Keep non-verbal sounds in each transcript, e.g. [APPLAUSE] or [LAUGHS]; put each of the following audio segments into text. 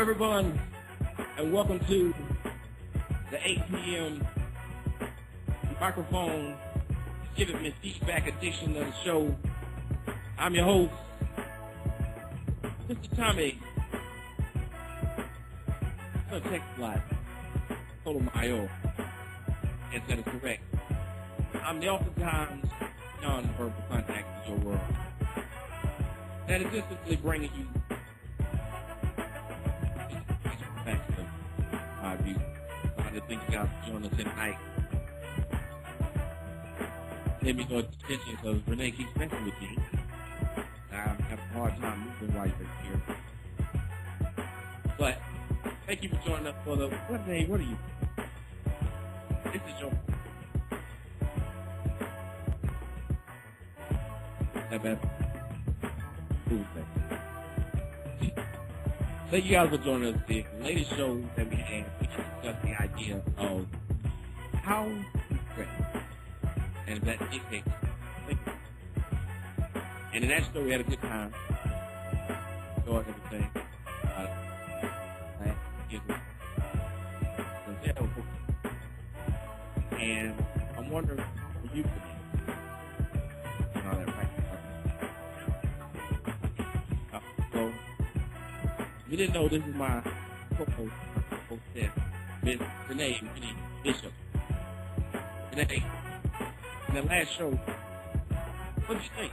Everyone, and welcome to the 8 p.m. microphone giving me feedback edition of the show. I'm your host, Mr. Tommy. I'm text lot. Sotomayor. Yes, that is correct. I'm the oftentimes non-verbal contact in your world. That is instantly bringing you because Renee keeps messing with me. I have a hard time moving while you're here. But thank you for joining us for the what day? What are you? This is your. Tuesday. Thank you guys for joining us. The latest show that we had, we discussed the idea of how to. And that dictates. And in that show, we had a good time. Enjoyed everything. Uh, jail. And I'm wondering, for you and all that practice. Uh, so, you didn't know this is my co-host, my co-host, Miss Renee Renee Bishop. Renee, in the last show, what did you think?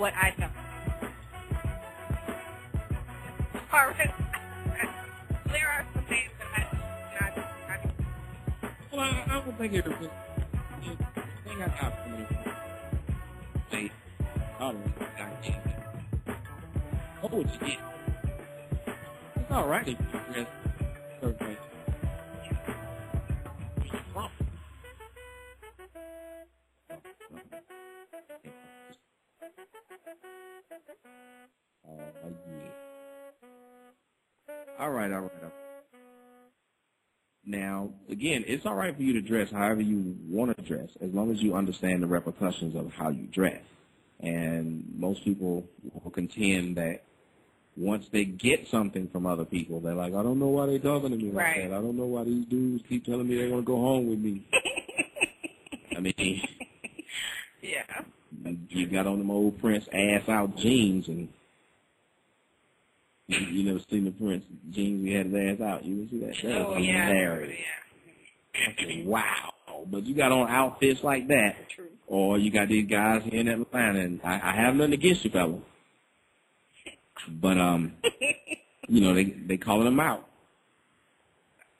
what I know. All right. There are some things that I, I, I Well, I, I don't think it was. The thing I got from it, say, I don't know, I what you get? It's all right if you dress a certain way. Oh, yeah. All right, all right, all right. Now, again, it's all right for you to dress however you want to dress, as long as you understand the repercussions of how you dress. And most people will contend that once they get something from other people, they're like, I don't know why they're talking to me like Right. that. I don't know why these dudes keep telling me they want to go home with me. [LAUGHS] I mean, yeah. You got on them old Prince ass out jeans and you, [LAUGHS] you never seen the Prince jeans he had his ass out. You see that? That Oh was yeah. hilarious. Yeah. I said, wow. But you got on outfits like that, True. or you got these guys here in Atlanta, and I, I have nothing against you, fella. But um, [LAUGHS] you know they they calling them out.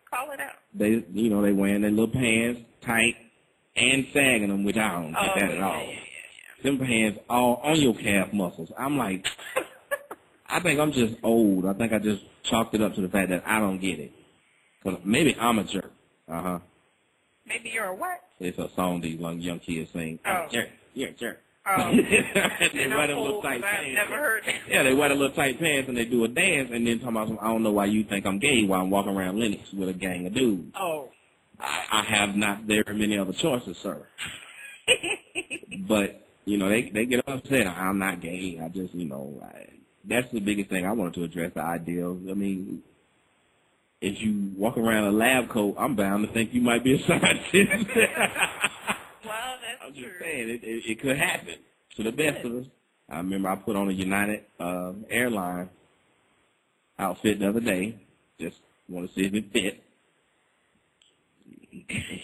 Call it out. They you know they wearing their little pants tight and sagging them, which I don't get Oh, that at all. yeah, Them pants all on your calf muscles. I'm like, I think I'm just old. I think I just chalked it up to the fact that I don't get it. Cause maybe I'm a jerk. Uh huh. Maybe you're a what? It's a song these young young kids sing. Oh. Jerk, you're a jerk. Oh. [LAUGHS] they wear them little tight I've pants. never heard. Yeah, they wear the little tight pants and they do a dance and then talking about some, I don't know why you think I'm gay while I'm walking around Lenox with a gang of dudes. Oh. I, I have not very many other choices, sir. [LAUGHS] But you know, they they get upset. I'm not gay. I just, you know, I, that's the biggest thing I wanted to address. The ideals. I mean, if you walk around a lab coat, I'm bound to think you might be a [LAUGHS] scientist. Well, that's I'm true. just saying it, it, it could happen to the best of us. I remember I put on a United uh, airline outfit the other day. Just want to see if it fit.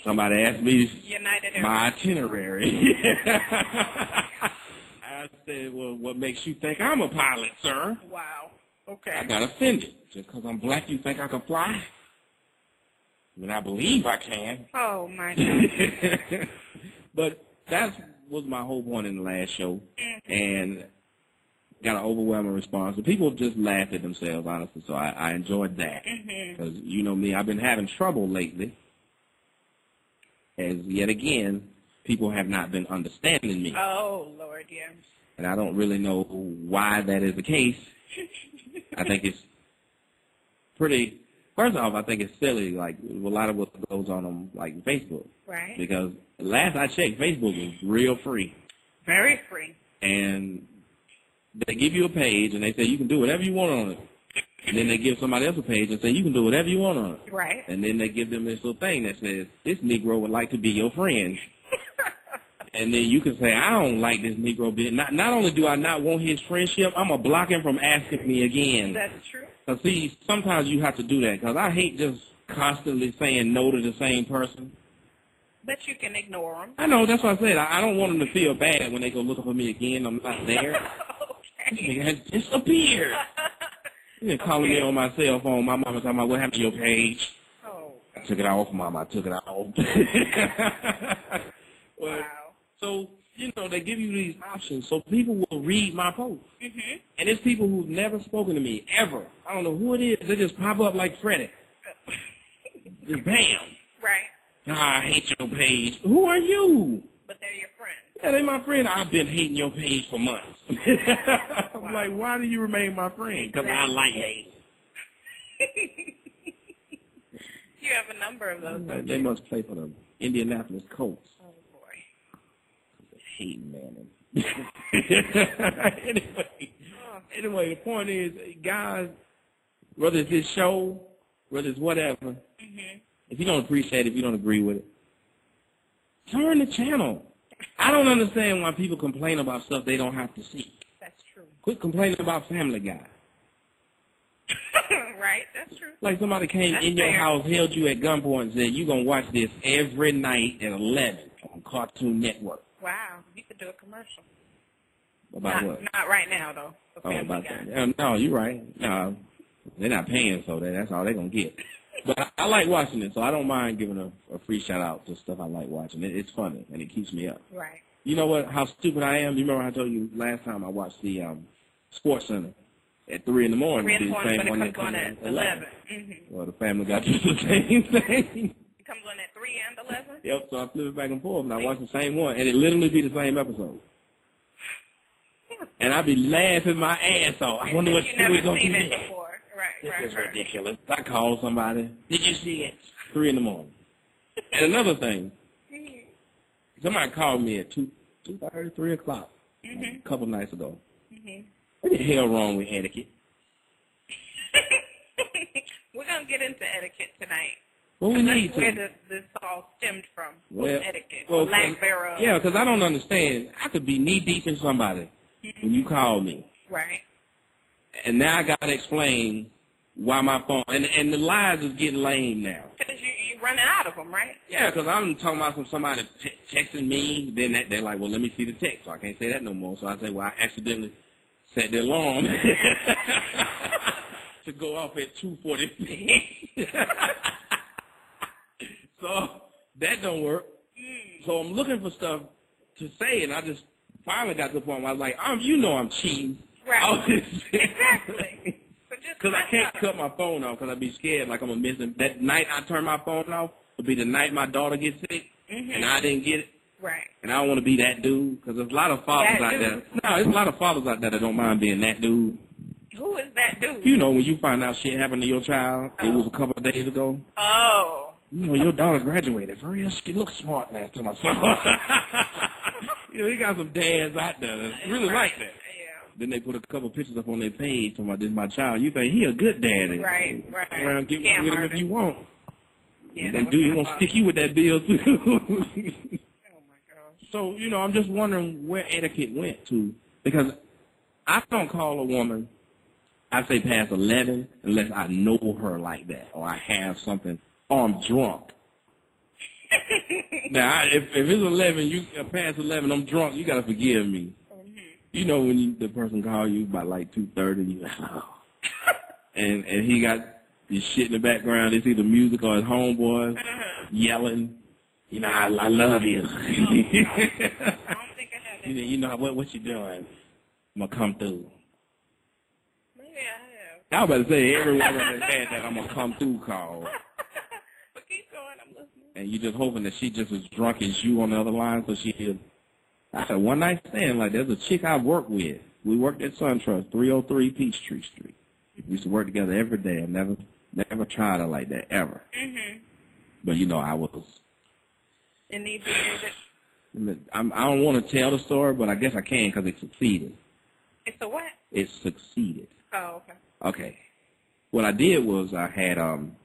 Somebody asked me my itinerary. [LAUGHS] I said, well, what makes you think I'm a pilot, sir? Wow. Okay. I got offended. Just because I'm black, you think I can fly? I mean, I believe I can. Oh my [LAUGHS] God. but that was my whole point in the last show. Mm-hmm. And got an overwhelming response. The people just laughed at themselves, honestly, so I, I enjoyed that. Mhm. Because, you know me, I've been having trouble lately. As yet again, people have not been understanding me. Oh Lord, yes. And I don't really know why that is the case. [LAUGHS] I think it's pretty. First off, I think it's silly. Like a lot of what goes on on like Facebook, Right. because last I checked, Facebook is real free, Very free. and they give you a page and they say you can do whatever you want on it. And then they give somebody else a page and say you can do whatever you want on it. Right. And then they give them this little thing that says this Negro would like to be your friend. [LAUGHS] And then you can say, I don't like this Negro bit. Not not only do I not want his friendship, I'm gonna block him from asking me again. That's true. Cause see, sometimes you have to do that. Cause I hate just constantly saying no to the same person. But you can ignore them. I know that's what I said. I, I don't want them to feel bad when they go looking for me again. I'm not there. [LAUGHS] Okay. [LAUGHS] has You calling me on my cell phone. My mama talking about what happened to your page. oh. I took it off, mama. I took it off. [LAUGHS] [LAUGHS] well, Wow. so you know they give you these options, so people will read my post. Mhm. And it's people who've never spoken to me ever. I don't know who it is. They just pop up like Freddy. Just [LAUGHS] bam. Right. Ah, I hate your page. Who are you? But they're your friends. Yeah, they my friend. I've been hating your page for months. [LAUGHS] I'm like, why do you remain my friend? Because I like hate. [LAUGHS] you have a number of those. don't They must play for the Indianapolis Colts. Oh boy. Hating man. [LAUGHS] anyway, Oh. anyway, the point is, guys, whether it's this show, whether it's whatever, Mhm. if you don't appreciate it, if you don't agree with it, turn the channel. I don't understand why people complain about stuff they don't have to see. That's true. Quit complaining about Family Guy. [LAUGHS] right. That's true. Like somebody came That's in your fair. house, held you at gunpoint, and said, you're going to watch this every night at 11 on Cartoon Network. Wow. You could do a commercial. About not, what? not right now though. Oh, about Guy. that. Um, no, you're right. No, they're not paying, so that, that's all they're going to get. But I, I like watching it, so I don't mind giving a, a free shout out to stuff I like watching. It, it's funny, and it keeps me up. Right. You know what? How stupid I am. You remember I told you last time I watched the um, Sports Center at three in the morning. Three in the morning, but it comes on at eleven. Mhm. Well, the family got to do the [LAUGHS] same thing. It comes on at three and eleven. yep. So I flip it back and forth, and I watch the same one, and it literally be the same episode. And I be laughing my ass off. I wonder what Stewie's never gonna seen do it next. before. Right. This right. is right. ridiculous. I called somebody. Did you see it? Three in the morning. And another thing, somebody called me at two two thirty, three o'clock Mhm. a couple nights ago. Mhm. What the hell wrong with etiquette? [LAUGHS] We're gonna get into etiquette tonight. Well, we need where to. this, this all stemmed from. Well, etiquette. well, lack thereof. Yeah, because I don't understand. I could be knee deep in somebody when you call me, Right. and now I gotta explain why my phone and and the lies is getting lame now. Because you you're running out of them, right? Yeah, because I'm talking about some somebody t- texting me. Then that, they're like, well, let me see the text. So I can't say that no more. So I say, well, I accidentally set the alarm [LAUGHS] to go off at 2.46. [LAUGHS] so that don't work. So I'm looking for stuff to say, and I just finally got to the point where I was like, um, you know I'm cheating. Right. [LAUGHS] Exactly. Because I can't cut my phone off because I'd be scared like I'm going to miss it. That night I turn my phone off will be the night my daughter gets sick Mhm. and I didn't get it. Right. And I don't want to be that dude because there's a lot of fathers That out dude. there. No, there's a lot of fathers out there that don't mind being that dude. Who is that dude? You know, when you find out shit happened to your child, it was a couple of days ago. Oh. You know, your daughter graduated. For real, she looks smart last time I saw her. you know, you got some dads out there that really like that. Then they put a couple pictures up on their page talking about this my child. You think he a good daddy. Right, right. Around, get Scam with him if you want. Yeah. that dude, he gonna stick you with that bill too. [LAUGHS] Oh my gosh. so, you know, I'm just wondering where etiquette went to. Because I don't call a woman, I say past 11, unless I know her like that, or I have something, or I'm drunk. [LAUGHS] Now, I, if if it's eleven, you uh, past eleven, I'm drunk. You gotta forgive me. You know when you, the person call you by like two thirty, you like, oh. [LAUGHS] and and he got this shit in the background. It's either music or his homeboy uh-huh. yelling. You know, I, I love you. [LAUGHS] I don't think I have you know, you know what what you doing? I'm gonna come through. Maybe I have. I was about to say everyone has had that I'm gonna come through call, [LAUGHS] but keep going. I'm listening. and you just hoping that she just as drunk as you on the other line, so she could. I said, one night stand. Like there's a chick I work with. We worked at SunTrust, 303 Peachtree Street. We used to work together every day. I never never tried her like that ever. Mhm. But you know, I was. It needs to that. I'm, I don't want to tell the story, but I guess I can because it succeeded. It's a what? It succeeded. Oh, okay. Okay. What I did was I had um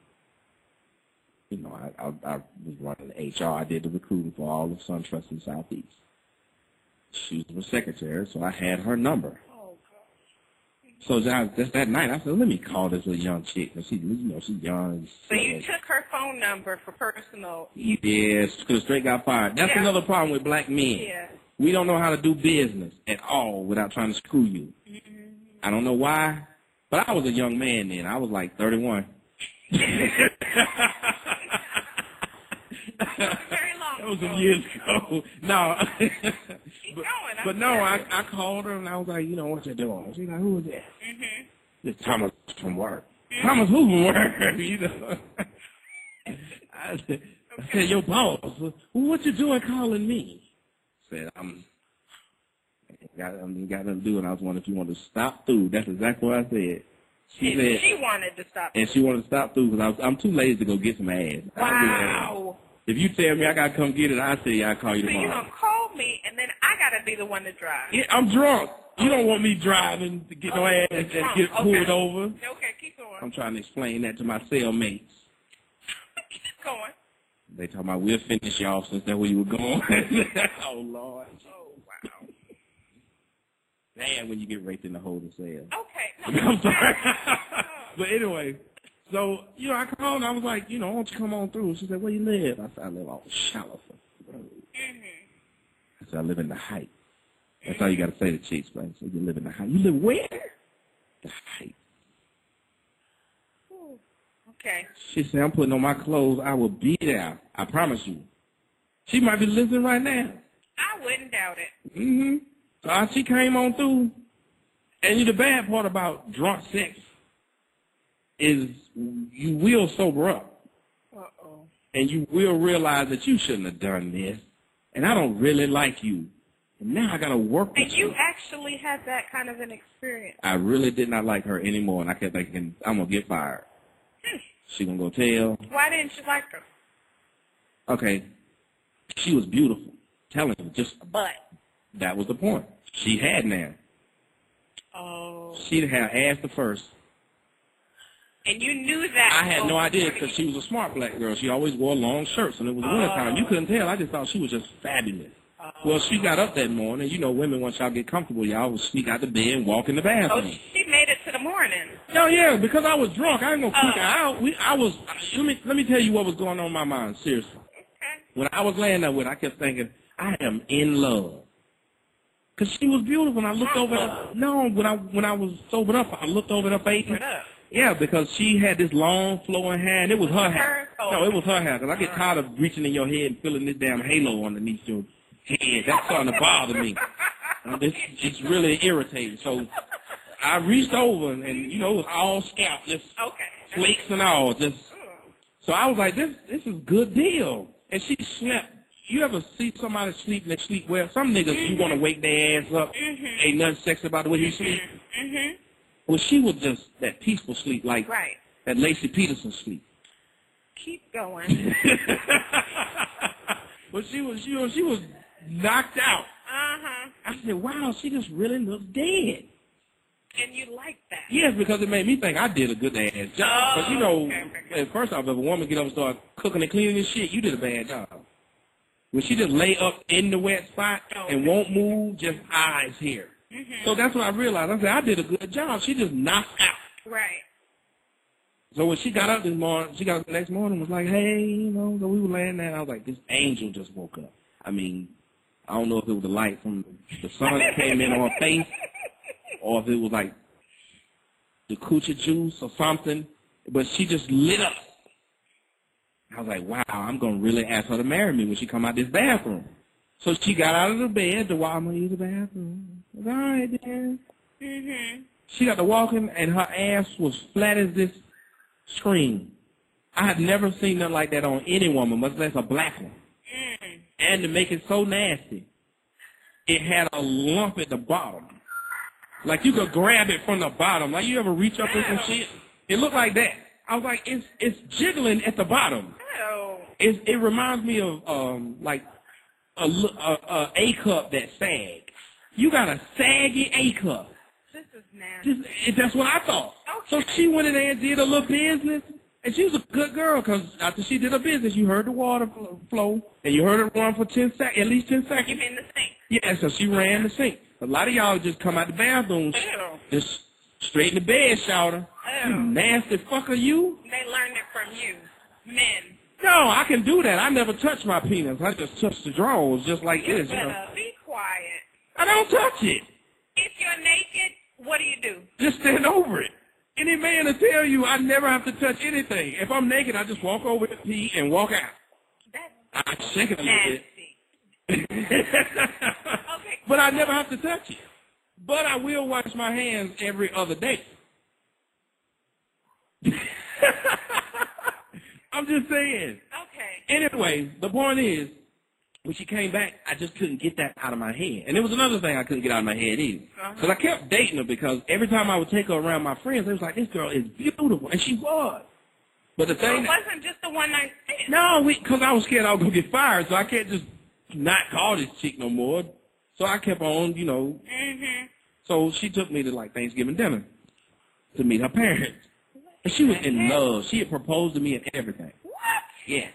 you know, I I, I was running HR, I did the recruiting for all of SunTrust in Southeast. She was my secretary, so I had her number. Oh, So that, just that night I said, Let me call this little young chick and she you know, she's young So you took her phone number for personal. Yes, because straight got fired. That's Yeah. another problem with black men. Yeah. We don't know how to do business at all without trying to screw you. Mm-hmm. I don't know why, but I was a young man then. I was like 31. [LAUGHS] [LAUGHS] [LAUGHS] That was years ago. [LAUGHS] No. [LAUGHS] But, but no, I. I called her and I was like, you know, what you doing? She's like, who is that? Mm-hmm. It's Thomas from work. Thomas who from work? [LAUGHS] you know. I said, I said, your boss. Well, what you doing calling me? Said, I'm got I'm got nothing to do, and I was wondering if you wanted to stop through. That's exactly what I said. She She, said, she wanted to stop. and she wanted to stop through because I'm too lazy to go get some ass. I'll do that. Wow. If you tell me I gotta come get it, I say I'll call you So you tomorrow. gonna call me, and then I gotta be the one to drive. Yeah, I'm drunk. You don't want me driving to get no ass and get pulled okay. over. Okay, keep going. I'm trying to explain that to my cellmates. [LAUGHS] keep going. They talking about we'll finish y'all since that's where you were going. [LAUGHS] oh Lord. Oh wow. Bad when you get raped in the holding cell. Okay. No. [LAUGHS] I'm sorry. but anyway, so, you know, I called and I was like, you know, why don't you come on through? She said, where you live? I said, I live off Shallow. Mhm. I said, I live in the Heights. That's all you got to say to chicks, man. So you live in the Heights. You live where? The Heights. Ooh. Okay. She said, I'm putting on my clothes. I will be there. I promise you. She might be listening right now. I wouldn't doubt it. Mm-hmm. So she came on through. And you, the bad part about drunk sex is you will sober up. Uh oh. And you will realize that you shouldn't have done this. And I don't really like you. And now I got to work with you. And you actually had that kind of an experience. I really did not like her anymore. And I kept thinking, I'm going to get fired. Hmm. She going to go tell. Why didn't you like her? Okay. She was beautiful. Telling you, just But. that was the point. She had now. Oh. She'd have asked the first. And you knew that. I had no idea because she was a smart black girl. She always wore long shirts, and it was oh. wintertime. You couldn't tell. I just thought she was just fabulous. Oh. Well, she got up that morning. You know, women, once y'all get comfortable, y'all will sneak out the bed and walk in the bathroom. Oh, she made it to the morning. No, yeah, because I was drunk. I ain't gonna freak Oh. out. We, I was. Let me let me tell you what was going on in my mind. Seriously, Okay. when I was laying there with, I kept thinking, I am in love. Cause she was beautiful, and I looked over. At, no, when I when I was sobered up, I looked over at her face. Yeah, because she had this long flowing hair, and it was her hair. No, it was her hair. Because I get tired of reaching in your head and feeling this damn halo underneath your head. That's starting to bother me. Uh, It's, it's really irritating. So I reached over, and, and you know, it was all scalp, just Okay. flakes and all. Just so I was like, this this is good deal. And she slept. You ever see somebody sleep and they sleep well? Some niggas you want to wake their ass up. Mhm. Ain't nothing sexy about the way you sleep. Mhm. Well, she was just that peaceful sleep, like Right. that Laci Peterson sleep. Keep going. [LAUGHS] but she was, she was, she was knocked out. Uh huh. I said, wow, she just really looks dead. And you like that. Yes, because it made me think I did a good ass job. But you know, Oh, okay, okay. first off, if a woman get up and start cooking and cleaning and shit, you did a bad job. When she just lay up in the wet spot Oh, and won't move, just eyes here. Mhm. So that's what I realized. I said, I did a good job. She just knocked out. Right. So when she got up this morning, she got up the next morning and was like, hey, you know, so we were laying there. I was like, this angel just woke up. I mean, I don't know if it was the light from the sun that came in on her face or if it was like the coochie juice or something. But she just lit up. I was like, wow, I'm going to really ask her to marry me when she come out this bathroom. So she got out of the bed to walk, I'm going to use the bathroom. All right, then. Mhm. She got to walking, and her ass was flat as this screen. I had never seen nothing like that on any woman, much less a black one. Mm. And to make it so nasty, it had a lump at the bottom. Like you could grab it from the bottom. Like you ever reach up in some shit? It looked like that. I was like, it's it's jiggling at the bottom. Oh. It it reminds me of um like a l- a, a A cup that sags. You got a saggy A cup. This is nasty. Just, that's what I thought. Okay. So she went in there and did a little business, and she was a good girl because after she did her business, you heard the water flow, and you heard it run for ten sec, at least ten seconds. You seconds. mean the sink? Yeah, so she ran the sink. A lot of y'all just come out the bathroom, Ew. just straight in the bed, shouter. You Ew. nasty fucker, you. They learned it from you. Men. No, I can do that. I never touch my penis. I just touch the drawers, just like this. You know. Better be quiet. I don't touch it. If you're naked, what do you do? Just stand over it. Any man will tell you I never have to touch anything. If I'm naked, I just walk over to pee and walk out. That's I shake it a little nasty. [LAUGHS] bit. but I never have to touch it. But I will wash my hands every other day. [LAUGHS] I'm just saying. Okay. Anyway, the point is, when she came back, I just couldn't get that out of my head. And there was another thing I couldn't get out of my head either. Uh-huh. Because I kept dating her because every time I would take her around my friends, they was like, this girl is beautiful. And she was. But the So thing it wasn't just the one night stand. no, because I was scared I was going to get fired, so I can't just not call this chick no more. So I kept on, you know. Mhm. So she took me to like Thanksgiving dinner to meet her parents. And she was in love. She had proposed to me and everything. What? Yes.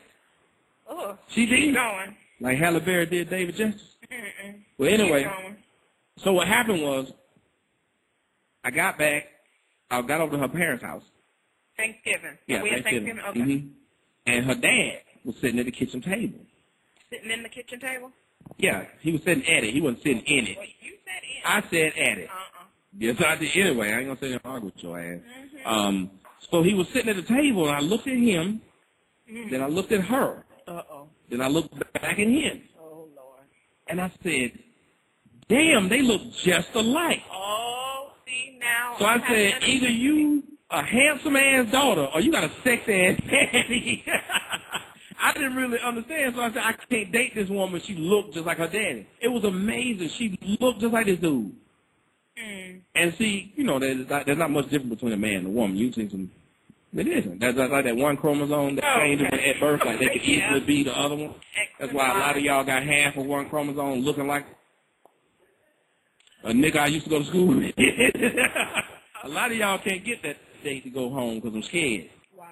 Oh. She Keep did. going. Like Halle Berry did David Justice. Mm-mm. Well, anyway, so what happened was I got back. I got over to her parents' house. Thanksgiving. Yeah, we had Thanksgiving. Thanksgiving. Okay. hmm And her dad was sitting at the kitchen table. Sitting in the kitchen table. Yeah, he was sitting at it. He wasn't sitting in it. Wait, you said in. I said at it. Uh-uh. Yes, I did. Anyway, I ain't gonna say nothing argue with your ass. Mhm. Um, so he was sitting at the table, and I looked at him. Mhm. Then I looked at her. Uh-oh. Then I looked back at him, Oh, Lord. and I said, "Damn, they look just alike." Oh, see now. So I I'm said, either you a handsome ass daughter, or you got a sexy ass [LAUGHS] daddy. I didn't really understand, so I said, I can't date this woman. She looked just like her daddy. It was amazing. She looked just like this dude. Mm. And see, you know, there's not, there's not much difference between a man and a woman. You see some, it isn't. That's like that one chromosome that Oh, changes okay. at birth, like they could Yeah. easily be the other one. That's why a lot of y'all got half of one chromosome looking like a nigga I used to go to school with. [LAUGHS] a lot of y'all can't get that date to go home because I'm scared. Wow.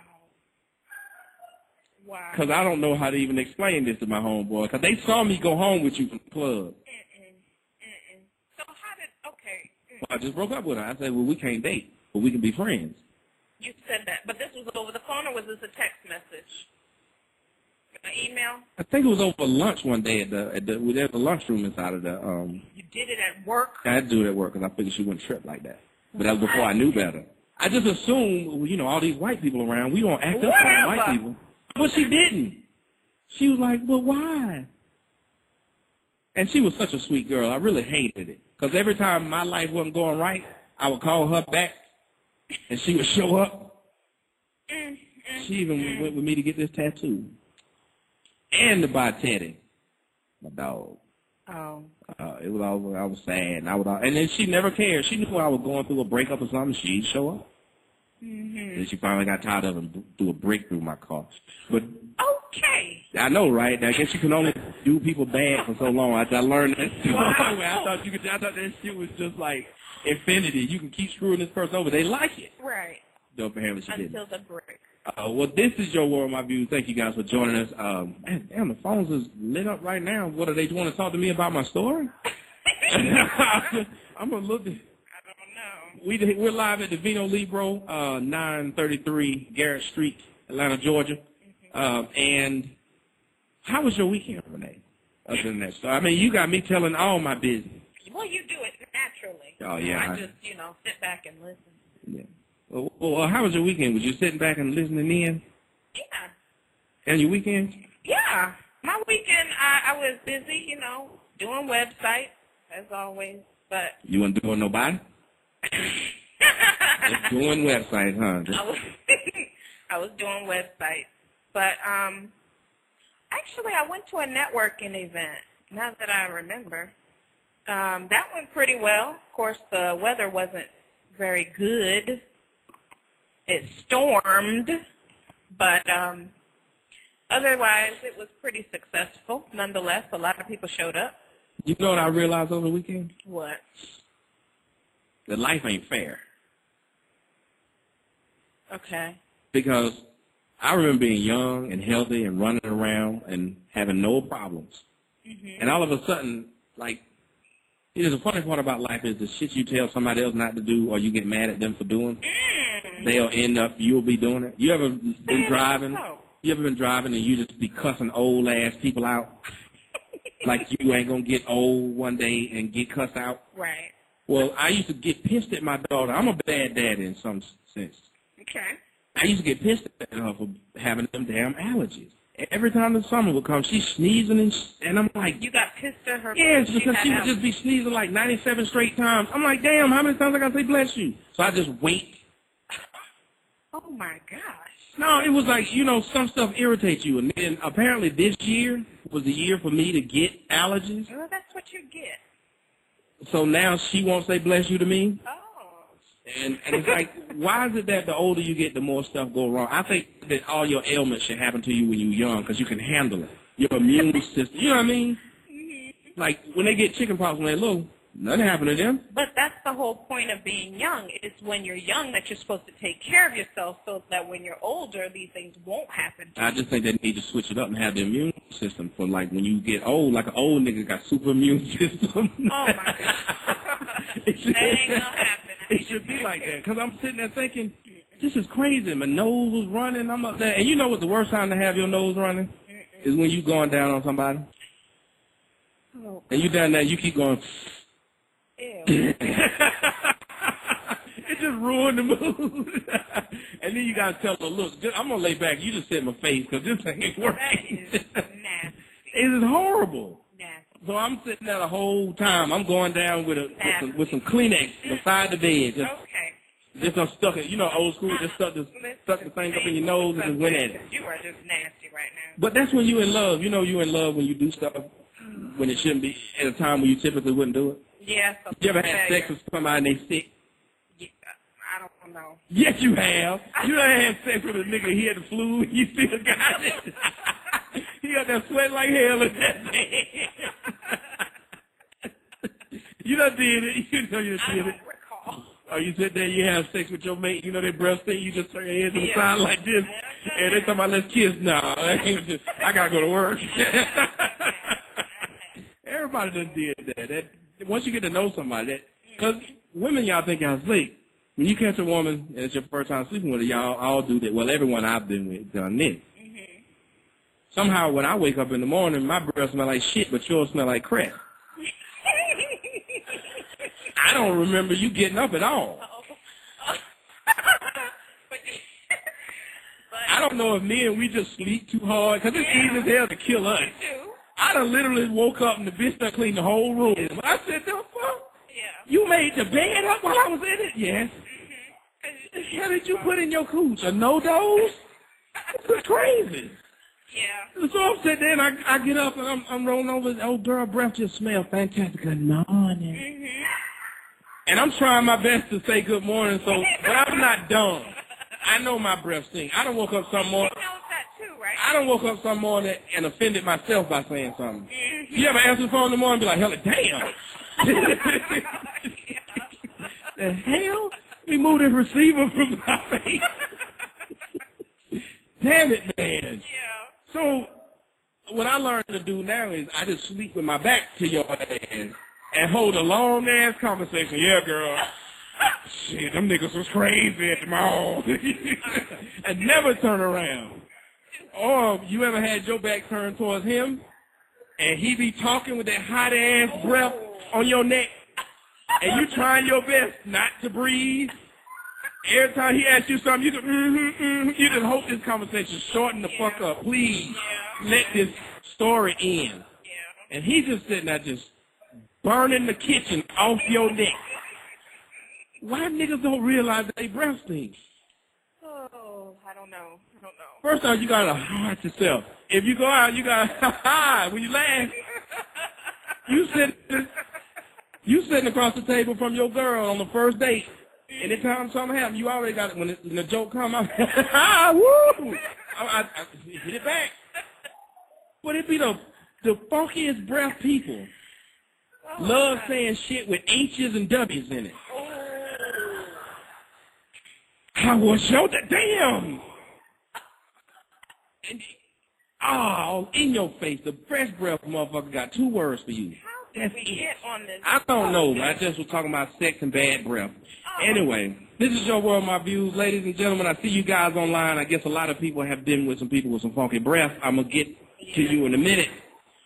Wow. Because I don't know how to even explain this to my homeboy. Because they saw me go home with you from the club. Mm-mm. Mm-mm. So how did, okay, mm. So I just broke up with her. I said, well, we can't date, but we can be friends. You said that, but this was over the phone or was this a text message? An email? I think it was over lunch one day at the at the we had the lunchroom inside of the um. You did it at work? I do it at work because I figured she wouldn't trip like that. But that was before I knew better. I just assumed you know all these white people around. We don't act up like white people. But she didn't. She was like, "Well, why?" And she was such a sweet girl. I really hated it because every time my life wasn't going right, I would call her back, and she would show up. Mm, mm, She even went with me to get this tattoo. And to buy Teddy, my dog. Oh. Uh, it was all I was sad, and I would, and then she never cared. She knew I was going through a breakup or something. She'd show up. Mm-hmm. Then she finally got tired of it and threw a brick through my car. But Okay. I know, right? I guess you can only do people bad for so long. I, I learned that. [LAUGHS] I thought you could. I thought that shit was just like infinity. You can keep screwing this person over. They like it. Right. No, apparently she didn't. Until the break. Uh, well, this is your world, my views. Thank you guys for joining us. Um, man, damn, the phones is lit up right now. What are they want to talk to me about my story? [LAUGHS] I'm a little bit. I don't know. we we're live at the Vino Libro, uh, 933 Garrett Street, Atlanta, Georgia. Um, and how was your weekend, Renee? Other than that, so I mean, you got me telling all my business. Well, you do it naturally. Oh, yeah, I I- just, you know, sit back and listen. Yeah. Well, well, how was your weekend? Was you sitting back and listening in? Yeah. And your weekend? Yeah. My weekend, I, I was busy, you know, doing websites, as always. But You weren't doing nobody? [LAUGHS] Doing websites, huh? I was, [LAUGHS] I was doing websites. But um, actually, I went to a networking event. Now that I remember, um, that went pretty well. Of course, the weather wasn't very good. It stormed, but um, otherwise, it was pretty successful. Nonetheless, a lot of people showed up. You know what I realized over the weekend? What? That life ain't fair. Okay. Because I remember being young and healthy and running around and having no problems. And all of a sudden, like, you know, the funny part about life is the shit you tell somebody else not to do or you get mad at them for doing, Mm. they'll end up, you'll be doing it. You ever been driving? You ever been driving and you just be cussing old ass people out? [LAUGHS] like you ain't gonna get old one day and get cussed out? Right. Well, I used to get pissed at my daughter. I'm a bad daddy in some sense. Okay. I used to get pissed at her for having them damn allergies. Every time the summer would come, she's sneezing and, sh- and I'm like, You got pissed at her. yes, because because had she would just be sneezing like 97 straight times. I'm like, damn, how many times I gotta say bless you? So I just wait. [LAUGHS] Oh my gosh. No, it was like, you know, some stuff irritates you. And then apparently this year was the year for me to get allergies. Well, that's what you get. So now she won't say bless you to me. Oh. And, and it's like, why is it that the older you get, the more stuff go wrong? I think that all your ailments should happen to you when you're young because you can handle it. Your immune [LAUGHS] system, you know what I mean? Mm-hmm. Like when they get chicken pox when they're little, nothing happened to them. But that's the whole point of being young. It's when you're young that you're supposed to take care of yourself so that when you're older, these things won't happen to I just think they need to switch it up and have the immune system for like when you get old, like an old nigga got super immune [LAUGHS] system. Oh my God. [LAUGHS] That ain't gonna happen. It should be like that because I'm sitting there thinking, this is crazy. My nose was running. I'm up there, and you know what the worst time to have your nose running is when you're going down on somebody, Oh, and you down there, you keep going. ew. [LAUGHS] it just ruined the mood. [LAUGHS] and then you gotta tell her, look, just, I'm gonna lay back. You just sit in my face because this ain't [LAUGHS] That working. is nasty. it is horrible. So I'm sitting there the whole time. I'm going down with a with some, with some Kleenex beside the bed, just Okay. just I'm stuck it. You know, old school, just stuck the stuck the thing up in your nose and just went at it. You are just nasty right now. But that's when you in love. You know, you in love when you do stuff when it shouldn't be at a time when you typically wouldn't do it. Yeah. You ever had sex with somebody and they sick? Yeah, I don't know. Yes, you have. [LAUGHS] You done had sex with a nigga. He had the flu. You still got it. [LAUGHS] he got that sweat like hell in that man. [LAUGHS] you done did it. [LAUGHS] You know you I did don't it. recall. Or you sit there, you have sex with your mate, you know they breast thing, you just turn your head to the Yeah. side like this, and they talking about let's kiss. No, that [LAUGHS] ain't just, I gotta go to work. [LAUGHS] Everybody done did that. that. Once you get to know somebody, that because women y'all think y'all sleep. When you catch a woman and it's your first time sleeping with her, y'all all do that. Well, everyone I've been with done this. Mm-hmm. Somehow, when I wake up in the morning, my breath smell like shit, but yours smell like crap. I don't remember you getting up at all. but, [LAUGHS] I don't know if me and we just sleep too hard, 'cause it's easy as hell to kill us. I done literally woke up and the bitch done cleaned the whole room. I said, the fuck? Yeah. You made the bed up while I was in it? Yes. The hell did you put in your cooch? A NoDoz? This is crazy. Yeah. So I'm sitting there and I, I get up and I'm, I'm rolling over. Oh, girl, breath just smell fantastic. Good morning. Mm-hmm. And I'm trying my best to say good morning, so but I'm not dumb. I know my breath stinks. I done woke up some morning. knows that too, right? I done woke up some morning and offended myself by saying something. Mm-hmm. You ever answer the phone in the morning and be like, hell, damn. [LAUGHS] [LAUGHS] the hell? Let me move this receiver from my face. [LAUGHS] Damn it, man. Yeah. So what I learned to do now is I just sleep with my back to your ass and hold a long ass conversation. Yeah, girl. Shit, them niggas was crazy at the mall. [LAUGHS] and never turn around. Or you ever had your back turned towards him and he be talking with that hot ass breath on your neck and you trying your best not to breathe. Every time he asks you something, you just, mm-hmm, mm-hmm. you just hope this conversation shorten the fuck up. Please let this story end. Yeah. And he's just sitting there just burning the kitchen off your neck. Why niggas don't realize they breath stinks? Oh, I don't know. I don't know. First off, you gotta heart yourself. If you go out, you gotta [LAUGHS] ha ha when you laugh. You sit, you sitting across the table from your girl on the first date. Anytime something happens, you already got it. When, it, when the joke come out, [LAUGHS] ha ah, woo! I, I, I, hit it back. But it be the the funkiest breath people. Oh, Love saying shit with H's and W's in it. Oh. I was your damn. Oh, in your face, the fresh breath motherfucker got two words for you. That's it. on this? I don't know. I just was talking about sex and bad breath. Anyway, this is your world, my views, ladies and gentlemen. I see you guys online. I guess a lot of people have been with some people with some funky breath. I'm gonna get to you in a minute.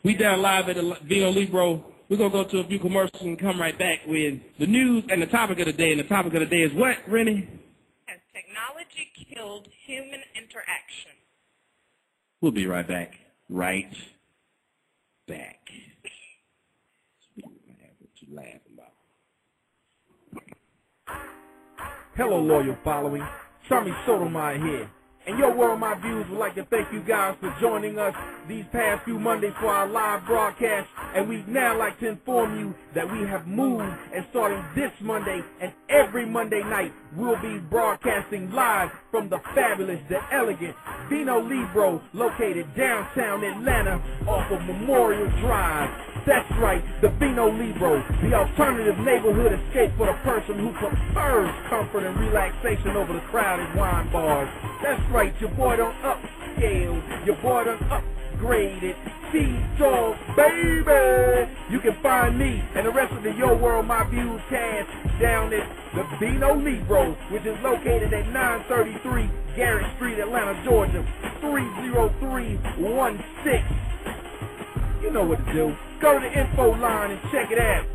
We down live at the Vino Libro. We're gonna go to a few commercials and come right back with the news and the topic of the day. And the topic of the day is what, Rennie? Has technology killed human interaction? We'll be right back. Right back. What you laughing about? Hello, loyal following. Tommy Sotomayor here. And your world, my views would like to thank you guys for joining us these past few Mondays for our live broadcast. And we'd now like to inform you that we have moved and starting this Monday and every Monday night, we'll be broadcasting live from the fabulous, the elegant Vino Libro located downtown Atlanta off of Memorial Drive. That's right, the Vino Libro, the alternative neighborhood escape for the person who prefers comfort and relaxation over the crowded wine bars. That's right, your boy done upscale, your boy done upgraded. See dog, baby! You can find me and the rest of the Yo World My Views cast down at the Vino Libro, which is located at 933 Garrett Street, Atlanta, Georgia, 30316. You know what to do. Go to the info line and check it out.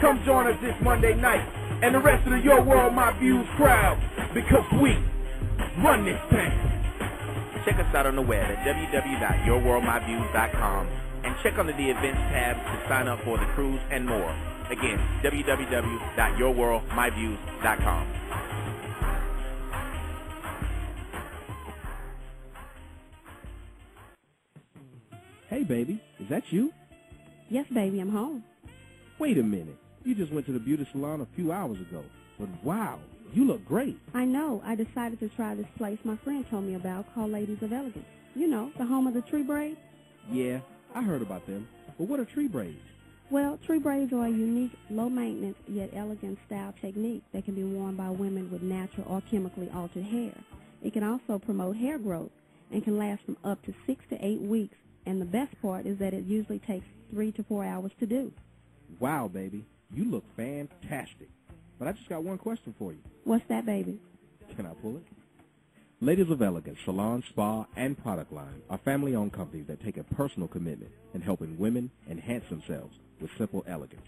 Come join us this Monday night and the rest of the Your World My Views crowd because we run this thing. Check us out on the web at www.yourworldmyviews.com and check under the events tab to sign up for the cruise and more. Again, www.yourworldmyviews.com. Hey, baby, is that you? Yes, baby, I'm home. Wait a minute. You just went to the beauty salon a few hours ago. But wow, you look great. I know. I decided to try this place my friend told me about called Ladies of Elegance. You know, the home of the tree braids. Yeah, I heard about them. But what are tree braids? Well, tree braids are a unique, low-maintenance yet elegant style technique that can be worn by women with natural or chemically altered hair. It can also promote hair growth and can last from up to six to eight weeks. And the best part is that it usually takes three to four hours to do. Wow, baby, you look fantastic. But I just got one question for you. What's that, baby? Can I pull it? Ladies of Elegance Salon, Spa, and Product Line are family-owned companies that take a personal commitment in helping women enhance themselves with simple elegance.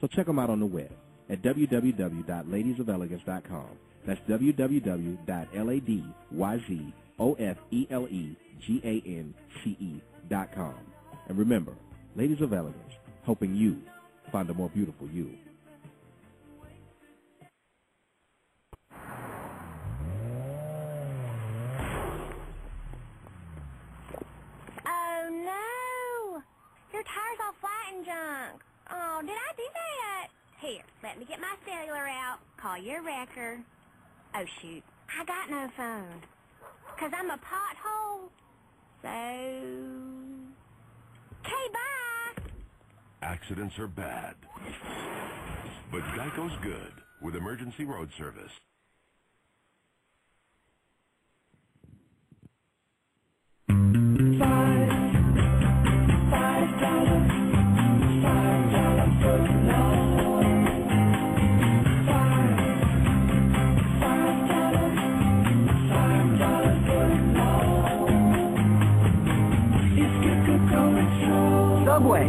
So check them out on the web at www.ladiesofelegance.com. That's And remember, Ladies of Elegance, helping you find a more beautiful you. Oh no! Your tire's all flat and junk. Oh, did I do that? Here, let me get my cellular out. Call your wrecker. Oh shoot, I got no phone. Cause I'm a pothole. So... Okay, bye! Accidents are bad. But Geico's good with emergency road service.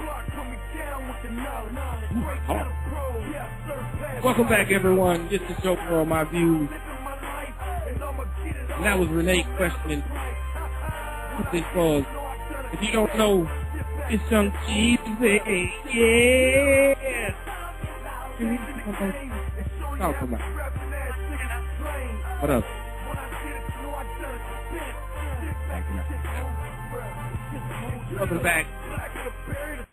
Block, put me down with the knowledge. Straight to the pro. Yeah, I serve past. Welcome back, everyone. This is Joe for my views. And that was Renee questioning what this was. If you don't know, it's Young Jesus. Yeah. What up? Welcome back. I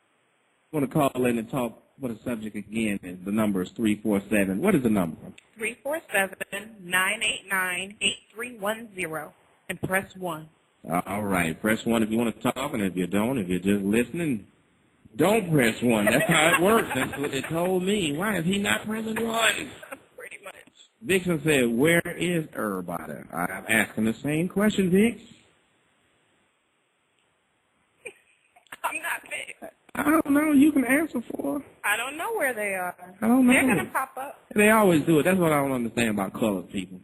want to call in and talk What the subject again. The number is 347. What is the number? 347-989-8310. And press 1. All right. Press 1 if you want to talk, and if you don't, if you're just listening, don't press 1. That's how it works. That's what they told me. Why is he not pressing 1? Vixen said, where is everybody? I'm asking the same question, Vix. I'm not big. I don't know. You can answer for. I don't know where they are. I don't know. They're gonna pop up. They always do it. That's what I don't understand about colored people.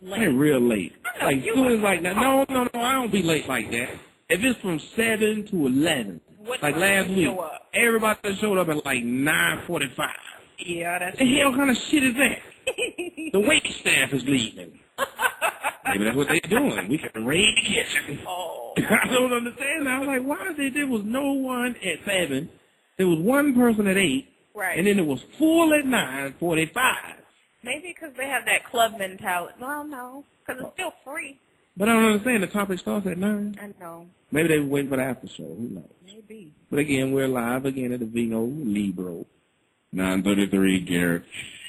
They're real late. Like you soon as like that. No, no, no. I don't be late like that. If it's from seven to eleven, What like last week, everybody showed up at like nine forty-five. Yeah, that's The hell kind of shit is that? [LAUGHS] the wait staff is leaving. Maybe that's what they're doing. We can raid the kitchen. oh. [LAUGHS] I don't understand. I was like, why is it there was no one at seven? There was one person at eight, Right. and then it was full at nine forty-five. Maybe because they have that club mentality. Well, no, because it's still free. But I don't understand. The topic starts at nine. I know. Maybe they were waiting for the after show. Who knows? Maybe. But again, we're live again at the Vino Libro, 933 Garrett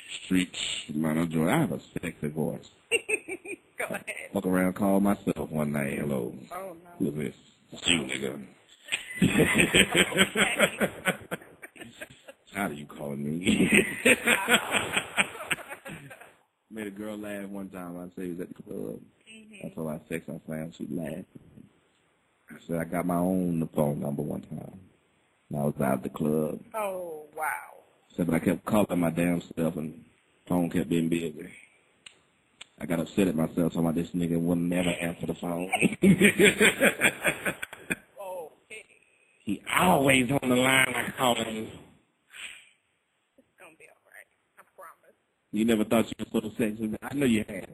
Street, Georgia. I have a sexy voice. [LAUGHS] Go ahead. Walk around, call myself one night. Hello. Oh, no. Who's this? It's you, nigga. [LAUGHS] How do you calling me? [LAUGHS] Made a girl laugh one time. I said he was at the club. Mm-hmm. I told her I sex her fam. She laughed. I said I got my own phone number one time. And I was out at the club. Oh, wow. But I kept calling my damn self and phone kept being busy. I got upset at myself talking about this nigga would never answer the phone. Oh, [LAUGHS] okay. he always on the line like calling. It's going to be all right. I promise. You never thought you were so sexy. I know you had.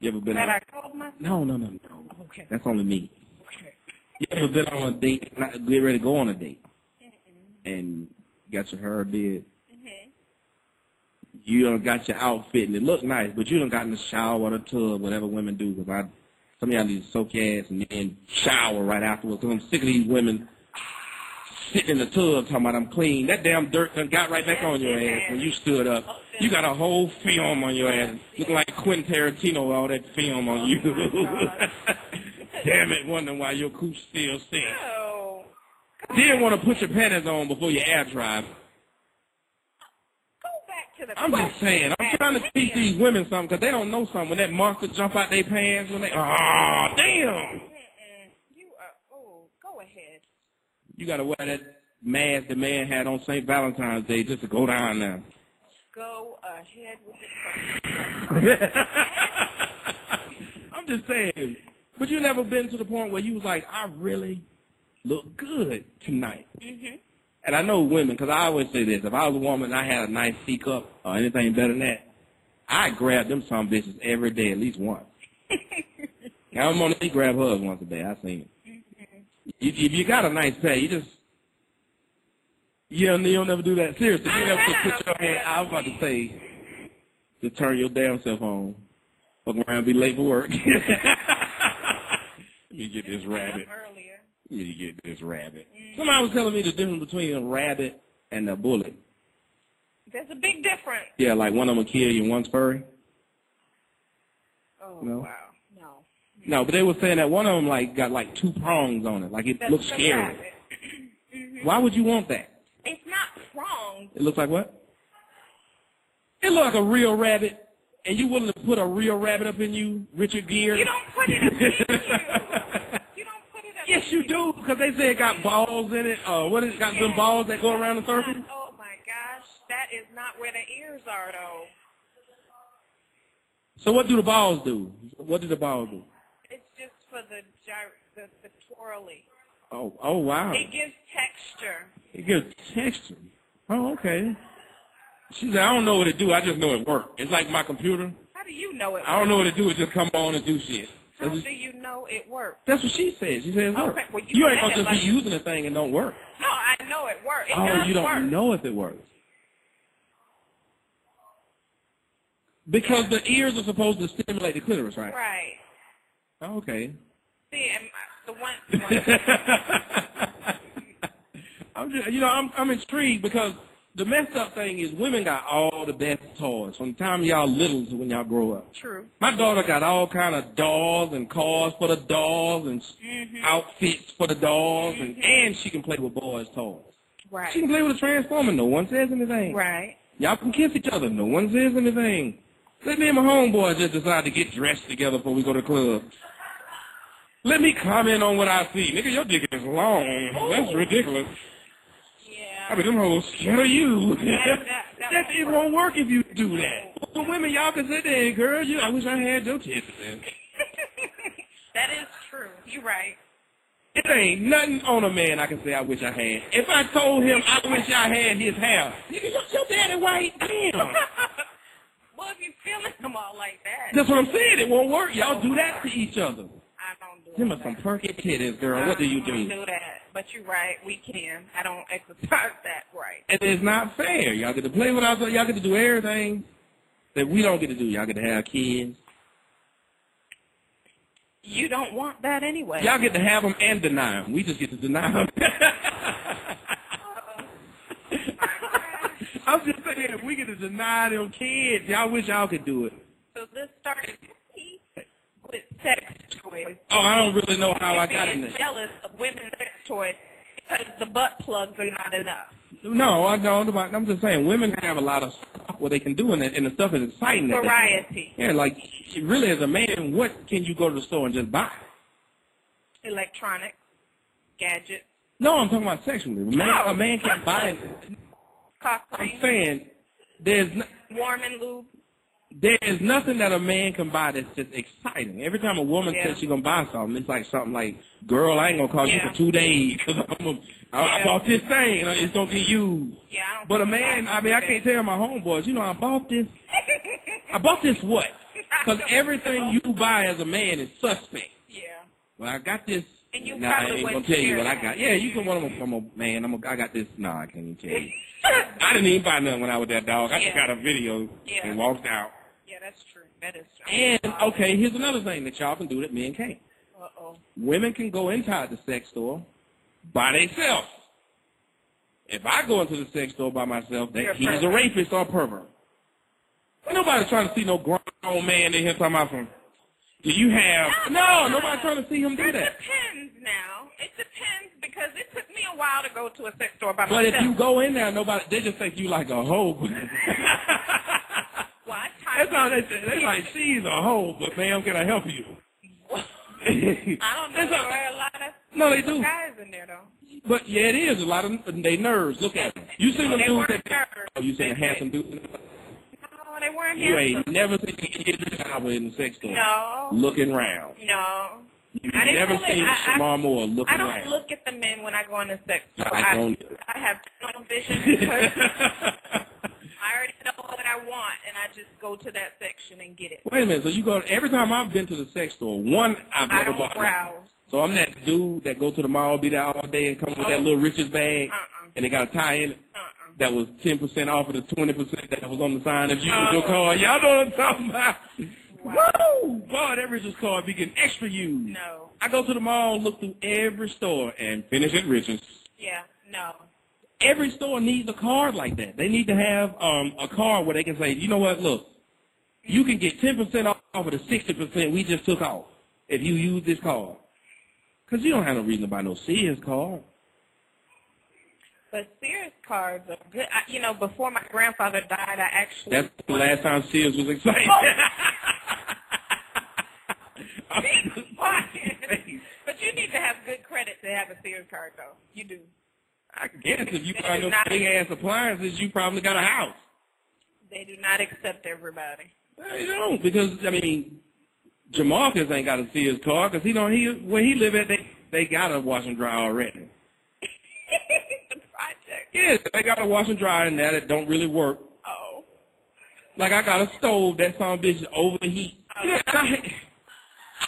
You ever been That I out? called myself? No, no, no, no. Okay. That's only me. Okay. You ever been on a date, not get ready to go on a date, and got your hair did? You done got your outfit and it looked nice, but you done got in the shower or the tub, whatever women do. Because I, some of y'all need to soak your ass and then shower right afterwards. Because I'm sick of these women sitting in the tub talking about I'm clean. That damn dirt done got right back on your ass when you stood up. You got a whole film on your ass, looking like Quentin Tarantino, all that film on you. [LAUGHS] Damn it, wondering why your cooch still stinks. Didn't want to put your panties on before your air drive. To the I'm just saying, I'm trying to teach these women something because they don't know something. When that monster jump out their pants, when they, oh, damn. You are, oh, go ahead. You got to wear that mask the man had on St. Valentine's Day just to go down there. Go ahead with question. [LAUGHS] I'm just saying. But you never been to the point where you was like, I really look good tonight. Mm-hmm. And I know women, because I always say this, if I was a woman and I had a nice C cup or anything better than that, I'd grab them some bitches every day, at least once. [LAUGHS] I'm on they grab hers once a day. I seen it. Mm-hmm. If, if you got a nice pay, you just you don't, you don't never do that. Seriously, you never put your hand. I was about to say to turn your damn self on. Fuck around, and be late for work. [LAUGHS] Let me get this rabbit. You get this rabbit. Mm. Somebody was telling me the difference between a rabbit and a bullet. There's a big difference. Yeah, like one of them will kill you and one's furry. Oh, No. wow. No. No, but they were saying that one of them like got like two prongs on it, like it That's looks scary. rabbit. [CLEARS THROAT] Mm-hmm. Why would you want that? It's not wrong. It looks like what? It looks like a real rabbit, and you willing to put a real rabbit up in you, Richard Gere? You don't put it up in. You [LAUGHS] don't put it up Yes, you do, because they say it got balls in it. Uh, what is it? Got some balls that go around the circle? Oh my gosh, that is not where the ears are though. So what do the balls do? What do the balls do? It's just for the gy- the, the twirly. Oh, oh wow. It gives texture. It gives texture. Oh, okay. She said, I don't know what it do. I just know it work. It's like my computer. How do you know it? I don't know what to do. It just come on and do shit. How do you know it works? that's what she said. She said it works. Okay, well, you you ain't gonna just like- be using the thing and don't work. No, I know it works. It oh, you don't work. know if it works. Because the ears are supposed to stimulate the clitoris, right? Right. Oh, okay. See, and my- [LAUGHS] the one. I'm just, you know, I'm I'm intrigued because the messed up thing is women got all the best toys from the time y'all little to when y'all grow up. True. My daughter got all kind of dolls and cars for the dolls and Mm-hmm. outfits for the dolls, and, and she can play with boys' toys. Right. She can play with a transformer. No one says anything. Right. Y'all can kiss each other. No one says anything. Let me and my homeboy just decide to get dressed together before we go to the club. Let me comment on what I see. Nigga, your dick is long. That's ridiculous. I mean, them hoes scared of you. [LAUGHS] That- it won't work if you do that. The women, y'all can sit there and girl, you, I wish I had your tits. [LAUGHS] that is true. You're right. It ain't nothing on a man I can say I wish I had. If I told him I wish I had his hair, nigga, your, your daddy white. Damn. [LAUGHS] well, if you're feeling them all like that, That's what I'm saying. It won't work. Y'all do that to each other. I Them are some perky titties, girl. What do you I do? do that. But you're right. We can. I don't exercise [LAUGHS] that right. And it's not fair. Y'all get to play with us. Y'all get to do everything that we don't get to do. Y'all get to have kids. You don't want that anyway. Y'all get to have them and deny them. We just get to deny them. [LAUGHS] I'm just saying, if we get to deny them kids, y'all wish y'all could do it. So this started sex toys. Oh, I don't really know how I got in there. jealous of women's sex toys because the butt plugs are not enough. No, I don't. I'm just saying, women have a lot of stuff what they can do, and the, and the stuff is exciting. Variety. Yeah, like really, as a man, what can you go to the store and just buy? Electronics, gadgets, No, I'm talking about sexually. A man, a man can't buy it. cock I'm saying there's n- warm and lube. There's nothing that a man can buy that's just exciting. Every time a woman Yeah. says she's gonna buy something, it's like something like, "Girl, I ain't gonna call you for two days because I'm a, I, I Yeah. bought this thing. and It's gonna be used." Yeah, I don't But a man, I I mean, I can't tell my homeboys, you know, I bought this. [LAUGHS] I bought this what? Because everything you buy as a man is suspect. Yeah. Well, I got this. And you nah, I ain't gonna tell you what I got. Yeah, you can. I'm a, I'm a man. I'm a, I got this. No, I can't even tell you. [LAUGHS] I didn't even buy nothing when I was that dog. I just got a video Yeah. and walked out. That's true. That is true. And okay, here's another thing that y'all can do that men can't. Uh-oh. Women can go inside the sex store by themselves. If I go into the sex store by myself, that he's a rapist or a pervert. Nobody's trying to see no grown man in here talking about some. Do you have? No, nobody's trying to see him do that. It depends now. It depends because it took me a while to go to a sex store by myself. But if you go in there, nobody they just think you like a hoe. [LAUGHS] [LAUGHS] well, I That's all they say. They like she's a hoe, but ma'am, can I help you? [LAUGHS] I don't know. That's There all- were a lot of No, they do. guys in there though. But yeah, it is a lot of they nerves. Look at them. You seen them They dudes weren't that? nerves. Oh, you seen a handsome dude? No, they weren't You handsome. ain't never seen Idris Elba in the sex store No. looking round. No. You I didn't never really- seen I- I- Shemar Moore looking I don't around. look at the men when I go in the sex store. I don't. I have no vision [LAUGHS] I already know what I want, and I just go to that section and get it. Wait a minute. So you go every time I've been to the sex store, one I've I never don't bought. browse. So I'm that dude that go to the mall, be there all day, and come with that oh. little Richards bag, Uh-uh. and they got a tie in it Uh-uh. that was ten percent off of the twenty percent that was on the sign if you use your uh-uh. card. Y'all know what I'm talking about? Woo! Boy, that Richards card be getting extra used. No. I go to the mall, look through every store, and finish at Richards. Yeah. No. Every store needs a card like that. They need to have um, a card where they can say, you know what, look, you can get 10% off of the 60% we just took off if you use this card. Because you don't have no reason to buy no Sears card. But Sears cards are good. I, you know, before my grandfather died, I actually. That's the last time Sears was excited. [LAUGHS] But you need to have good credit to have a Sears card, though. You do. I guess if you They buy those big ass appliances, you probably got a house. They do not accept everybody. They don't because I mean, Jamarcus ain't got to see his car because he don't he where he live at they they got a wash and dry already. [LAUGHS] project. Yes, they got a wash and dry in there that don't really work. Oh. Like I got a stove that some bitch overheat. Oh. Yeah, I,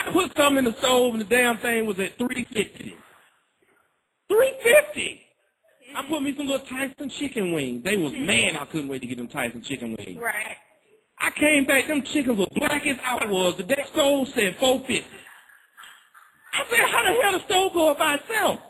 I put something in the stove and the damn thing was at three fifty. Three fifty. I put me some little Tyson chicken wings. They was mm-hmm. man, I couldn't wait to get them Tyson chicken wings. Right. I came back, them chickens were black as I was. The next stove said four fifty. I said, how the hell the stove go by itself?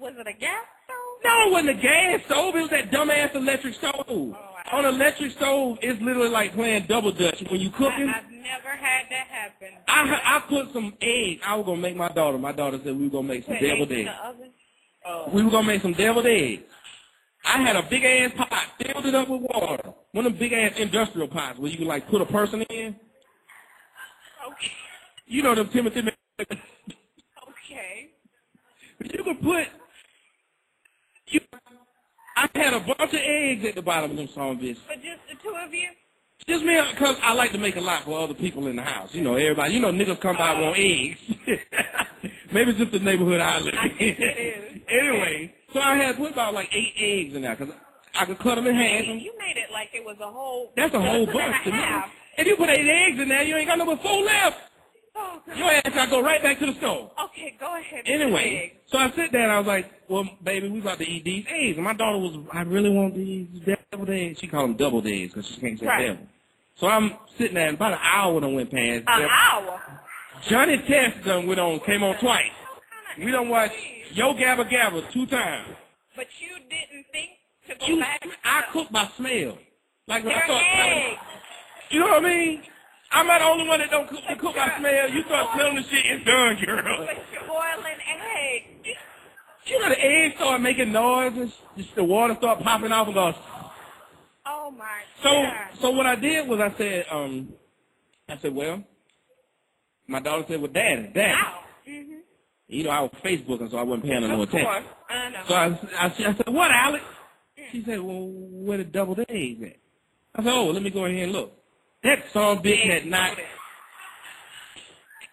Was it a gas stove? No, it wasn't a gas stove. It was that dumbass electric stove. Oh, I- On electric stove, it's literally like playing double dutch when you cooking. I, I've never had that happen. I I put some eggs. I was gonna make my daughter. My daughter said we were gonna make some Put deviled eggs in eggs. Oh. We were gonna make some deviled eggs. I had a big ass pot, filled it up with water. One of them big ass industrial pots where you can like put a person in. Okay. You know them Timothy. Okay. But you could put. You, I had a bunch of eggs at the bottom of them song bitch. But just the two of you? Just me, because I like to make a lot for other people in the house. You know, everybody. You know, niggas come by want eggs. [LAUGHS] Maybe it's just the neighborhood I live in. it is. [LAUGHS] anyway, so I had put about like eight eggs in there because I could cut them in half. And You made it like it was a whole. that's a whole bunch to. If you put eight eggs in there, you ain't got no but four left. Oh. Your ass got to go right back to the store. Okay, go ahead. Anyway, so I sit there and I was like, well, baby, we about to eat these eggs. And my daughter was, I really want these deviled eggs. She called them double eggs because she can't say Right. devil. So I'm sitting there and about an hour done went past. An hour. Johnny Test done went on, came on twice. We done watched Yo Gabba Gabba two times. But you didn't think to go You, back? I cook by smell. Like when I smelling, eggs. you know what I mean? I'm not the only one that don't cook, that cook by smell. You start smelling the shit, it's done, girl. But you're boiling eggs. You know the eggs start making noises, just the water start popping off and goes. Oh, my So, God. so what I did was I said, um, I said, well, my daughter said, well, daddy, daddy. Ow. Mm-hmm. You know, I was Facebooking, so I wasn't paying no attention. course. I know. So I, I, I said, what, Alex? She said, well, where the double eggs at? I said, oh, let me go ahead and look. That song bitch had not,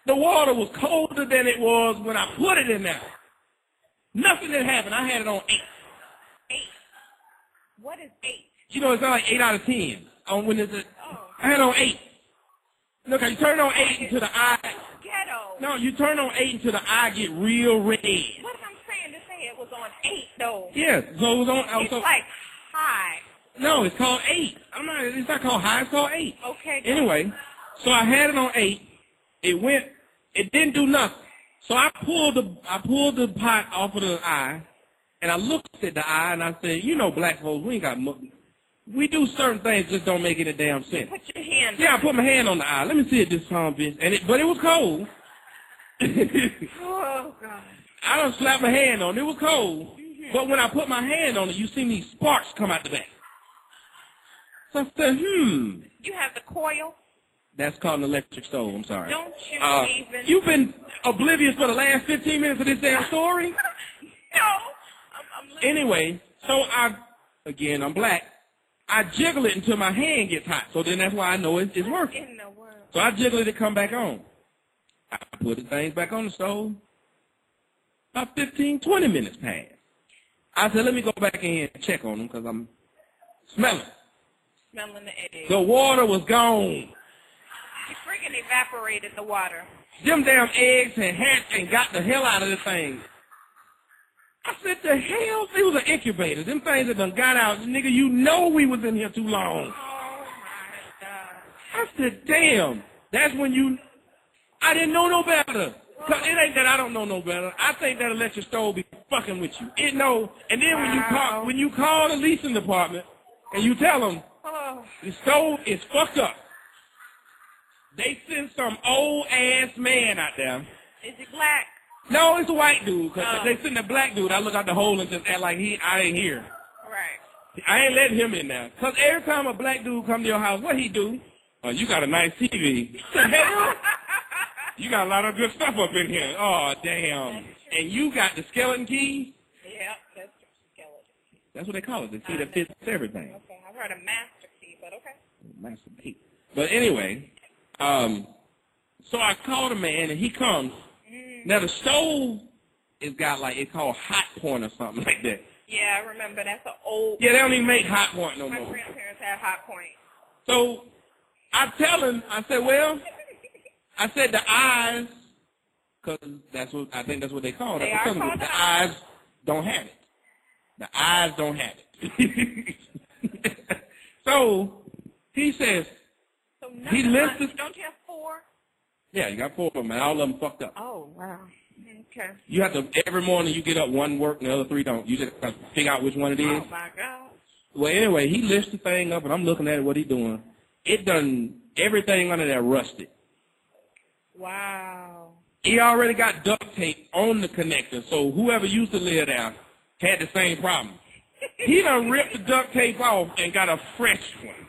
the water was colder than it was when I put it in there. Nothing had happened. I had it on eight. Eight. What is eight? You know, it's not like eight out of ten. On when it's a, Oh. I had it on eight. Look, you turn on eight until the eye. Ghetto. No, you turn on eight until the eye get real red. What I'm trying to say, it was on eight, though. Yes, so it was on. I was It's so, like high. no, it's called eight. I'm not. It's not called high. It's called eight. Okay. Anyway, so I had it on eight. It went. It didn't do nothing. So I pulled the I pulled the pot off of the eye, and I looked at the eye, and I said, you know, black folks, we ain't got. We do certain things just don't make any damn sense. Put your hand Yeah, I put my hand on the eye. Let me see if this son bitch. And it, but it was cold. [LAUGHS] Oh, God. I don't slap my hand on it. It was cold. But when I put my hand on it, you see these sparks come out the back. So I said, hmm. You have the coil? That's called an electric stove. I'm sorry. Don't you Uh, even... You've been oblivious for the last 15 minutes of this damn story. [LAUGHS] No. I'm, I'm. Anyway, so I, again, I'm black. I jiggle it until my hand gets hot. So then that's why I know it, it's working. in the world? So I jiggle it to come back on. I put the things back on the stove. About 15, 20 minutes passed. I said, let me go back in and check on them because I'm smelling. smelling the eggs. The water was gone. He freaking evaporated the water. Them damn eggs and hatched and got the hell out of the thing. I said, the hell? It was an incubator. Them things that done got out. Nigga, you know we was in here too long. Oh my god. I said, damn. That's when you... I didn't know no better. Cause it ain't that I don't know no better. I think that'll let your stove be fucking with you. It know. And then when you call, when you call the leasing department and you tell them Oh, the stove is fucked up, they send some old ass man out there. is he black? No, it's a white dude. Cause Oh. they send a black dude. I look out the hole and just act like he I ain't here. Right. I ain't letting him in now. Cause every time a black dude come to your house, what he do? Oh, you got a nice TV. [LAUGHS] The hell? You got a lot of good stuff up in here. Oh, damn. And you got the skeleton key? Yep, that's skeleton. key. That's what they call it. The key that fits everything. Okay, I've heard a master key, but okay. Master key. But anyway, um, so I called a man and he comes. Now the stove is got like it's called hot point or something [LAUGHS] like that. Yeah, I remember that's an old. Yeah, they don't even make Hotpoint no My more. My grandparents had Hotpoint. So I tell him, I said, well, I said the eyes, because that's what I think that's what they call it. They are called the the eyes don't have it. The eyes don't have it. [LAUGHS] so he says, So He of Don't you have? Yeah, you got four of them, and all of them fucked up. Oh wow. Okay. You have to every morning you get up, one work, and the other three don't. You just have to figure out which one it is. Oh my god. Well, anyway, he lifts the thing up, and I'm looking at it, what he doing. It done everything under there rusted. Wow. He already got duct tape on the connector, so whoever used to live there had the same problem. He done ripped the duct tape off and got a fresh one.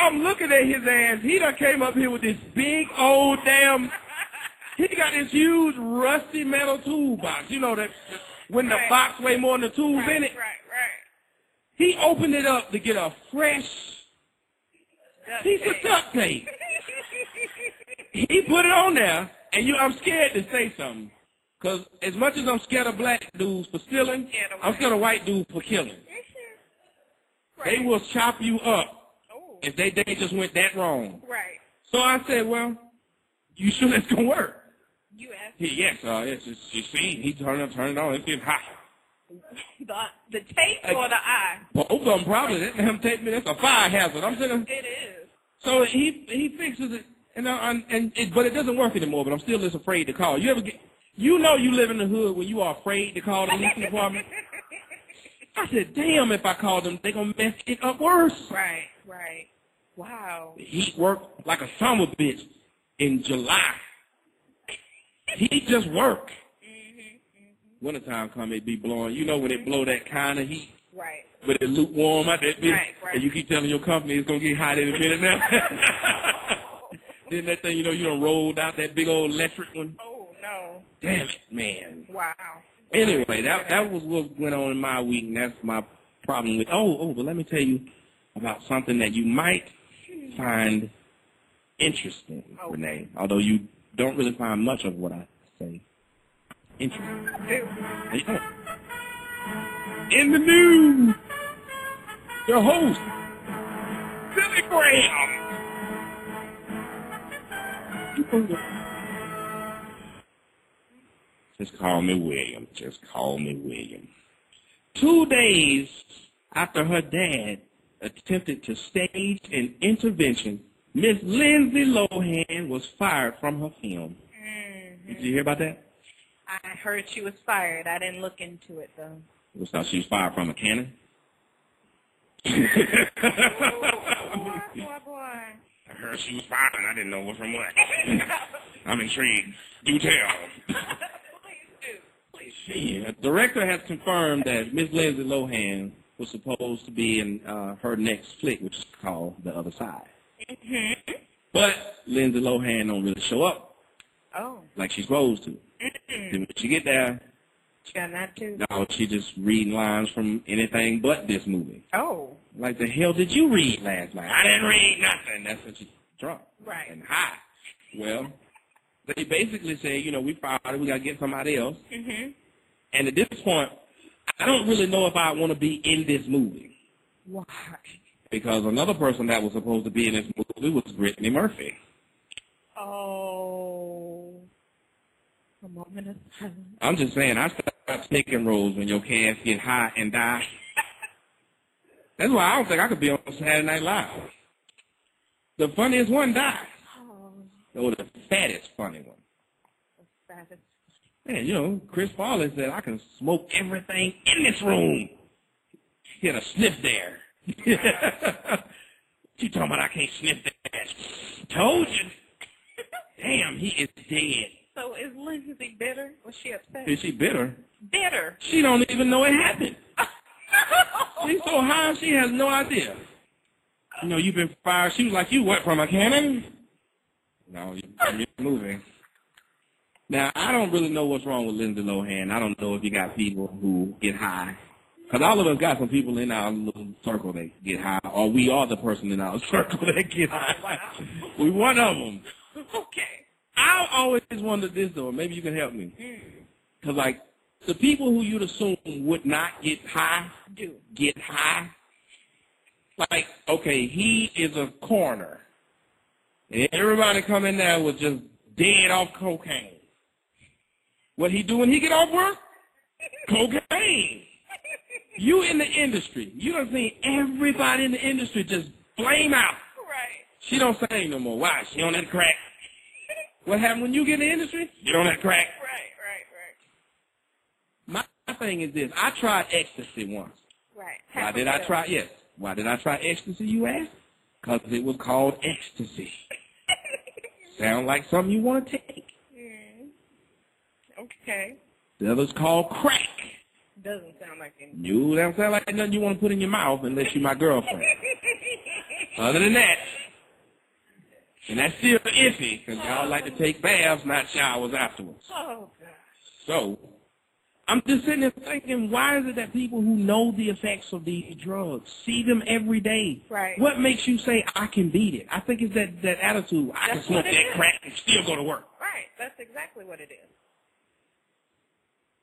I'm looking at his ass. He done came up here with this big old damn. He got this huge rusty metal toolbox. You know that when the Right. box weigh more than the tools Right, in it. right, right. He opened it up to get a fresh Duct piece of tape. duct tape. He put it on there, and you, I'm scared to say something. Because as much as I'm scared of black dudes for stealing, I'm scared of white dudes for killing. They will chop you up if they, they just went that wrong. right. So I said, well, you sure that's going to work? You asked He, yes, uh, yes, it's, you see, he turned it, turned it on, it's getting hot. the the tape or the eye. Both of them probably, that damn tape, that's a fire hazard. I'm sitting, It is. So he he fixes it, and uh, and, and it, but it doesn't work anymore. But I'm still just afraid to call. You ever get? You know you live in the hood when you are afraid to call the leasing department. [LAUGHS] I said, damn, if I call them, they gonna mess it up worse. Right, right. Wow. The heat worked like a summer bitch in July. He just work. Mm-hmm, mm-hmm. Wintertime come, it be blowing. You know when it blow that kind of heat, Right. but it lukewarm out that bitch, Right, right. and you keep telling your company it's gonna get hot in a minute now. [LAUGHS] then that thing, you know, you done rolled out that big old electric one. Oh no. Damn it, man. Wow. Anyway, that that was what went on in my week, and that's my problem with. Oh, oh, but let me tell you about something that you might find interesting, Oh. Renee. Although you don't really find much of what I say interesting. Ew. How you doing? In the news, the host, Billy Graham. Just call me William. Just call me William. Two days after her dad attempted to stage an intervention, Miss Lindsay Lohan was fired from her film. Mm-hmm. Did you hear about that? I heard she was fired. I didn't look into it though. It was thought she was fired from a cannon. boy, boy, boy. I heard she was fired, and I didn't know what from what. I'm intrigued. Do tell. [LAUGHS] Please do. Please. The director has confirmed that Miss Lindsay Lohan was supposed to be in uh, her next flick, which is called The Other Side. Mm-hmm. But Lindsay Lohan don't really show up Oh. like she's supposed to. Then when she get there, She got that too. no, she just reading lines from anything but this movie. Oh. Like the hell did you read last night? I didn't read nothing. That's what she's drunk Right. and high. Well, they basically say, you know, we fired her, we gotta get somebody else. Mm-hmm. And at this point, I don't really know if I want to be in this movie Why? because another person that was supposed to be in this movie was Brittany Murphy. Oh. A moment of silence. I'm just saying, I start taking roles when your cast get high and die. That's why I don't think I could be on Saturday Night Live. The funniest one died. Oh, Or the fattest funny one. that is Man, you know, Chris Farley said I can smoke everything in this room. He had a sniff there. [LAUGHS] you talking about I can't sniff that? Told you. Damn, he is dead. So is Lindsay bitter? Was she upset? Is she bitter? Bitter. She don't even know it happened. She's so high, she has no idea. You know, you've been fired. She was like, you went from a cannon? No, you're moving. Now, I don't really know what's wrong with Lindsay Lohan. I don't know if you got people who get high. Because all of us got some people in our little circle that get high, or we are the person in our [LAUGHS] circle that get high. we one of them. okay. I always wondered this, though. Maybe you can help me. Hmm. Because, like, the people who you'd assume would not get high Do. get high. Like, okay, he is a coroner. And everybody come in there was just dead off cocaine. What he do when he get off work? cocaine. You in the industry. You don't seen everybody in the industry just flame out. Right. She don't say no more. Why? She on that crack. What happened when you get in the industry? Get on that crack. Right, right, right. My thing is this. I tried ecstasy once. Right. Why did I try? Yes. Why did I try ecstasy, you ask? Because it was called ecstasy. [LAUGHS] Sound like something you want to take. Okay. The other's called crack. Doesn't sound like any. You don't sound like nothing you want to put in your mouth unless you're my girlfriend. [LAUGHS] Other than that, and that's still iffy because y'all like to take baths, not showers afterwards. Oh, gosh. So, I'm just sitting there thinking, why is it that people who know the effects of these drugs see them every day? Right. What makes you say I can beat it? I think it's that that attitude. I can smoke that is. crack and still go to work. Right. That's exactly what it is.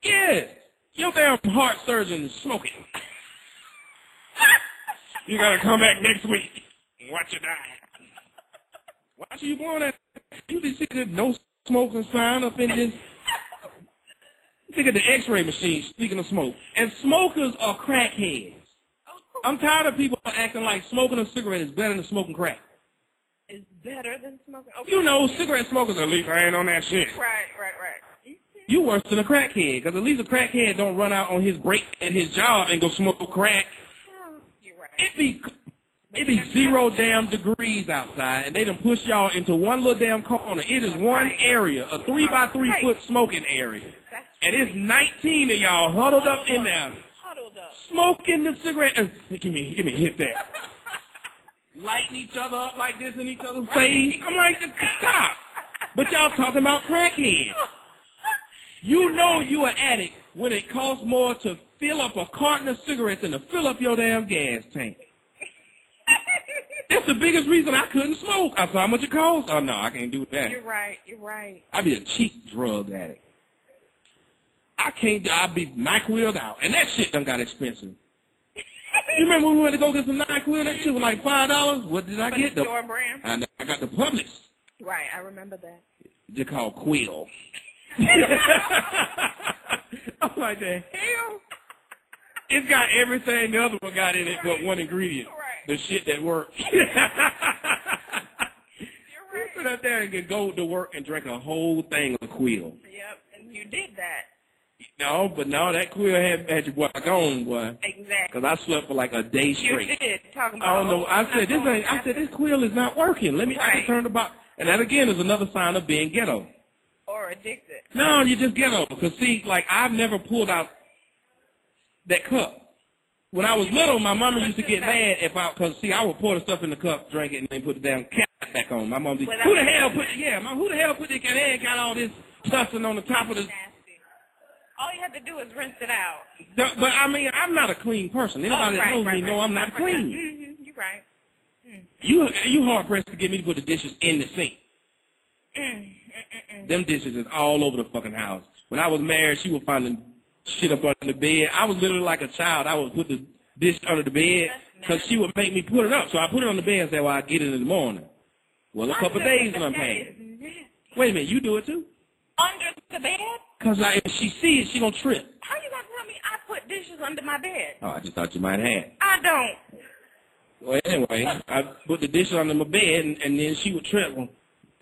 Yes. Your damn heart surgeon is smoking. you gotta come back next week and watch you die. Why are you blowing that? You be seeing this no smoking sign up in this. Look at the X-ray machine. Speaking of smoke, and smokers are crackheads. I'm tired of people acting like smoking a cigarette is better than smoking crack. It's better than smoking. Okay. You know, cigarette smokers at least I ain't on that shit. Right, right, right. You worse than a crackhead, because at least a crackhead don't run out on his break at his job and go smoke crack. Right. It be it be zero damn degrees outside, and they done push y'all into one little damn corner. It is one area, a three by three foot smoking area, and it's 19 of y'all huddled up in there, huddled up. smoking the cigarette. And, give me, give me, hit that. [LAUGHS] Lighting each other up like this in each other's face. I'm like, stop. But y'all talking about crackheads. You know you an addict when it costs more to fill up a carton of cigarettes than to fill up your damn gas tank. [LAUGHS] That's the biggest reason I couldn't smoke. I saw how much it costs. Oh no, I can't do that. You're right. You're right. I'd be a cheap drug addict. I can't. I'd be Nyquil out, and that shit done got expensive. You remember when we went to go get some Nyquil? That shit was like five dollars. What did I But get? The, store brand. I, I got the Publix. Right. I remember that. They're called Quill. [LAUGHS] I'm like, the hell? It's got everything the other one got in it but one ingredient. Right. The shit that works. [LAUGHS] You're [LAUGHS] You right. sit up there and can go to work and drink a whole thing of Quill. Yep. And you did that. No, but no, that Quill had, had your boy gone, boy. Exactly. Because I slept for like a day straight. You did. Talking about I don't know. I said this ain't. I said this Quill is not working. Let me. I can turn the box. And that again is another sign of being ghetto. Or addicted. No, you just ghetto. Because see, like I've never pulled out that cup. When I was little, my mama used to get [LAUGHS] mad if I, cause see, I would pour the stuff in the cup, drink it, and then put the damn cap back on. My mom, be, who the hell put? Yeah, mom, who the hell put the? They got all this tussin on the top of the. Nasty. All you have to do is rinse it out. No, But I mean, I'm not a clean person. Anybody Oh, that knows right, me know. I'm not clean. [LAUGHS] Mhm, You're right. You you hard pressed to get me to put the dishes in the sink. Mm, mm, mm, mm. Them dishes is all over the fucking house. When I was married, she would find them shit up under the bed. I was literally like a child. I would put the dish under the bed because she would make me put it up. So I put it on the bed and say, well, I get it in the morning. Well, a couple of days and I'm paying. Wait a minute, you do it too? Under the bed? Because like, if she sees it, she gonna trip. How you gonna tell me I put dishes under my bed? Oh, I just thought you might have. I don't. Well, anyway, I put the dishes under my bed, and, and then she would trip and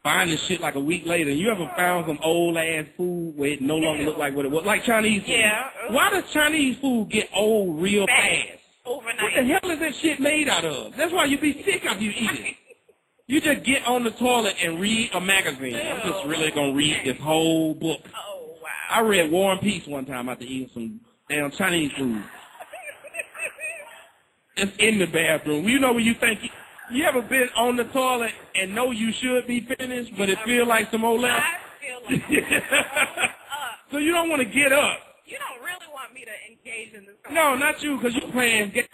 find this shit like a week later. You ever found some old ass food where it no longer looked like what it was? Like Chinese food. Yeah. Why does Chinese food get old real Fast. fast? What the hell is that shit made out of? That's why you be sick after you eat it. [LAUGHS] You just get on the toilet and read a magazine. I'm just really gonna read this whole book. Oh, wow. I read War and Peace one time after eating some damn Chinese food. [LAUGHS] It's in the bathroom. You know when you think you, you ever been on the toilet and know you should be finished, but it feel like some old left. I feel like [LAUGHS] so you don't want to get up. you don't really want me to engage in this. No, not you, because you're playing gas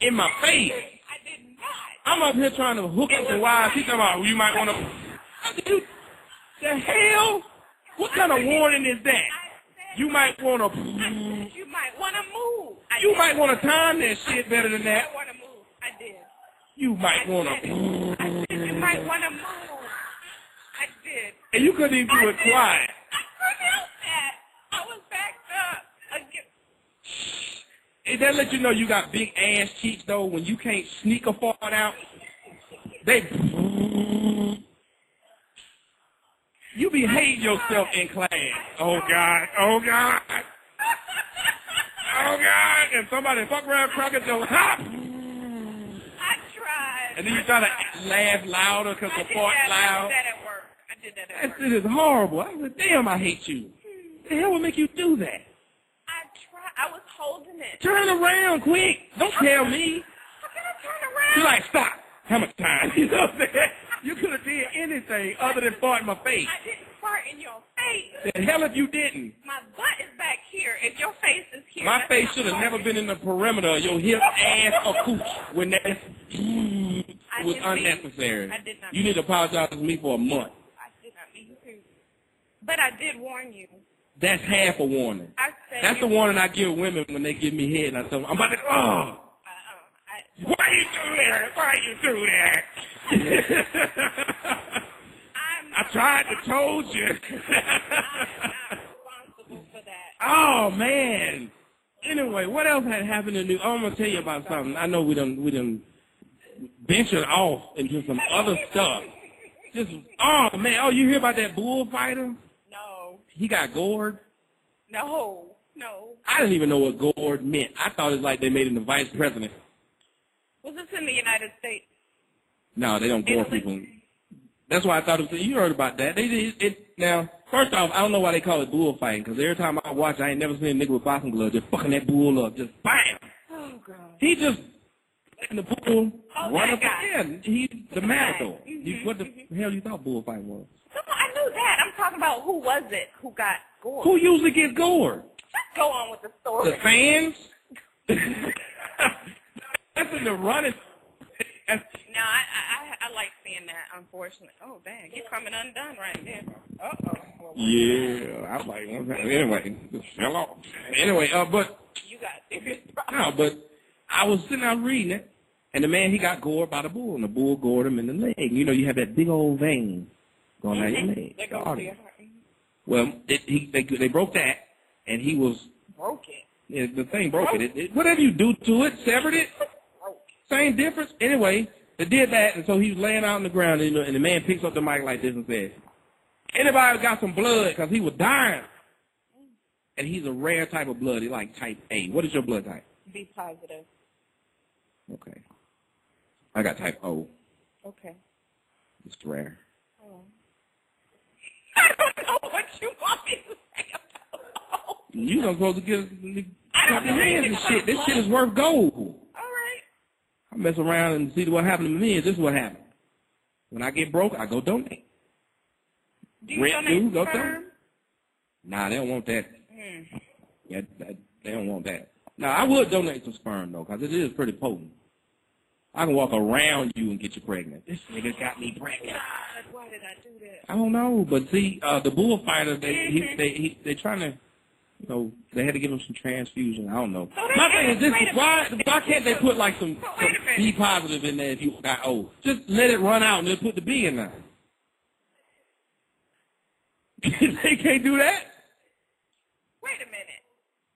in my face. I did not. I'm up here trying to hook up the wires. He's talking about you might want to. The hell? What kind of warning is that? You might want to. you might want to move. I You did. might want to time that shit better than that. I want to move. I did. You might want to. I said you mm. might want to move. I did. And you couldn't even do it quiet. I couldn't help that. I was backed up. Again. It that let you know you got big ass cheeks though when you can't sneak a fart out. They You be hating yourself in class. Oh God, oh God. [LAUGHS] Oh God. And somebody fuck around cracking your hop. I tried. And then you try to laugh louder because the fart that. I did that at work. I did that at work. shit is horrible. I said, damn, I hate you. Hmm. The hell would make you do that? I tried. I was holding it. Turn around quick. Don't tell me. How can I turn around? You're like, stop. How much time? [LAUGHS] You know what I'm saying? You could have did anything other than fart in my face. I didn't fart in your face. The hell if you didn't. My butt is back here. If your face is here. My that's face should have never been in the perimeter of your hip, ass, or cooch when that was didn't mean- unnecessary. I did not You need to apologize to me for a month. I did not mean to. But I did warn you. That's half a warning. I said That's the warning I give women when they give me head and I tell them, I'm about to, oh, why you do that? Why you do that? [LAUGHS] I'm tried to told you. [LAUGHS] I'm not responsible for that. oh man. Anyway, what else had happened in New? I'm gonna tell you about something. I know we done we done ventured off into some other stuff. Just oh man, oh you hear about that bullfighter? No. He got gored. No. No. I didn't even know what gored meant. I thought it's like they made him the vice president. Was this in the United States? No, they don't gore Italy? people. That's why I thought it was. You heard about that? They did it. Now, first off, I don't know why they call it bullfighting because every time I watch, I ain't never seen a nigga with boxing gloves just fucking that bull up, just bam. Oh, God. He just in the bull Oh, run up. guy. Yeah, he's the matador. Mhm, You, what the hell you thought bullfighting was? I knew that. I'm talking about who was it who got gored. Who usually gets gored? Just go on with the story. The fans. [LAUGHS] [LAUGHS] That's in the running. [LAUGHS] No, I, I I like seeing that. Unfortunately. Oh dang, you're coming undone right there. Uh oh. Yeah, I like. Anyway, just fell off. Anyway, uh, but You got serious problems. no, but I was sitting out reading it, and the man he got gored by the bull, and the bull gored him in the leg. You know, you have that big old vein going down your leg. That the goes to artery. your. Mhm. Well, it, he they they broke that, and he was Broke it. yeah, the thing broke it. It, it. Whatever you do to it, severed it. [LAUGHS] Same difference. Anyway, they did that, and so he was laying out on the ground, and, and the man picks up the mic like this and says, "Anybody got some blood? Because he was dying." And he's a rare type of blood. He's like type A. What is your blood type? Be positive. Okay. I got type O. Okay. It's rare. Oh. [LAUGHS] I don't know what you want me to say about You don't supposed to get I clap your hands and shit. This shit is worth gold. I mess around and see what happened to me. Is this is what happened. When I get broke, I go donate. Do you Rent donate due, go donate. Nah, they don't want that. Hmm. Yeah, that, they don't want that. Now, I would donate some sperm, though, because it is pretty potent. I can walk around you and get you pregnant. This nigga got me pregnant. God, why did I do that? I don't know, but see, uh, the bullfighter, they, he, they, he, they trying to you know, they had to give him some transfusion. I don't know. So My thing is this: why why can't they put like some, So some wait a minute. B positive in there if you got O? Just let it run out and then put the B in there. [LAUGHS] they can't do that. Wait a minute.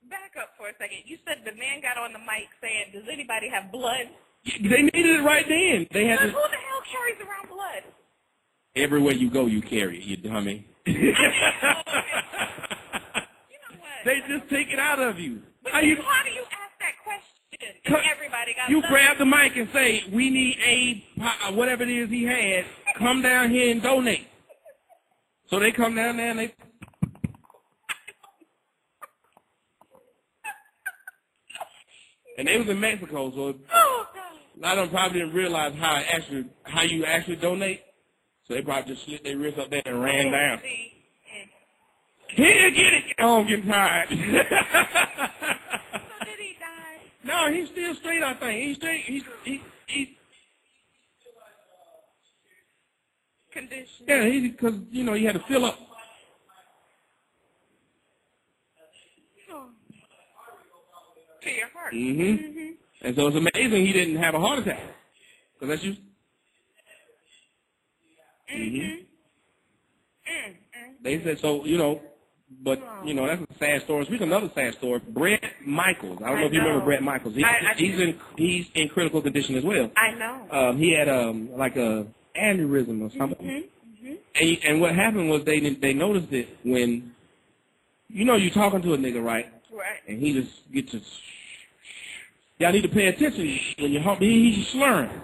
Back up for a second. You said the man got on the mic saying, "Does anybody have blood?" They needed it right then. They had But to. who the hell carries around blood? Everywhere you go, you carry it, you dummy. [LAUGHS] You know what? they just take it out of you. How you? how do you ask that question? Everybody got You blood? grab the mic and say, "We need a uh, whatever it is he had. Come down here and donate." So they come down there and they. And they was in Mexico, so Oh, a lot of them probably didn't realize how actually how you actually donate. So they probably just slid their wrists up there and ran oh, down. See. Here, get it. Oh, I'm getting tired. So did he die? no, he's still straight. I think he's straight. He's he he. Condition. Yeah, he because you know he had to fill up. Oh. To your heart. hmm And so it's amazing he didn't have a heart attack. Because that's you. hmm Mm, mm. They said so. You know, but you know that's a sad story. Speaking of another sad story, Bret Michaels. I don't know I if you remember know. Bret Michaels. He, I- I he's in he's in critical condition as well. I know. Um, he had um like a aneurysm or something. Mhm, mhm. And, and what happened was they they noticed it when, you know, you talking to a nigga, right? Right. And he just gets to, y'all need to pay attention when you hump. He, he's slurring. [LAUGHS]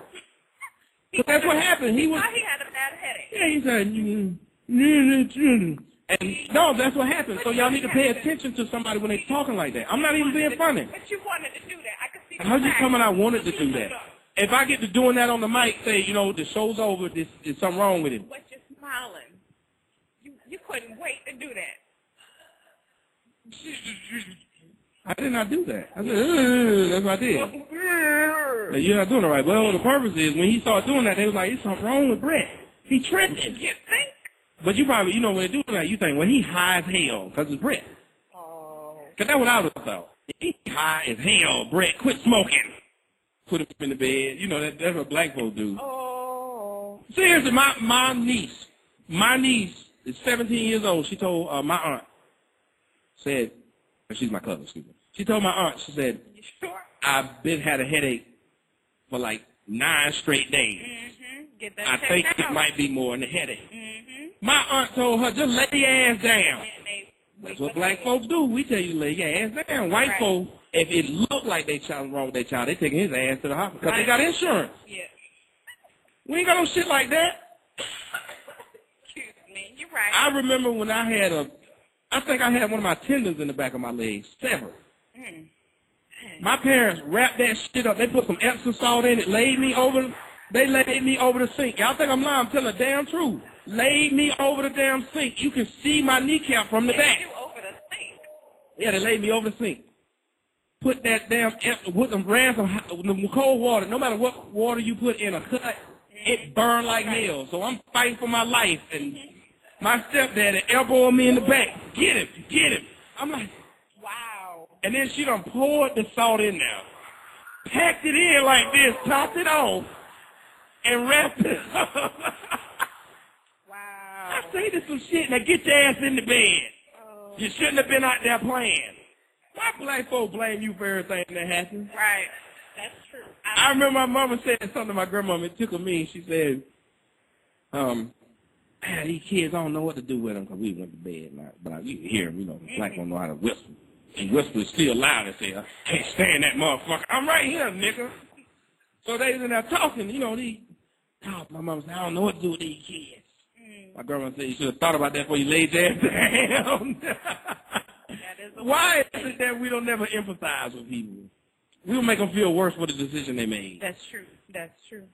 But that's what happened. He was, he had a bad headache. yeah, he said, "Mm, mm, mm." And no, that's what happened. So y'all need to pay attention to somebody when they're talking like that. I'm not even being funny. But you wanted to do that. I could see the How you coming? I wanted to do that. If I get to doing that on the mic, say, you know, the show's over. There's, there's something wrong with it. But you're smiling. You you couldn't wait to do that. I did not do that. I said, that's what I did. [LAUGHS] You're not doing it right. Well, the purpose is when he started doing that, they was like, "There's something wrong with Bret. He tripping." You think? But you probably, you know, when they do that, you think, well, he high as hell because it's Bret. Oh. Because that's what I would have thought. He high as hell, Bret. Quit smoking. Put him in the bed. You know, that, that's what black folks do. Oh. Seriously, my my niece, my niece is 17 years old. She told uh, my aunt, said, she's my cousin, excuse me. She told my aunt, she said, You sure? I've been had a headache for like nine straight days. Mm-hmm. Get that I think out. it might be more than a headache. Mm-hmm. My aunt told her, just lay your ass down. That's what black folks do. We tell you to lay your ass down. White Right. folks, if it look like they child wrong with their child, they taking his ass to the hospital because they got insurance. Yeah. We ain't got no shit like that. Excuse me. You're right. I remember when I had a, I think I had one of my tendons in the back of my leg severed. Mm. My parents wrapped that shit up. They put some Epsom salt in it, laid me over. They laid me over the sink. Y'all think I'm lying? I'm telling the damn truth. Laid me over the damn sink. You can see my kneecap from the back. You over the sink. Yeah, they laid me over the sink. Put that damn with them ran some some cold water. No matter what water you put in a cut, it burned like hell. So I'm fighting for my life, and my stepdaddy elbowing me in the back. Get him, get him. I'm like, Wow. and then she done poured the salt in there, packed it in like this, topped it off, and wrapped it up. [LAUGHS] I say this some shit. Now get your ass in the bed. Oh. You shouldn't have been out there playing. Why black folks blame you for everything that happens? Right. That's true. I remember my mama said something to my grandmama. It tickled me. She said, um, man, these kids, I don't know what to do with them because we went to bed. Now, but I, you can hear them, you know, black don't know how to whisper. And whisper is still loud and say, I can't stand that motherfucker. I'm right here, nigga. So they was in there talking, you know, these, oh, my mama said, I don't know what to do with these kids. My grandma said, you should have thought about that before you laid there [LAUGHS] down. That is a Why is it that we don't never empathize with people? We'll make them feel worse for the decision they made. That's true. That's true.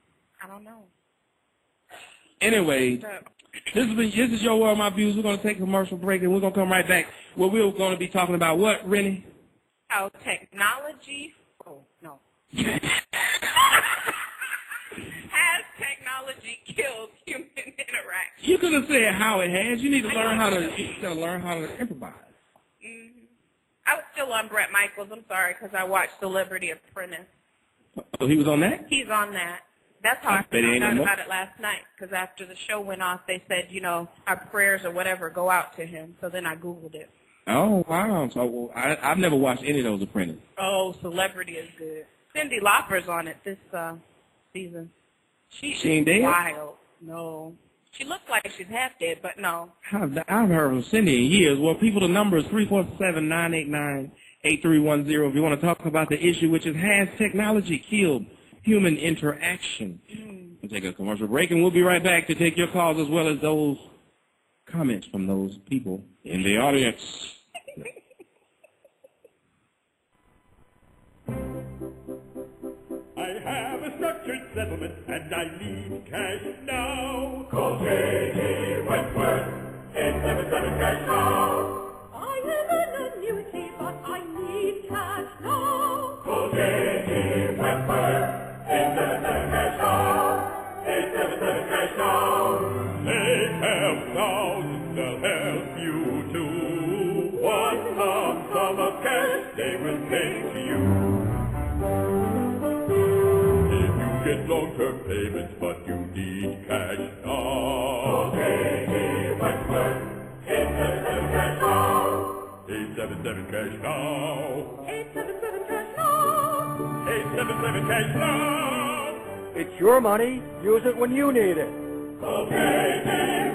I don't know. Anyway, But this is this is your world, my views. We're gonna take a commercial break and we're gonna come right back. Where we're gonna be talking about what, Rennie? how technology. Oh no. [LAUGHS] Has technology killed human [LAUGHS] interaction? You could have said how it has. You need to learn how to you gotta learn how to improvise. hmm I was still on Bret Michaels. I'm sorry because I watched The Celebrity Apprentice. Oh, he was on that? He's on that. That's how I ain't found out about it last night. Because after the show went off, they said, you know, our prayers or whatever go out to him. So then I googled it. Oh, wow. So well, I, I've never watched any of those Apprentice. Oh, Celebrity is good. Cyndi Lauper's on it this uh, season. She, She ain't dead? wild. No, she looks like she's half dead, but no. I've, I've heard from Cyndi in years. Well, people, the number is 347-989-8310 if you want to talk about the issue, which is has technology killed human interaction? Hmm. We'll take a commercial break, and we'll be right back to take your calls as well as those comments from those people in the audience. [LAUGHS] I have a structured settlement and I need cash now. Call J.G. Wentworth, 877 cash now. I have an annuity, but I need cash now. Call J.G. Wentworth, 877 cash now. 877 cash now. They have thousands, they'll help you too. One lump sum of cash they will you payments, but you need cash now. J.G. Wentworth, 877 cash now. 877 cash now. 877 cash now. 877 cash now. It's your money. Use it when you need it. Call J.G.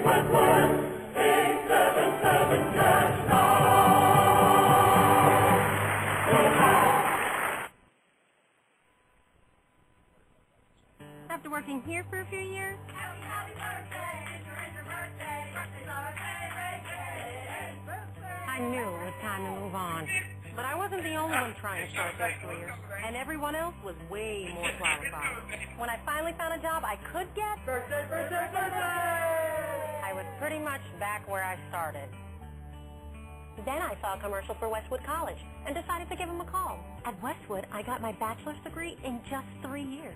Wentworth, 877 cash now. Working here for a few years, I knew it was time to move on. But I wasn't the only one trying to start their career, and everyone else was way more qualified. When I finally found a job I could get, I was pretty much back where I started. Then I saw a commercial for Westwood College and decided to give them a call. At Westwood, I got my bachelor's degree in just three years.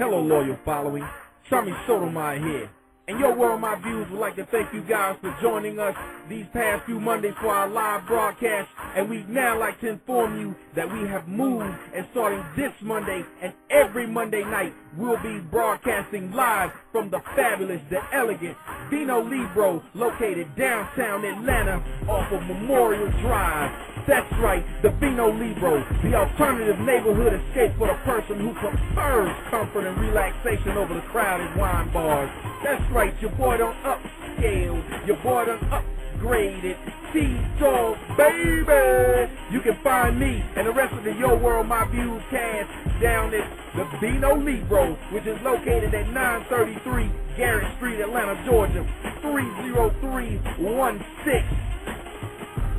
Hello, loyal following. Tommy Sotomayor here. And your world, my views would like to thank you guys for joining us these past few Mondays for our live broadcast. And we'd now like to inform you that we have moved and starting this Monday and every Monday night, we'll be broadcasting live from the fabulous, the elegant Vino Libro located downtown Atlanta off of Memorial Drive. That's right, the Vino Libro, the alternative neighborhood escape for the person who prefers comfort and relaxation over the crowded wine bars. That's right, your boy done upscale, your boy done upgraded. T-Dog, baby! You can find me and the rest of the Yo World My Views cast down at the Vino Libro, which is located at 933 Garrett Street, Atlanta, Georgia, 30316.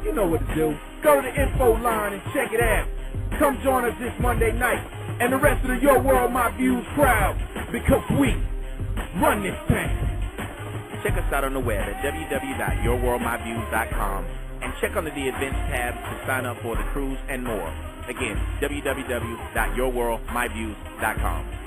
You know what to do. Go to the info line and check it out. Come join us this Monday night and the rest of the Your World My Views crowd because we run this thing. Check us out on the web at www.yourworldmyviews.com and check under the events tab to sign up for the cruise and more. Again, www.yourworldmyviews.com.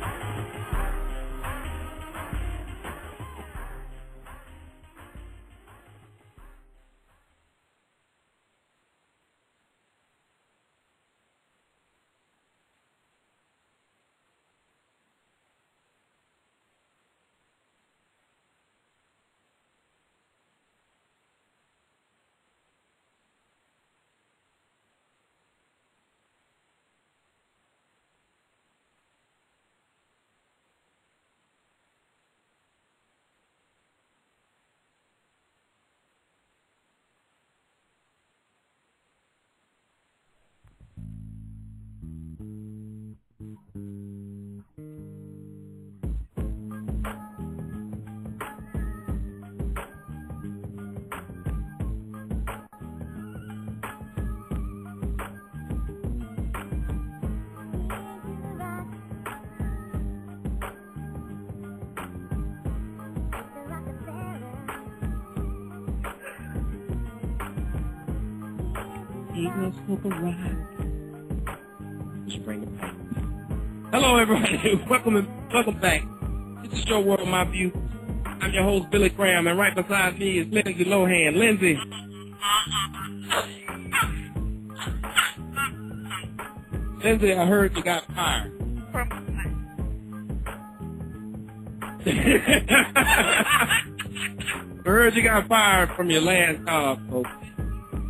Hello, everybody. [LAUGHS] welcome, welcome back. This is your world, my view. I'm your host, Billy Graham, and right beside me is Lindsay Lohan. Lindsay. Lindsay, I heard you got fired. [LAUGHS] I heard you got fired from your last job, so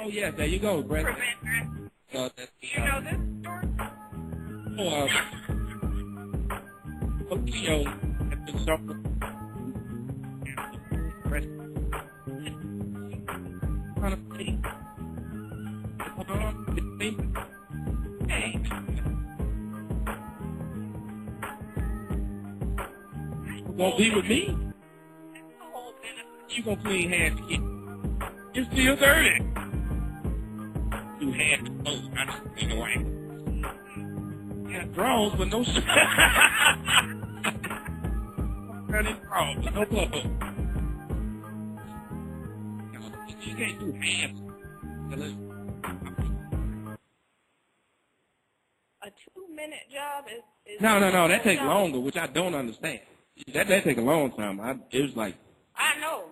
Oh yes, there you go, Bret. Uh, that's, You know this story? Oh, uh, Tokyo be with me. You gonna clean hands again. You're still dirty. You hands closed. I just clean away. Got drawers, but no [LAUGHS] shirt. Drawers, but no clothes. You can't do hands. A two-minute job is, is No, no, no. That takes job. longer, which I don't understand. That that take a long time. I it was like I know,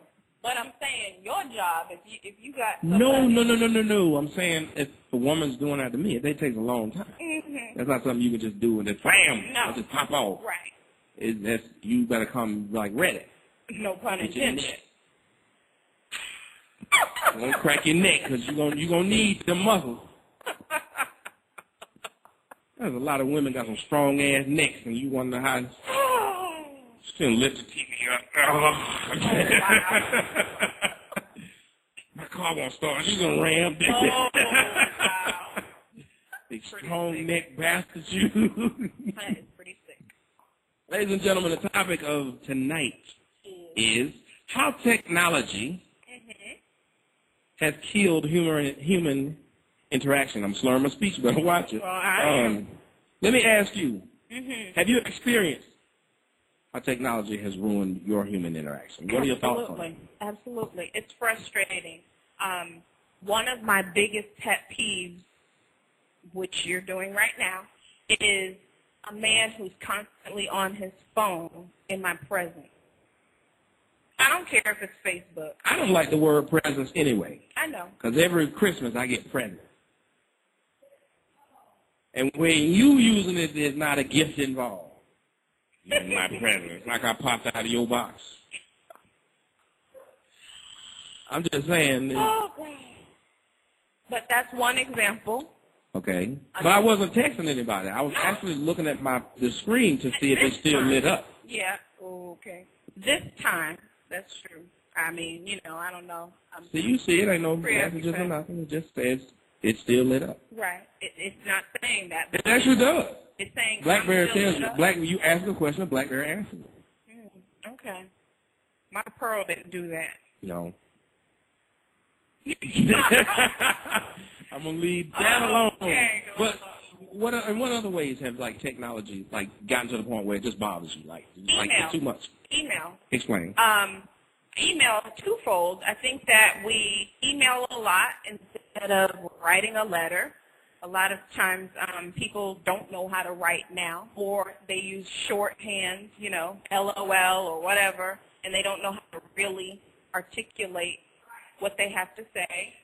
but I'm saying your job. If you if you got no, no, no, no, no, no. I'm saying if a woman's doing that to me, it they take a long time. Mhm. That's not something you can just do and then bam, No. just pop off. Right. It, that's you better come like ready. No pun intended. neck. Don't crack your neck because you're gonna you gonna need the muscles. [LAUGHS] There's a lot of women got some strong ass necks, and you wonder how. Can lift the TV up. [LAUGHS] My car won't start. She's gonna ram this. Oh, [LAUGHS] Big strong neck bastard you. That is pretty sick. Ladies and gentlemen, the topic of tonight is how technology has killed human human interaction. I'm slurring my speech, better [LAUGHS] watch it. Well. Um, let me ask you: Mhm. Have you experienced how technology has ruined your human interaction? What are your thoughts on it? Absolutely. Absolutely. It's frustrating. Um, one of my biggest pet peeves, which you're doing right now, is a man who's constantly on his phone in my presence. I don't care if it's Facebook. I don't like the word presents anyway, I know. because every Christmas I get presents. And when you using it, there's not a gift involved. In my presence, like I popped out of your box. I'm just saying, Oh. But that's one example. okay. But I wasn't texting anybody. I was actually looking at my the screen to see if it's still lit up. Yeah. Oh, okay. This time, that's true. I mean, you know, I don't know. I'm So you see it, ain't no messages or nothing. It just says it's still lit up. right. It, it's not saying that. But It actually does. It's saying BlackBerry I'm still tells you. Black, you ask a question, BlackBerry answers. Mm, okay. My Pearl didn't do that. You know. [LAUGHS] I'm gonna leave that alone. Okay, But what in what other ways have like technology like gotten to the point where it just bothers you, like like it's too much? Email. Explain. Um, email twofold. I think that we email a lot instead of writing a letter. A lot of times um, people don't know how to write now, or they use shorthand, you know, LOL or whatever, and they don't know how to really articulate what they have to say.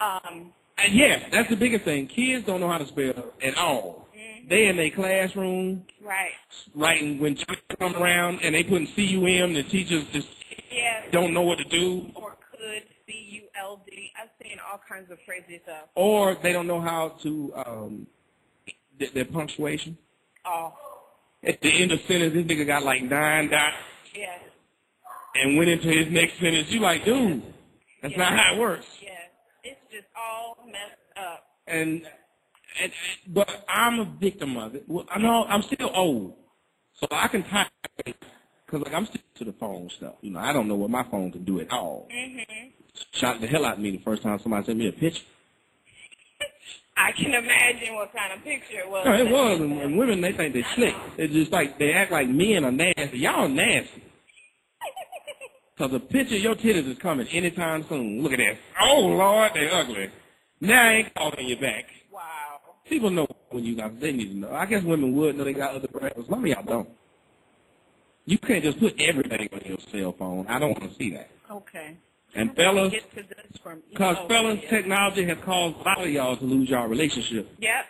Um, And yeah, that's the biggest thing. Kids don't know how to spell at all. They in their classroom right. writing when children come around and they putting cum. The teachers just Yeah. don't know what to do. Or could I've seen all kinds of crazy stuff. Or they don't know how to um th- their punctuation. Oh, At the end of sentence, this nigga got like nine dots yes, and went into his next sentence. You like, dude, that's not how it works. yes. It's just all messed up. And, and but I'm a victim of it. Well, I know I'm still old, so I can type because like I'm still to the phone stuff. You know, I don't know what my phone can do at all. Mhm. Shocked the hell out of me the first time somebody sent me a picture. I can imagine what kind of picture it was. No, it was, and, and women they think they're slick. It's just like they act like men are nasty. Y'all nasty. [LAUGHS] Cause a picture of your titties is coming anytime soon. Look at that. Oh Lord, they ugly. Now I ain't calling you back. Wow. People know when you got. They need to know. I guess women would know they got other brands. Some of y'all don't. You can't just put everything on your cell phone. I don't want to see that. Okay. And fellas, Get to this from cause oh, fellas, technology has caused a lot of y'all to lose y'all relationship. Yep.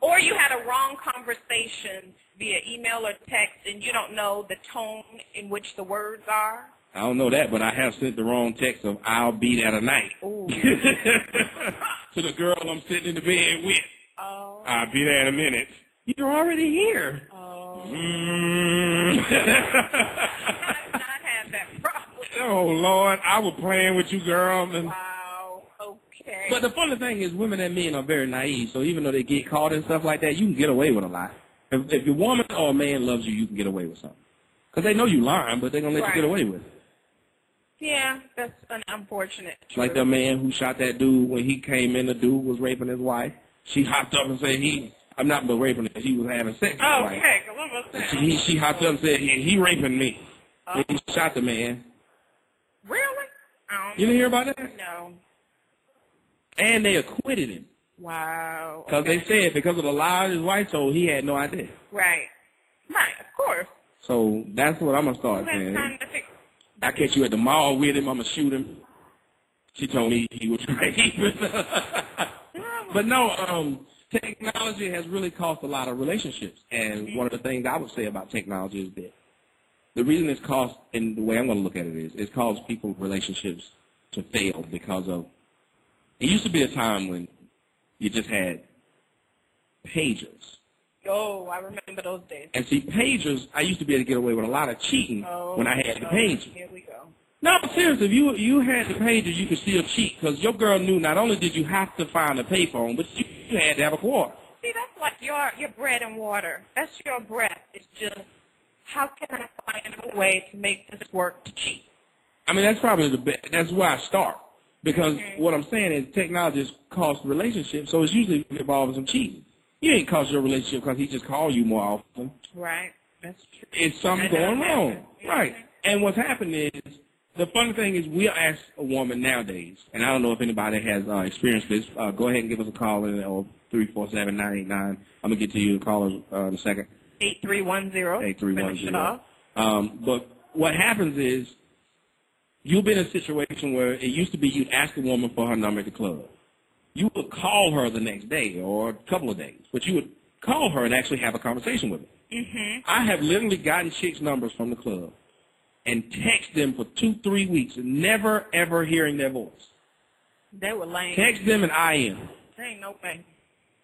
Or you had a wrong conversation via email or text, and you don't know the tone in which the words are. I don't know that, but I have sent the wrong text of "I'll be there tonight" [LAUGHS] to the girl I'm sitting in the bed with. Oh. I'll be there in a minute. You're already here. Oh. Mm. [LAUGHS] I've not had that problem. Oh Lord, I was playing with you, girl. And, Wow. Okay. but the funny thing is, women and men are very naive. So even though they get caught and stuff like that, you can get away with a lot. If, if your woman or a man loves you, you can get away with something. Because they know you lying, but they're gonna let Right. you get away with it. yeah, that's an unfortunate. Like the man who shot that dude when he came in, the dude was raping his wife. She hopped up and said he, I'm not but raping her, he was having sex Oh, wife. heck, what was that? She, she hopped up and said, he, he raping me. Oh. And he shot the man. Really? I don't You didn't hear about that? No. And they acquitted him. Wow. Because they said because of the lie his wife told, he had no idea. Right. Right, of course. So that's what I'm going to start saying. I catch you at the mall with him, I'm going to shoot him. She told me he was [LAUGHS] raping. but no, um, technology has really cost a lot of relationships. And one of the things I would say about technology is that the reason it's caused, and the way I'm going to look at it is, it's caused people relationships to fail because of, it used to be a time when you just had pagers. Oh, I remember those days. And see, pagers, I used to be able to get away with a lot of cheating Oh, when I had the oh, pager. Here we go. No, but seriously, if you you had the pager, you could still cheat because your girl knew not only did you have to find a payphone, but you, you had to have a quarter. See, that's like your your bread and water. That's your breath. It's just how can I find a way to make this work to cheat? I mean, that's probably the best. That's where I start because what I'm saying is technology has cost relationships, so it's usually involving some cheating. You ain't cost your relationship because he just called you more often. Right. That's true. It's something going wrong, happen. right? And what's happened is the funny thing is we'll ask a woman nowadays, and I don't know if anybody has uh, experienced this. Uh, go ahead and give us a call in or three four seven nine eight nine. I'm gonna get to you. Call us uh, in a second. Eight three one zero. Eight three one Finish it zero. off. Um, but what happens is you've been in a situation where it used to be you'd ask a woman for her number at the club. You would call her the next day or a couple of days, but you would call her and actually have a conversation with her. Mhm. I have literally gotten chicks' numbers from the club and text them for two, three weeks, never ever hearing their voice. They were lame. Text them and IM, There ain't no way.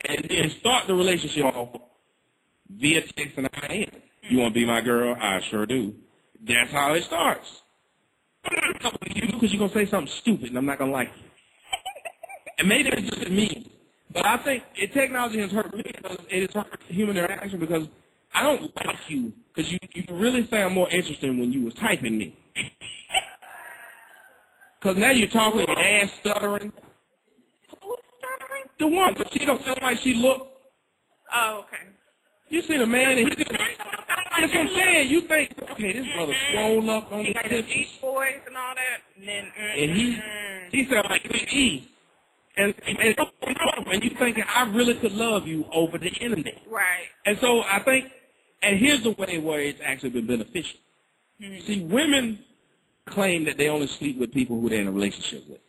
and then start the relationship off via text and IM. You want to be my girl? I sure do. That's how it starts. I'm not to you because you're gonna say something stupid, and I'm not gonna like you. And maybe it's just me, but I think it, technology has hurt me because it has hurt human interaction because I don't like you because you you really sound more interesting when you was typing me. Because now you're talking your ass stuttering. The one, but she don't sound like she look. Oh, okay. You see the man, and he just, that's what I'm saying. You think, okay, this brother swole up on He the got his tips, Boys and all that, and then mm, and he mm, he sound like Big E. And, and, and you thinking I really could love you over the internet. right. And so I think, and here's the way where it's actually been beneficial. Mhm. See, women claim that they only sleep with people who they're in a relationship with.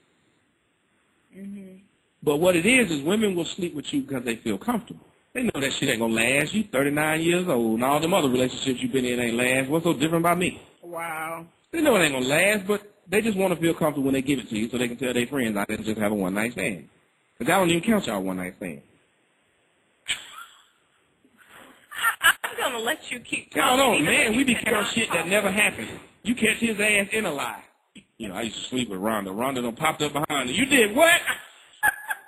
Mhm. But what it is is women will sleep with you because they feel comfortable. They know that shit ain't gonna last. You 39 years old, and all them other relationships you've been in ain't last. What's so different about me? Wow. They know it ain't gonna last, but They just want to feel comfortable when they give it to you so they can tell their friends I didn't just have a one night stand. Because I don't even count y'all one night stand. I'm gonna let you keep talking. know, man, we be counting shit that never happened. You catch his ass in a lie. You know, I used to sleep with Rhonda. Rhonda done popped up behind her. You did what?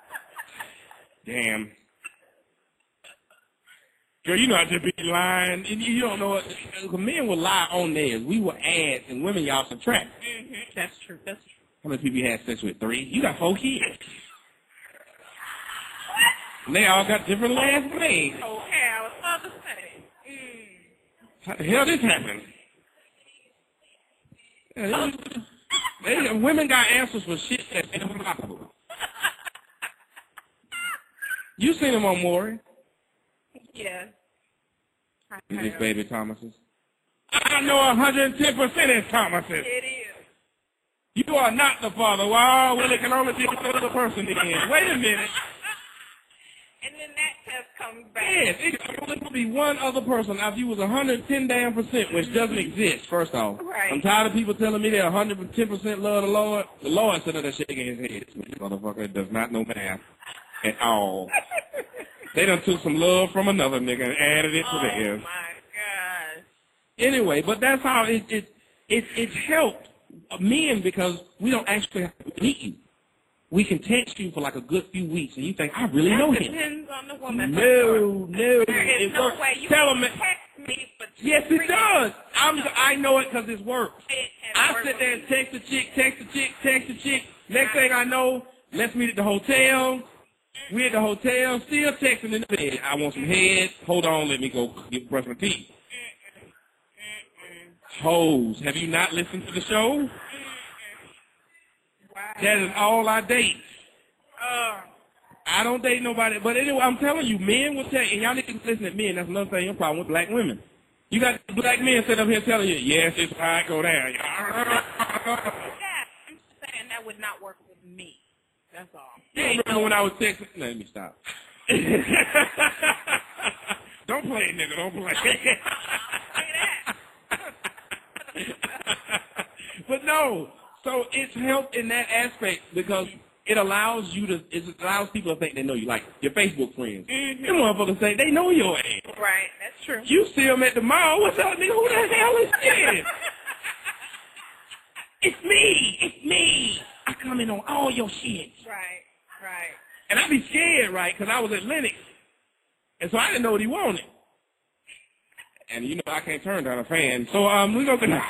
[LAUGHS] Damn. Girl, you know I just be lying. And you don't know what. Men will lie on theirs. We will add, and women y'all subtract. hmm That's true. That's true. How many people you had sex with? Three? You got four kids. And they all got different last names. Okay, I was about to say. Mm. How the hell this happened? [LAUGHS] Yeah, they- they- women got answers for shit that's impossible. You seen them on Maury? Yeah. I These have. baby Thomases. I know 110% is Thomases. It is. You are not the father. Wow, well, it can only be the other person then. Wait a minute. [LAUGHS] And then that test comes back. Yes, it can only be one other person. Now, if you was 110 damn percent, which doesn't exist, first off. Right. I'm tired of people telling me they're 110 percent love the Lord. The Lord sitting there shaking his head. This motherfucker does not know math at all. [LAUGHS] they done took some love from another nigga and added it to the end. oh my gosh. Anyway, but that's how it it it it's helped men because we don't actually have to meet you. We can text you for like a good few weeks, and you think I really know That him. depends on the woman. No, no, There is it no works. way you Tell can him. text me for two, Yes, it does. I'm, I know it because it works. It I sit there and text the chick, text the chick, text the chick. Next thing I know, let's meet at the hotel. We at the hotel, still texting in the bed. I want some head. Hold on, let me go get brush my teeth. Hoes, have you not listened to the show? That is all I date. Uh, I don't date nobody. But anyway, I'm telling you, men will tell you, and y'all to listen to men. That's another thing, your problem with black women. You got black men sitting up here telling you, yes, it's how it go down. [LAUGHS] that, I'm just saying that would not work with me. That's all. You remember when I was texting? Let me stop. [LAUGHS] don't play, nigga. Don't play. [LAUGHS] but no. So it's helped in that aspect because it allows you to, it allows people to think they know you. Like your Facebook friends. Mhm. Them motherfuckers think they know your ass. Right, that's true. You see them at the mall. What's up, nigga? Who the hell is this? [LAUGHS] it's me. It's me. I come in on all your shit. Right. And I be scared, right? Because I was at Lenox. And so I didn't know what he wanted. And you know I can't turn down a fan. So um, we gonna. [LAUGHS]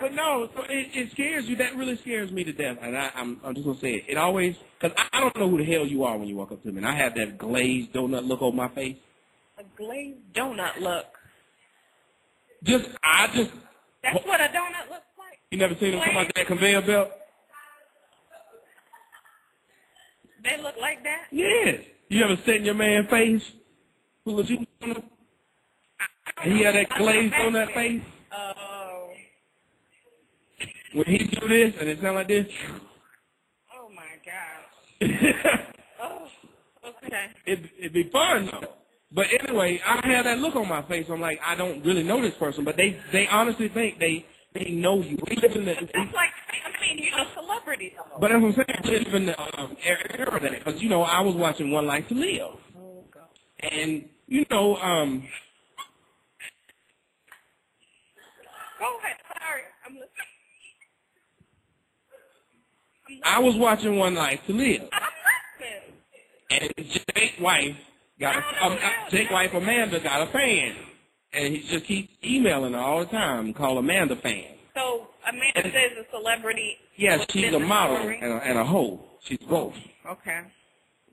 but no, so it, it scares you. That really scares me to death. And I, I'm, I'm just gonna say it. It always because I, I don't know who the hell you are when you walk up to me. And I have that glazed donut look on my face. A glazed donut look. Just I just. That's what a donut looks like. You never seen them come out that conveyor belt? They look like that? Yes. You ever sit in your man face? Who was you? He had that glaze on that face. Oh. When he do this and it sound like this, Oh my gosh. [LAUGHS] Oh. Okay. it it'd be fun though. But anyway, I had that look on my face. I'm like, I don't really know this person, but they they honestly think they they know you. We live in the, That's like, I mean, you're a celebrity. though. but as I'm saying, we live in the um, era of that because you know I was watching One Life to Live, Oh, God. and you know um Go ahead. Sorry. I'm listening. I was watching One Life to Live. I'm listening. And Jake's wife got a, um, Jake's wife Amanda got a fan, and he just keeps emailing her all the time. Call Amanda fan. So, Amanda says a celebrity. Yes, she's a model and a, and a hoe. She's both. Okay.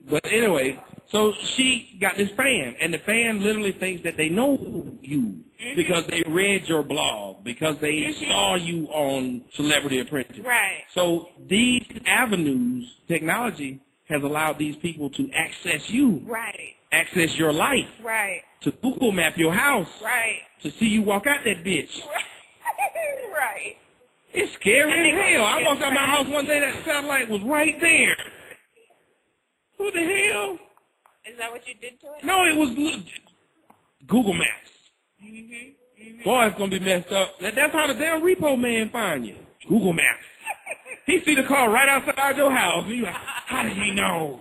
But anyway, so she got this fan, and the fan literally thinks that they know you mm-hmm. because they read your blog, because they mm-hmm. saw you on Celebrity Apprentice. Right. So these avenues, technology has allowed these people to access you, Right. access your life, Right. To Google map your house, Right. to see you walk out that bitch. [LAUGHS] right. It's scary as hell. I walked out my house one day, that satellite was right there. Who the hell? Is that what you did to it? No, it was l- Google Maps. Mm-hmm. Boy, it's gonna be messed up. That- That's how the damn repo man find you. Google Maps. [LAUGHS] he see the car right outside your house. You like, how did he know?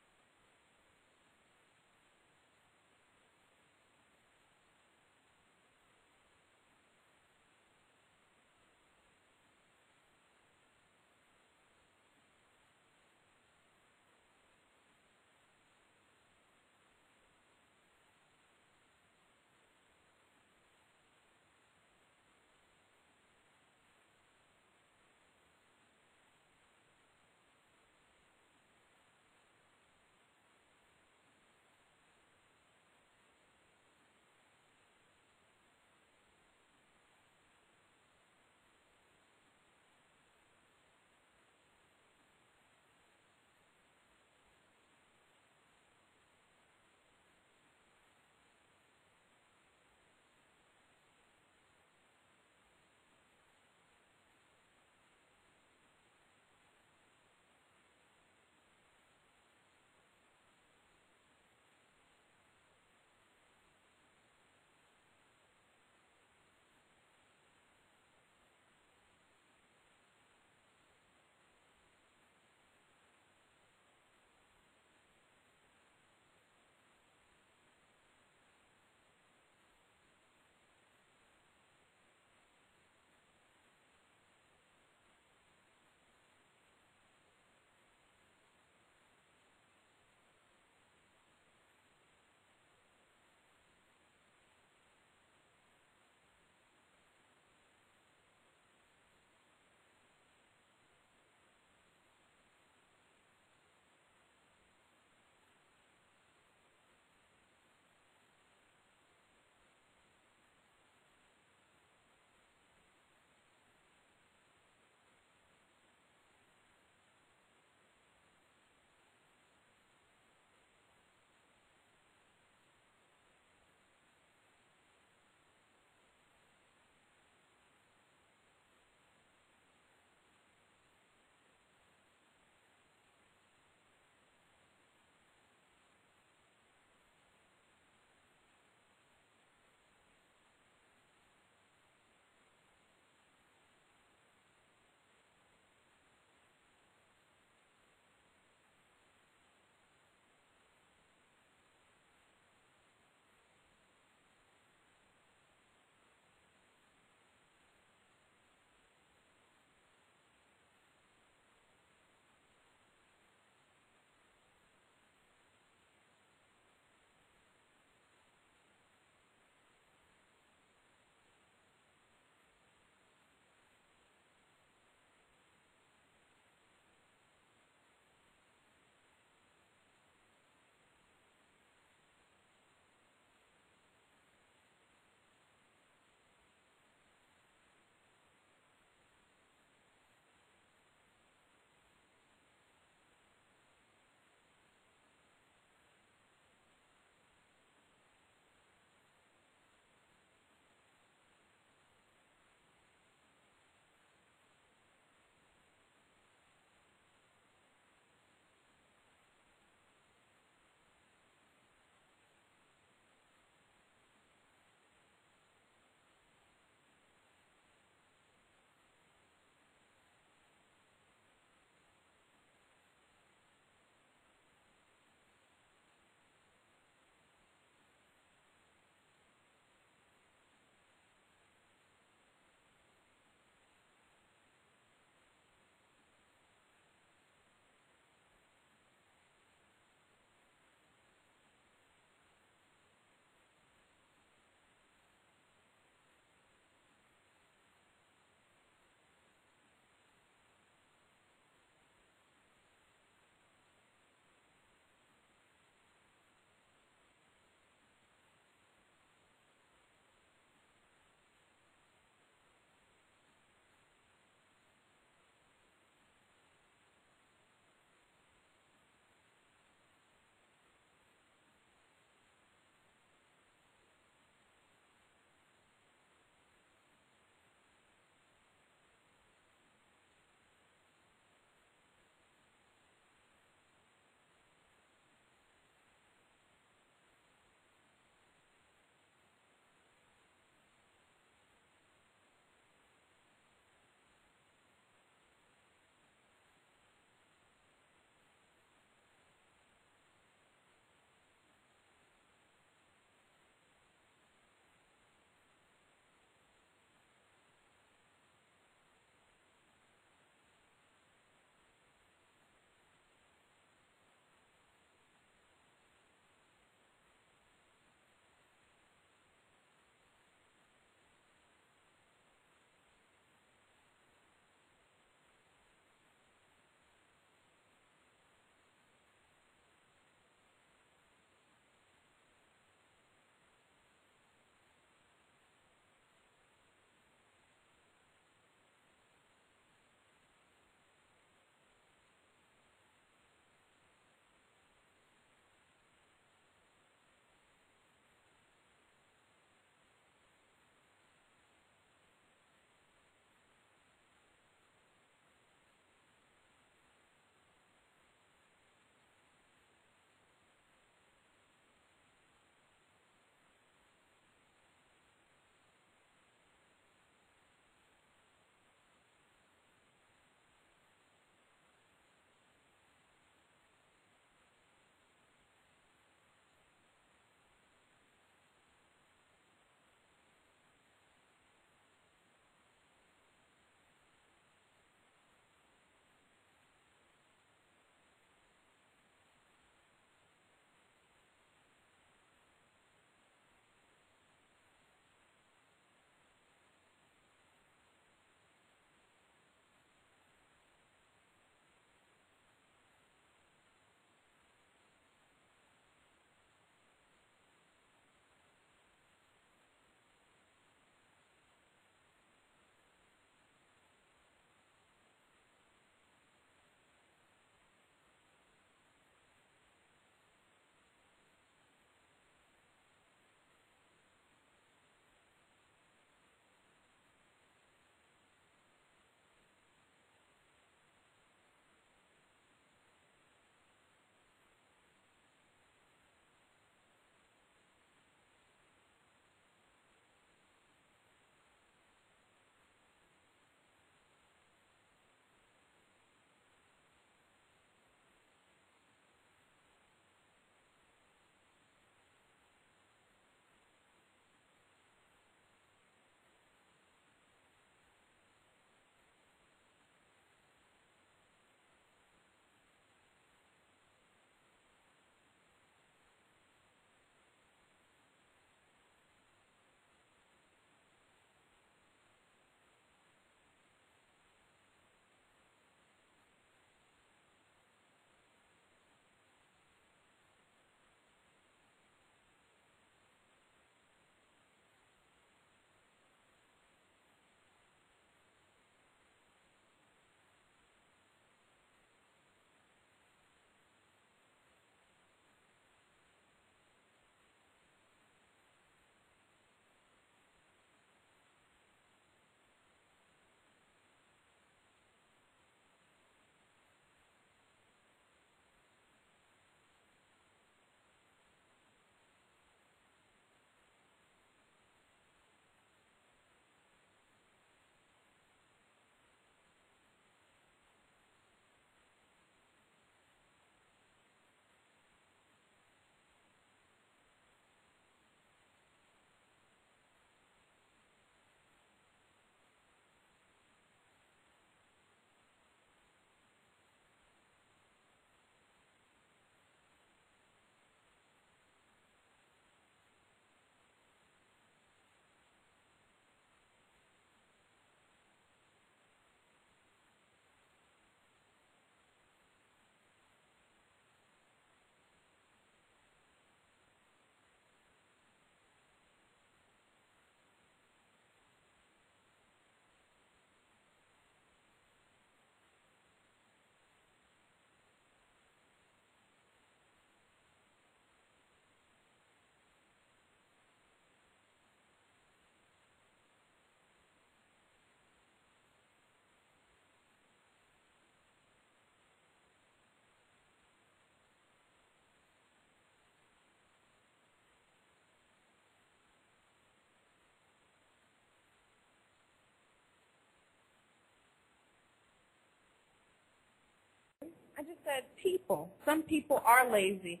I just said people. Some people are lazy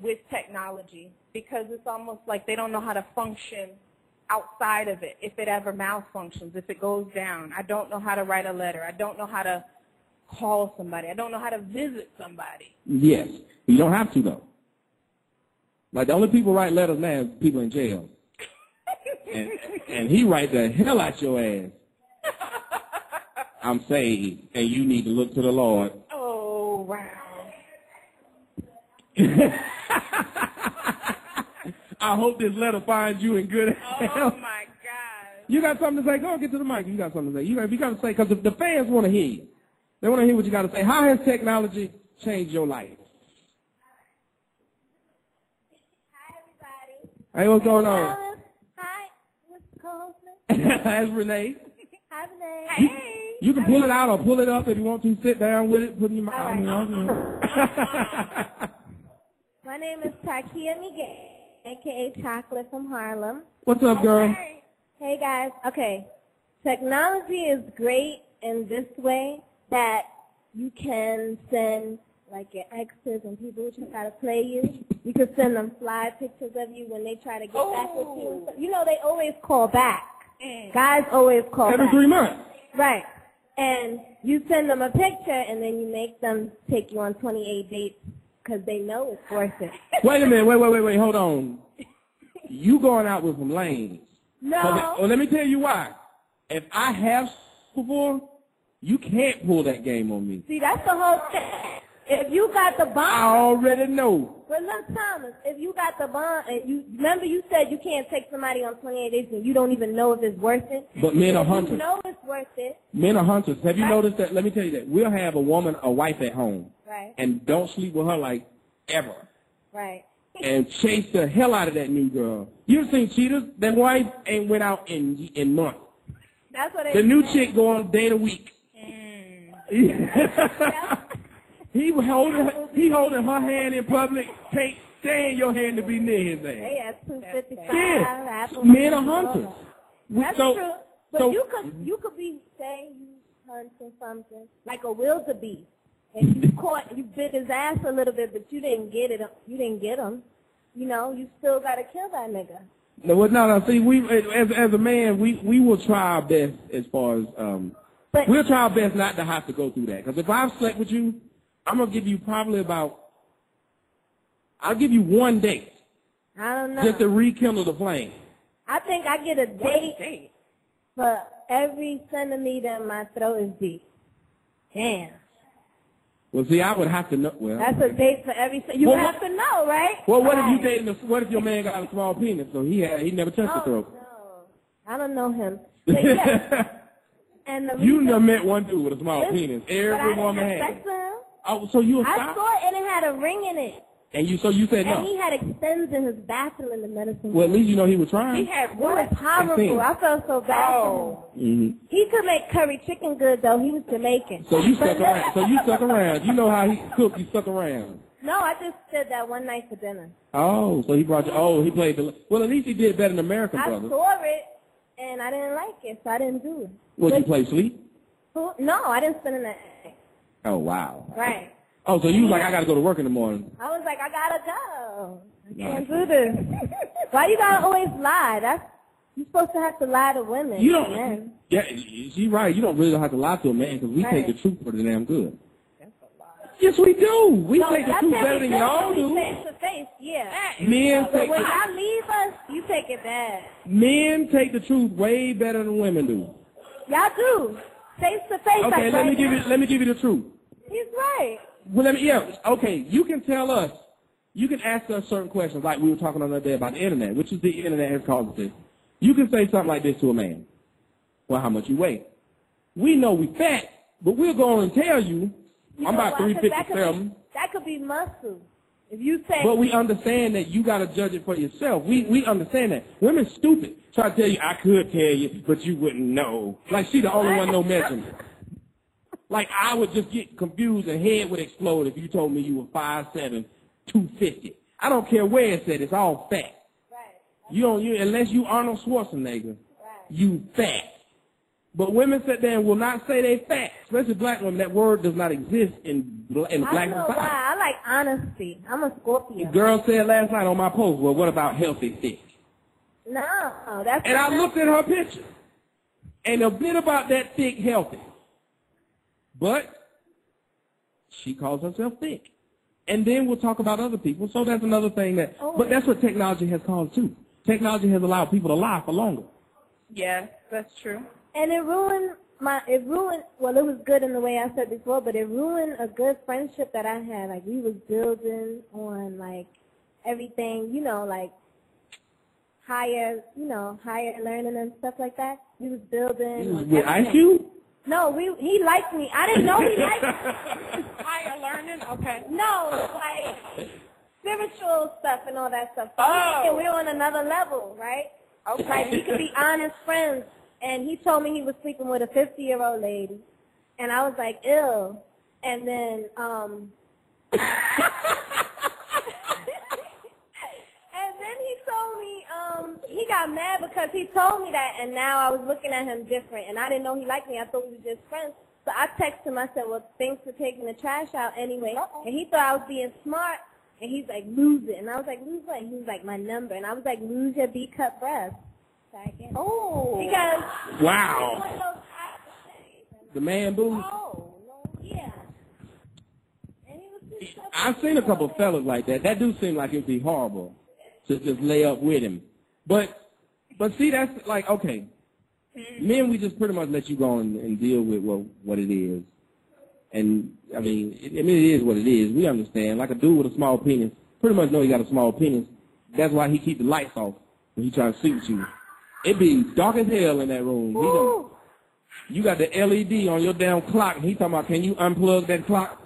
with technology because it's almost like they don't know how to function outside of it if it ever malfunctions, if it goes down. I don't know how to write a letter. I don't know how to call somebody. I don't know how to visit somebody. Yes. You don't have to though. Like the only people write letters now is people in jail. and, and he write the hell out your ass. [LAUGHS] I'm saved, and you need to look to the Lord. Oh, wow. [LAUGHS] I hope this letter finds you in good Oh, health. my God. You got something to say? Go on, get to the mic. You got something to say. You got, you got to say because the fans want to hear you. They want to hear what you got to say. How has technology changed your life? Hi, everybody. Hey, what's going on? Hi, Mr. Coleman. [LAUGHS] That's Renee. [LAUGHS] Hi, Renee. You, you can pull it out or pull it up if you want to. Sit down with it. Put it in your mouth. All you know. My name is Takia Miguel, aka Chocolate from Harlem. What's up, girl? Hey guys, okay. Technology is great in this way that you can send like your exes and people who try to play you. You can send them fly pictures of you when they try to get back with you. Oh. You know they always call back. Mm. Guys always call Every back. three months. Right. And you send them a picture and then you make them take you on 28 dates because they know it's worth it. Wait a minute. Wait, wait, wait, wait. Hold on. You going out with some lanes. No. Well, let me tell you why. If I have before, you can't pull that game on me. See, that's the whole thing. If you got the bomb. I already know. But look, Thomas, if you got the bond, and you remember you said you can't take somebody on 28 days and you don't even know if it's worth it. But men are If you know it's worth it, Men are hunters. Have you noticed that? Let me tell you that. We'll have a woman, a wife at home, right, and don't sleep with her like ever. right. and chase the hell out of that new girl. You ever seen cheaters? That wife ain't went out in in months. That's what The new chick go on a date a week. Hmm. [LAUGHS] he holding he holding her hand in public. Can't stand your hand to be near his ass. They have 255. Yeah. Men are hunters. That's so- true. But so- you could you could be saying you hunting something like a wildebeest, and you caught you bit his ass a little bit, but you didn't get it. You didn't get him. You know, you still gotta kill that nigga. No, well, no, no. See, we as as a man, we we will try our best as far as um. But- we'll try our best not to have to go through that. Because if I've slept with you, I'm gonna give you probably about. I'll give you one date I don't know. just to rekindle the flame. I think I get a date for every centimeter my throat is deep. Damn. Well, see, I would have to know. Well, That's a date for every. You Well, have to know, right? well, what if you Right. dating? A, what if your man got a small penis, so he had he never touched the Oh, throat? no. I don't know him. [LAUGHS] But yeah. and the you never met one dude with a small Listen, penis. Every woman had. Oh, so you a I saw it and it had a ring in it. And you so you said And no. he had Extenze in his bathroom in the medicine. Well, at least you know he was trying. He had what? It was I horrible. I felt so bad for him. hmm He could make curry chicken good though. He was Jamaican. So you stuck around. So you stuck around. You know how he cooked. You stuck around. No, I just did that one night for dinner. Oh, so he brought you. Oh, he played the. Well, at least he did better than American I Brothers. saw it and I didn't like it, so I didn't do it. What you play sleep? Who- No, I didn't spend the night. Oh wow. Right. Oh, so you was like, I got to go to work in the morning. I was like, I gotta go. I can't do this. Why you gotta always lie? That's you're supposed to have to lie to women. You and don't. men. Yeah, she's right. You don't really have to lie to a man because we Right. take the truth pretty damn good. That's a lie. Yes, we do. We No, take the truth better than y'all it do. Face to face, yeah. Men But take when the, y'all leave us, you take it bad. men take the truth way better than women do. Y'all do. Face to face. Okay, like let me right give you let me give you the truth. He's right. Well, let me, yeah, okay, you can tell us, you can ask us certain questions like we were talking on the other day about the internet, which is the internet has caused this. You can say something like this to a man. Well, how much you weigh? We know we fat, but we'll go on and tell you, You I'm about why? 'Cause that could 357, be- That could be muscle. If you say, but we understand that you got to judge it for yourself. We, we understand that. Women stupid. Try to tell you, I could tell you, but you wouldn't know. Like she the only one no measurement. Like I would just get confused and head would explode if you told me you were five seven, two fifty. I don't care where it said, It's all fat. You don't you unless you Arnold Schwarzenegger. You fat. But women sit there and will not say they fat, especially black women. That word does not exist in in I black know society. why. I like honesty. I'm a Scorpio. The girl said last night on my post, well, what about healthy thick? No, that's And I looked at her picture. And a bit about that thick healthy. But she calls herself thick. And then we'll talk about other people. So that's another thing that, Oh. but that's what technology has caused too. Technology has allowed people to lie for longer. Yeah, that's true. And it ruined my, it ruined, well, it was good in the way I said before, but it ruined a good friendship that I had. Like, we was building on, like, everything, you know, like, higher, you know, higher learning and stuff like that. We was building. Mm, on With everything. IQ? No, we, he liked me. I didn't know he liked me. [LAUGHS] Higher learning? Okay. No, like, spiritual stuff and all that stuff. So Oh. We're on another level, right? Okay. Like we could be [LAUGHS] honest friends. And he told me he was sleeping with a 50 year old lady. And I was like, ew. And then, um, [LAUGHS] and then he told me, um, he got mad because he told me that and now I was looking at him different and I didn't know he liked me. I thought we were just friends. So I texted him, I said, well, thanks for taking the trash out anyway. And he thought I was being smart. And he's like, lose it. And I was like, lose what? And he was like, my number. And I was like, lose your B-cup breast. So I guess. Oh. Because. Wow. It's one of those types of things. The man booth. Oh, no, yeah. And he was just so I've seen a couple of fellas like that. That do seem like it'd be horrible to just lay up with him. But, but see, that's like, okay. Men, we just pretty much let you go and, and deal with what, what it is. And, I mean, it, I mean, it is what it is. We understand. Like a dude with a small penis, pretty much know he got a small penis. That's why he keep the lights off when he try to shoot you. It be dark as hell in that room. He you got the LED on your damn clock, and he talking about, can you unplug that clock?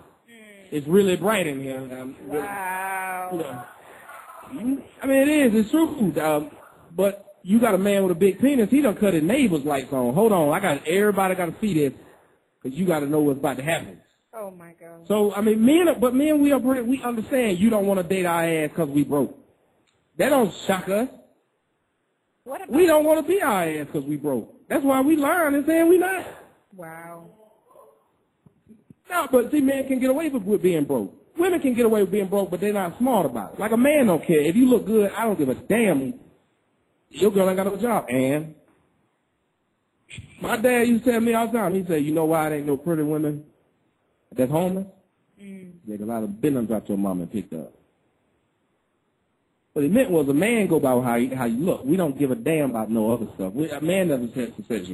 It's really bright in here. Um, Wow. you know. I mean, it is. It's true. Um, but you got a man with a big penis. He done cut his neighbor's lights on. Hold on. I got everybody got to see this because you got to know what's about to happen. Oh my God. So I mean, men, but men, we are we understand you don't want to date our ass because we broke. That don't shock us. What about? We don't want to be our ass because we broke. That's why we learn and saying we not. Wow. No, but see, men can get away with with being broke. Women can get away with being broke, but they're not smart about it. Like a man don't care. If you look good, I don't give a damn. Your girl ain't got no job, and my dad used to tell me all the time. He said, "You know why it ain't no pretty women that's homeless? Mm. There's a lot of been out your mom and picked up." What he meant was a man go by how you, how you look. We don't give a damn about no other stuff. We, a man doesn't say, say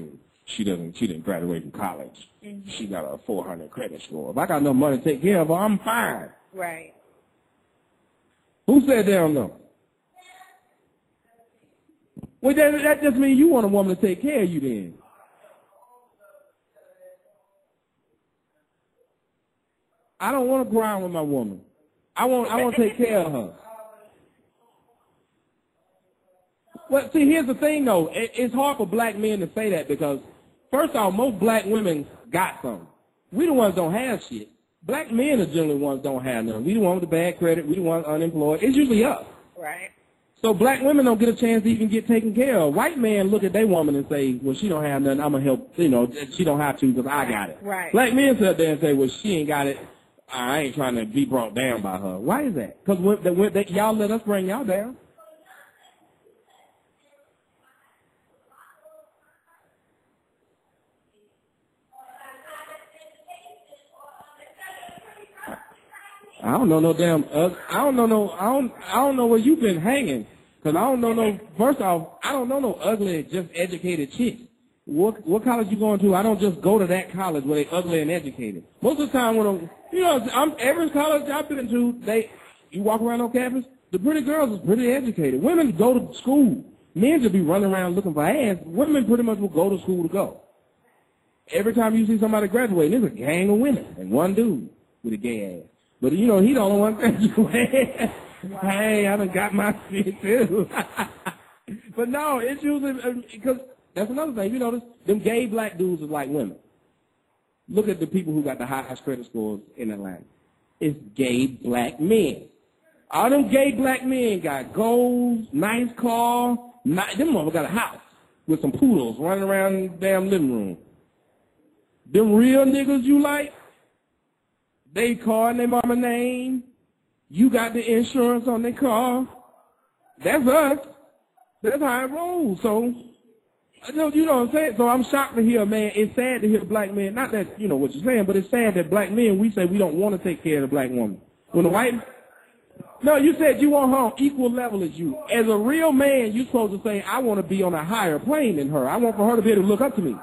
she, doesn't she didn't graduate from college. She got a 400 credit score. If I got no money to take care of her, I'm fine. Right. Who said they don't know? Well, that, that just means you want a woman to take care of you then. I don't want to grind with my woman. I want I want to take care of her. Well, see, here's the thing though. It, it's hard for black men to say that because, first off, most black women got something. We the ones don't have shit. Black men are generally the ones don't have none. We the ones with the bad credit. We the ones unemployed. It's usually us. Right. So black women don't get a chance to even get taken care of. White men look at their woman and say, well, she don't have nothing. I'm going to help, you know, she don't have to because I got it. Right. Black men sit there and say, well, she ain't got it. I ain't trying to be brought down by her. Why is that? Because y'all let us bring y'all down. I don't know no damn. Uh, I don't know no. I don't. I don't know where you've been hanging. Cause I don't know no. First off, I don't know no ugly, just educated chick. What what college you going to? I don't just go to that college where they ugly and educated. Most of the time when I'm, you know, I'm every college I've been to, they you walk around on campus, the pretty girls is pretty educated. Women go to school. Men just be running around looking for ass. Women pretty much will go to school to go. Every time you see somebody graduating, there's a gang of women and one dude with a gay ass. But you know, he the only one [LAUGHS] graduating. Hey, I done got my [LAUGHS] shit too. [LAUGHS] but no, it's usually uh, because that's another thing. You notice them gay black dudes are like women. Look at the people who got the highest credit scores in Atlanta. It's gay black men. All them gay black men got goals, nice car. Ni- them mother got a house with some poodles running around the damn living room. Them real niggas you like, they car in their mama name. You got the insurance on the car. That's us. That's how it rolls. So, you know what I'm saying. So I'm shocked to hear, man. It's sad to hear black men. Not that you know what you're saying, but it's sad that black men we say we don't want to take care of the black woman. When the white, no, you said you want her on equal level as you. As a real man, you're supposed to say I want to be on a higher plane than her. I want for her to be able to look up to me.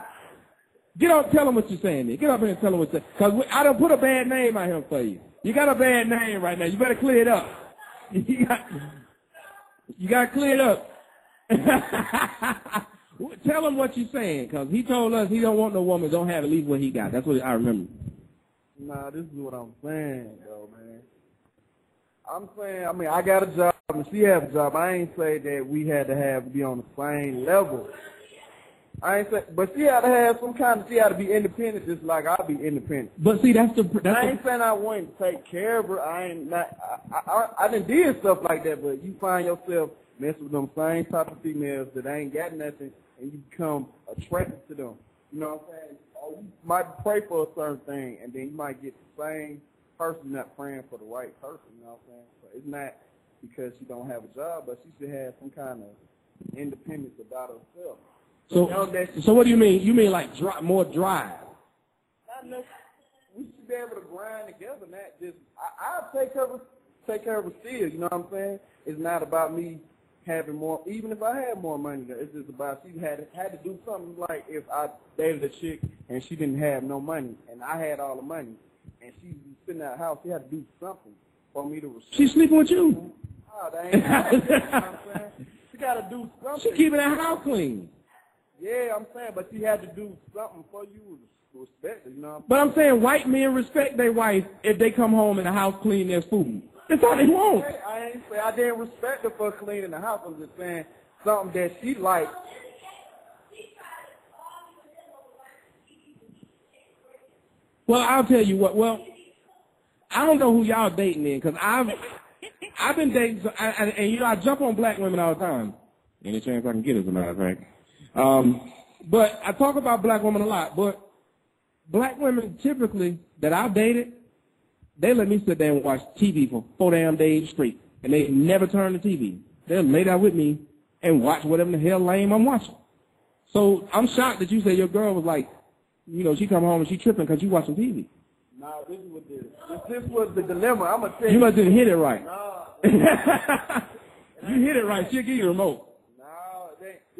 Get up, tell them what you're saying. There. Get up here and tell them what you're saying. Because I don't put a bad name out here for you. You got a bad name right now. You better clear it up. [LAUGHS] You got, you got to clear it up. [LAUGHS] tell him what you're saying, because he told us he don't want no woman, don't have at least what he got. That's what I remember. Nah, this is what I'm saying, though, man. I'm saying, I mean, I got a job, and she have a job. I ain't say that we had to have be on the same level. I ain't say, but she had to have some kind of, she had to be independent, just like I'll be independent. But see, that's the that's I the, ain't saying I wouldn't take care of her. I ain't not. I I, I, I done did stuff like that, but you find yourself messing with them same type of females that ain't got nothing, and you become attracted to them. You know what I'm saying? Or you might pray for a certain thing, and then you might get the same person not praying for the right person. You know what I'm saying? So it's not because she don't have a job, but she should have some kind of independence about herself. So. So what do you mean? You mean like dri more drive? We should be able to grind together, not just. I, I'll take care of take care of her still. You know what I'm saying? It's not about me having more. Even if I had more money, it's just about she had had to do something. Like if I dated a chick and she didn't have no money, and I had all the money, and she was sitting at house, she had to do something for me to respect. She's sleeping with you. Oh, that ain't. you know what I'm saying? [LAUGHS] She got to do something. She keeping that house clean. Yeah, I'm saying, but she had to do something for you to respect her. You know But I'm saying white men respect their wife if they come home and the house clean their food. That's all they want. I ain't say I didn't respect her for cleaning the house. I'm just saying something that she liked. Well, I'll tell you what. Well, I don't know who y'all dating in because I've I've been dating, so I, I, and you know I jump on black women all the time. Any chance I can get, as a matter of fact. Um, but I talk about black women a lot. But black women typically that I've dated, they let me sit there and watch TV for four damn days straight, and they never turn the TV. They'll lay down with me and watch whatever the hell lame I'm watching. So I'm shocked that you say your girl was like, you know, she come home and she tripping because you watching TV. Nah, this is what this. This, this was the dilemma. I'm gonna tell You must didn't hit it right. Nah, [LAUGHS] you hit it right. She'll give you a remote.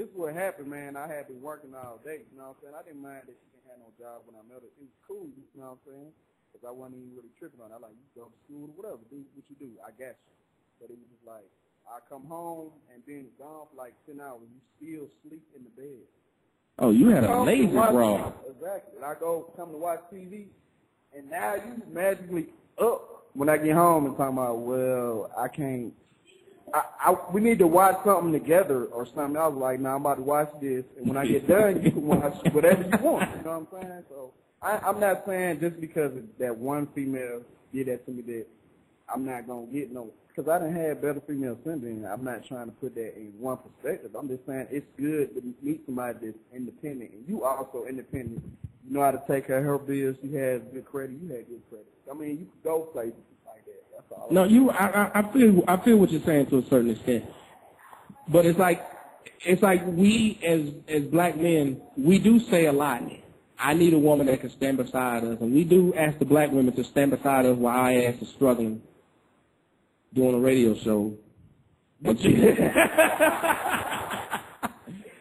This is what happened, man. I had been working all day. You know what I'm saying? I didn't mind that she didn't have no job when I met her. It was cool. You know what I'm saying? Because I wasn't even really tripping on. it. I like you go to school or whatever. Do what you do. I got you. But it was just like I come home and then gone for like ten hours. You still sleep in the bed. Oh, you had a lazy bra. Exactly. And I go come to watch TV, and now you magically up when I get home and talking about, well, I can't. I, I we need to watch something together or something. I was like, nah, I'm about to watch this, and when I get done, you can watch [LAUGHS] whatever you want. You know what I'm saying? So I, I'm not saying just because that one female did that to me that I'm not gonna get no. Because I done had better female syndrome. I'm not trying to put that in one perspective. I'm just saying it's good to meet somebody that's independent, and you also independent. You know how to take care of her bills. She has good credit. You had good credit. I mean, you could go places. No, you. I, I, feel. I feel what you're saying to a certain extent. But it's like, it's like we as as black men, we do say a lot. I need a woman that can stand beside us, and we do ask the black women to stand beside us while our ass is struggling doing a radio show. But she, [LAUGHS]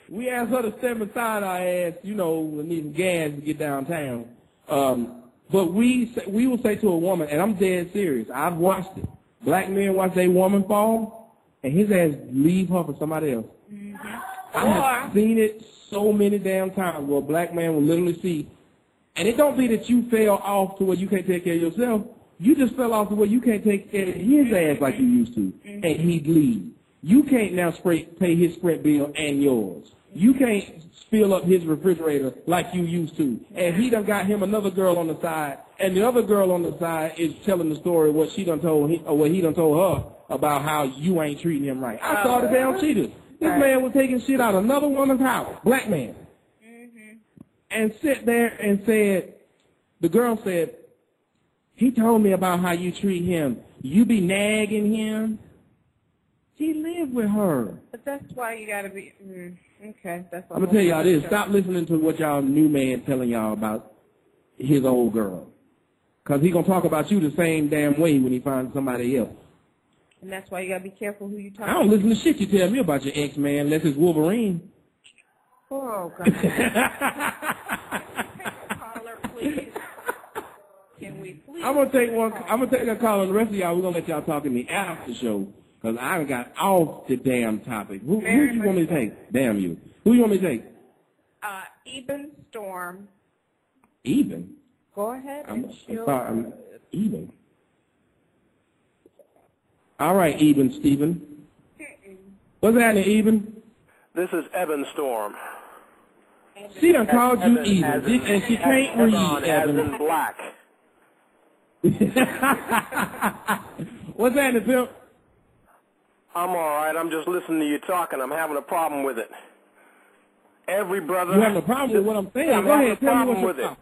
we ask her to stand beside our ass, you know, we need some gas to get downtown. Um, but we say, we will say to a woman, and I'm dead serious. I've watched it. Black men watch a woman fall, and his ass leave her for somebody else. Mm-hmm. I have seen it so many damn times where a black man will literally see, and it don't be that you fell off to where you can't take care of yourself. You just fell off to where you can't take care of his ass like you used to, and he'd leave. You can't now sprint, pay his sprint bill and yours. You can't fill up his refrigerator like you used to. And he done got him another girl on the side, and the other girl on the side is telling the story what she done told him, or what he done told her about how you ain't treating him right. I saw the damn cheaters. This man was taking shit out of another woman's house, black man. and sit there and said, the girl said, he told me about how you treat him. You be nagging him. He lived with her. But that's why you gotta be. Mm, okay, that's. a I'm gonna tell y'all this. Stop listening to what y'all new man telling y'all about his old girl. Cause he gonna talk about you the same damn way when he finds somebody else. And that's why you gotta be careful who you talk. I don't listen to shit you tell me about your ex man unless it's Wolverine. Oh God. Caller, [LAUGHS] please. Can we please? I'm gonna take one. I'm gonna take a call, and the rest of y'all, we're gonna let y'all talk in the after the show because I done got off the damn topic. Who, who Very you want me to take? Damn you. Who do you want me to take? Uh, Eben Storm. Even. Go ahead. I'm, and I'm sorry. I'm even. All right, even Stephen. What's happening, even? This is Evan Storm. She done called you Evan even, as She- in- and she as can't Evan read, as in Evan. black. [LAUGHS] What's happening, Pimp? I'm all right. I'm just listening to you talking. I'm having a problem with it. Every brother. You having a problem with what I'm saying? I'm Go ahead, a tell me problem what you're with it.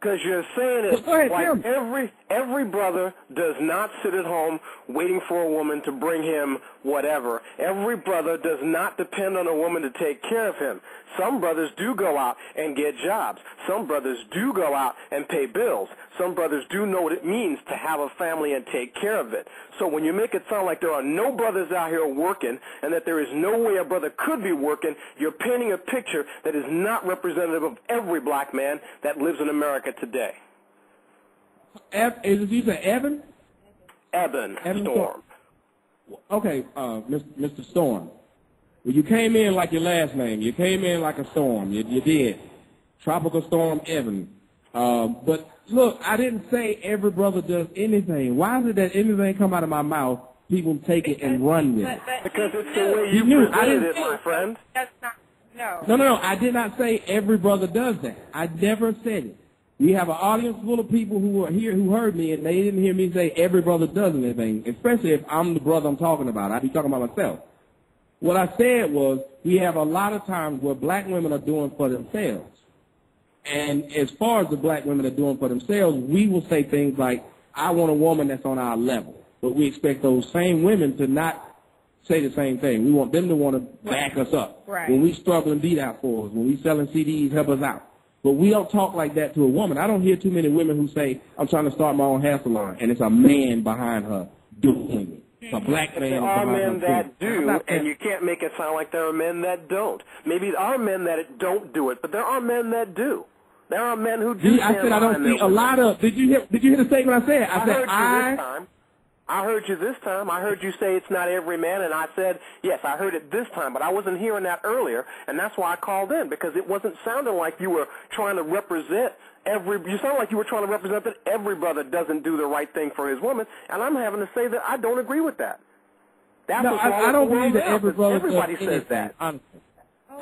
Because you're saying it ahead, like me. every every brother does not sit at home waiting for a woman to bring him whatever. Every brother does not depend on a woman to take care of him. Some brothers do go out and get jobs. Some brothers do go out and pay bills. Some brothers do know what it means to have a family and take care of it. So when you make it sound like there are no brothers out here working and that there is no way a brother could be working, you're painting a picture that is not representative of every black man that lives in America today. Is it you say Evan? Evan Storm. Okay, uh. Mr. Storm. Well, you came in like your last name. You came in like a storm. You, you did. Tropical Storm Evan. Um, but look, I didn't say every brother does anything. Why is it that anything come out of my mouth, people take it and run with it? Because it's the way You you knew. I didn't- it, my friend. That's not. No. No, no, no. I did not say every brother does that. I never said it. We have an audience full of people who are here who heard me, and they didn't hear me say every brother does anything, especially if I'm the brother I'm talking about. I'd be talking about myself. What I said was we have a lot of times where black women are doing for themselves. And as far as the black women are doing for themselves, we will say things like, I want a woman that's on our level. But we expect those same women to not say the same thing. We want them to want to back us up. Right. When we struggle and beat out for us, when we selling CDs, help us out. But we don't talk like that to a woman. I don't hear too many women who say, I'm trying to start my own hair salon, and it's a man behind her doing it. It's a black man there are men that doing do, and you can't make it sound like there are men that don't. Maybe there are men that don't do it, but there are men that do. There are men who do. See, I said I don't see a lot of. Did you hear? Did you hear the statement I said? I, I said heard you I. this time. I heard you this time. I heard you say it's not every man, and I said yes. I heard it this time, but I wasn't hearing that earlier, and that's why I called in because it wasn't sounding like you were trying to represent every. You sound like you were trying to represent that every brother doesn't do the right thing for his woman, and I'm having to say that I don't agree with that. That's no, I, I don't believe that now, every 'cause brother Everybody does says anything, that. Honestly.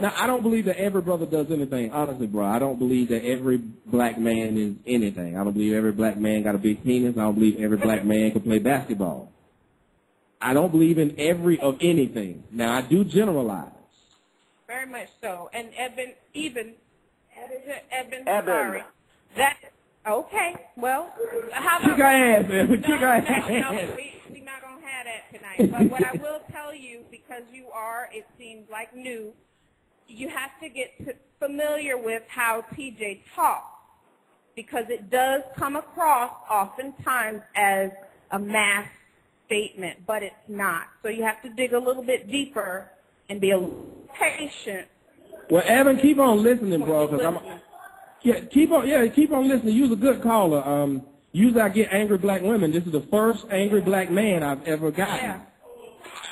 Now, I don't believe that every brother does anything. Honestly, bro, I don't believe that every black man is anything. I don't believe every black man got a big penis. I don't believe every black man can play basketball. I don't believe in every of anything. Now, I do generalize. Very much so. And Eben, even, Eben, Eben. sorry. That, okay, well, how about... Kick her ass, man. Kick her No, ass. no, we, we're not going to have that tonight. But what I will tell you, because you are, it seems like, new, you have to get familiar with how TJ talks. Because it does come across oftentimes as a mass statement, but it's not. So you have to dig a little bit deeper and be a little patient. Well, Evan, keep on listening, bro, because I'm. Yeah, keep on. Yeah, keep on listening. You're a good caller. Um, usually I get angry black women. This is the first angry black man I've ever gotten.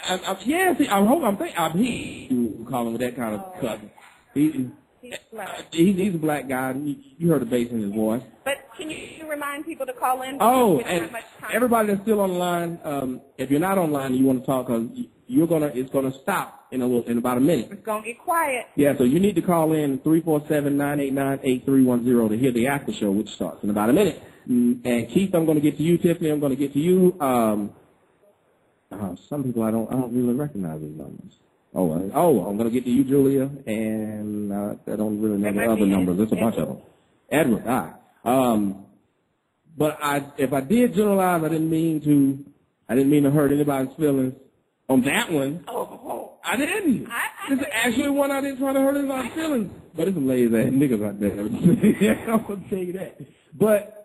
I, I, yeah, see, I hope I'm thinking. I'm he you call him with that kind of cut. He, He's black. he's, he's a black guy. You, you heard the bass in his voice. But can you remind people to call in? Oh, and much time. everybody that's still on the line, um, if you're not online and you want to talk, cause you're gonna, it's gonna stop in a little, in about a minute. It's going to get quiet. Yeah, so you need to call in 347-989-8310 to hear the after show, which starts in about a minute. Mm, And Keith, I'm going to get to you. Tiffany, I'm going to get to you. Um, uh, some people I don't, I don't really recognize these numbers. Oh, uh, oh, I'm gonna get to you, Julia, and uh, I don't really know the other numbers. There's a bunch of them. Edward, ah. Um, but I, if I did generalize, I didn't mean to. I didn't mean to hurt anybody's feelings on that one. Oh, I didn't. This is actually one I didn't try to hurt anybody's feelings. But there's some lazy ass niggas out there. [LAUGHS] I'm gonna tell you that. But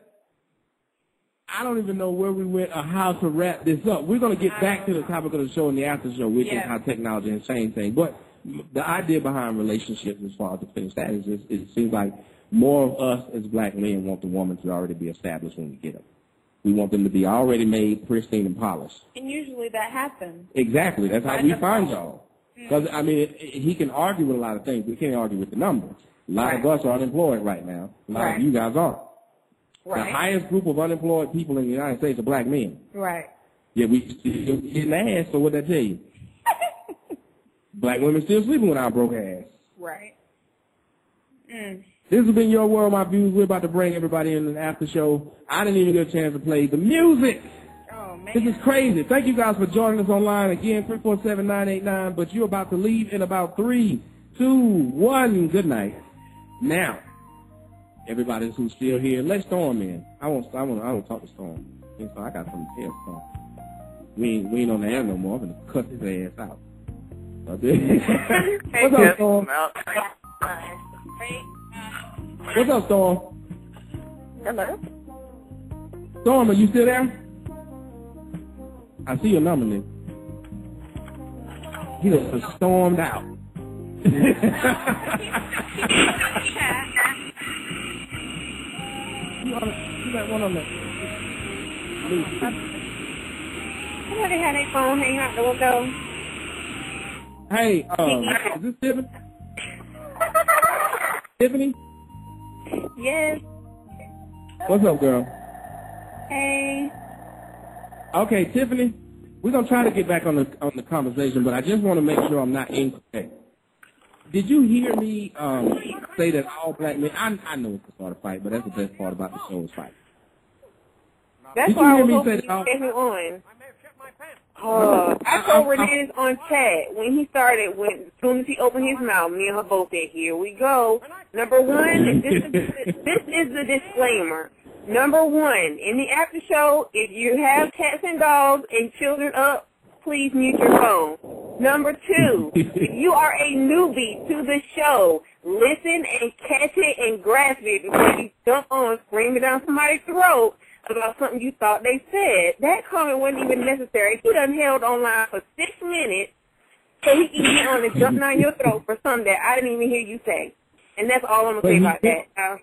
I don't even know where we went or how to wrap this up. We're gonna get back to the topic of the show in the after show, which is how technology has changed things. But the idea behind relationships, as far as to finish that, is just, it seems like more of us as black men want the woman to already be established when we get them. We want them to be already made, pristine, and polished. And usually that happens. Exactly. That's how we find y'all. Because I mean, it, it- he can argue with a lot of things, but he can't argue with the numbers. A lot of us are unemployed right now. A lot Right. of you guys are. The highest group of unemployed people in the United States are black men. Right. Yeah, we still getting ass. So what that tell you? [LAUGHS] black women still sleeping with our broke ass. Right. Mm. This has been your world, my views. We're about to bring everybody in an after show. I didn't even get a chance to play the music. This is crazy. Thank you guys for joining us online again, three four seven nine eight nine. But you're about to leave in about three, two, one. Good night. Now, everybody who's still here, let Storm in. I won't. I won't. I won't talk to Storm. I got something to tell Storm. We ain't. We ain't on the air no more. I'm gonna cut his ass out. [LAUGHS] What's up, Storm? Uh, What's up, Storm? Hello. Storm, are you still there? I see your number, nigga. He just stormed out. [LAUGHS] you, on, you got one on the. Somebody had their phone hanging out the window. Hey, uh, is this Tiffany? Tiffany? Yes. What's up, girl? Hey. Okay, Tiffany, we're gonna try to get back on the on the conversation, but I just want to make sure I'm not incorrect. Did you hear me um, say that all black men? I, I know it's the start of fight, but that's the best part about the show is fight. That's Did you why I hear was me say that all- get me on. Uh, I told Renee on chat when he started, when as soon as he opened his mouth, me and her both said, "Here we go." Number one, this is this is the disclaimer. Number one, in the after show, if you have cats and dogs and children up, please mute your phone. Number two, [LAUGHS] if you are a newbie to the show, listen and catch it and grasp it before you jump on screaming down somebody's throat about something you thought they said. That comment wasn't even necessary. He done held online for six minutes so he can get on and jump down your throat for something that I didn't even hear you say. And that's all I'm going to say about that. Uh,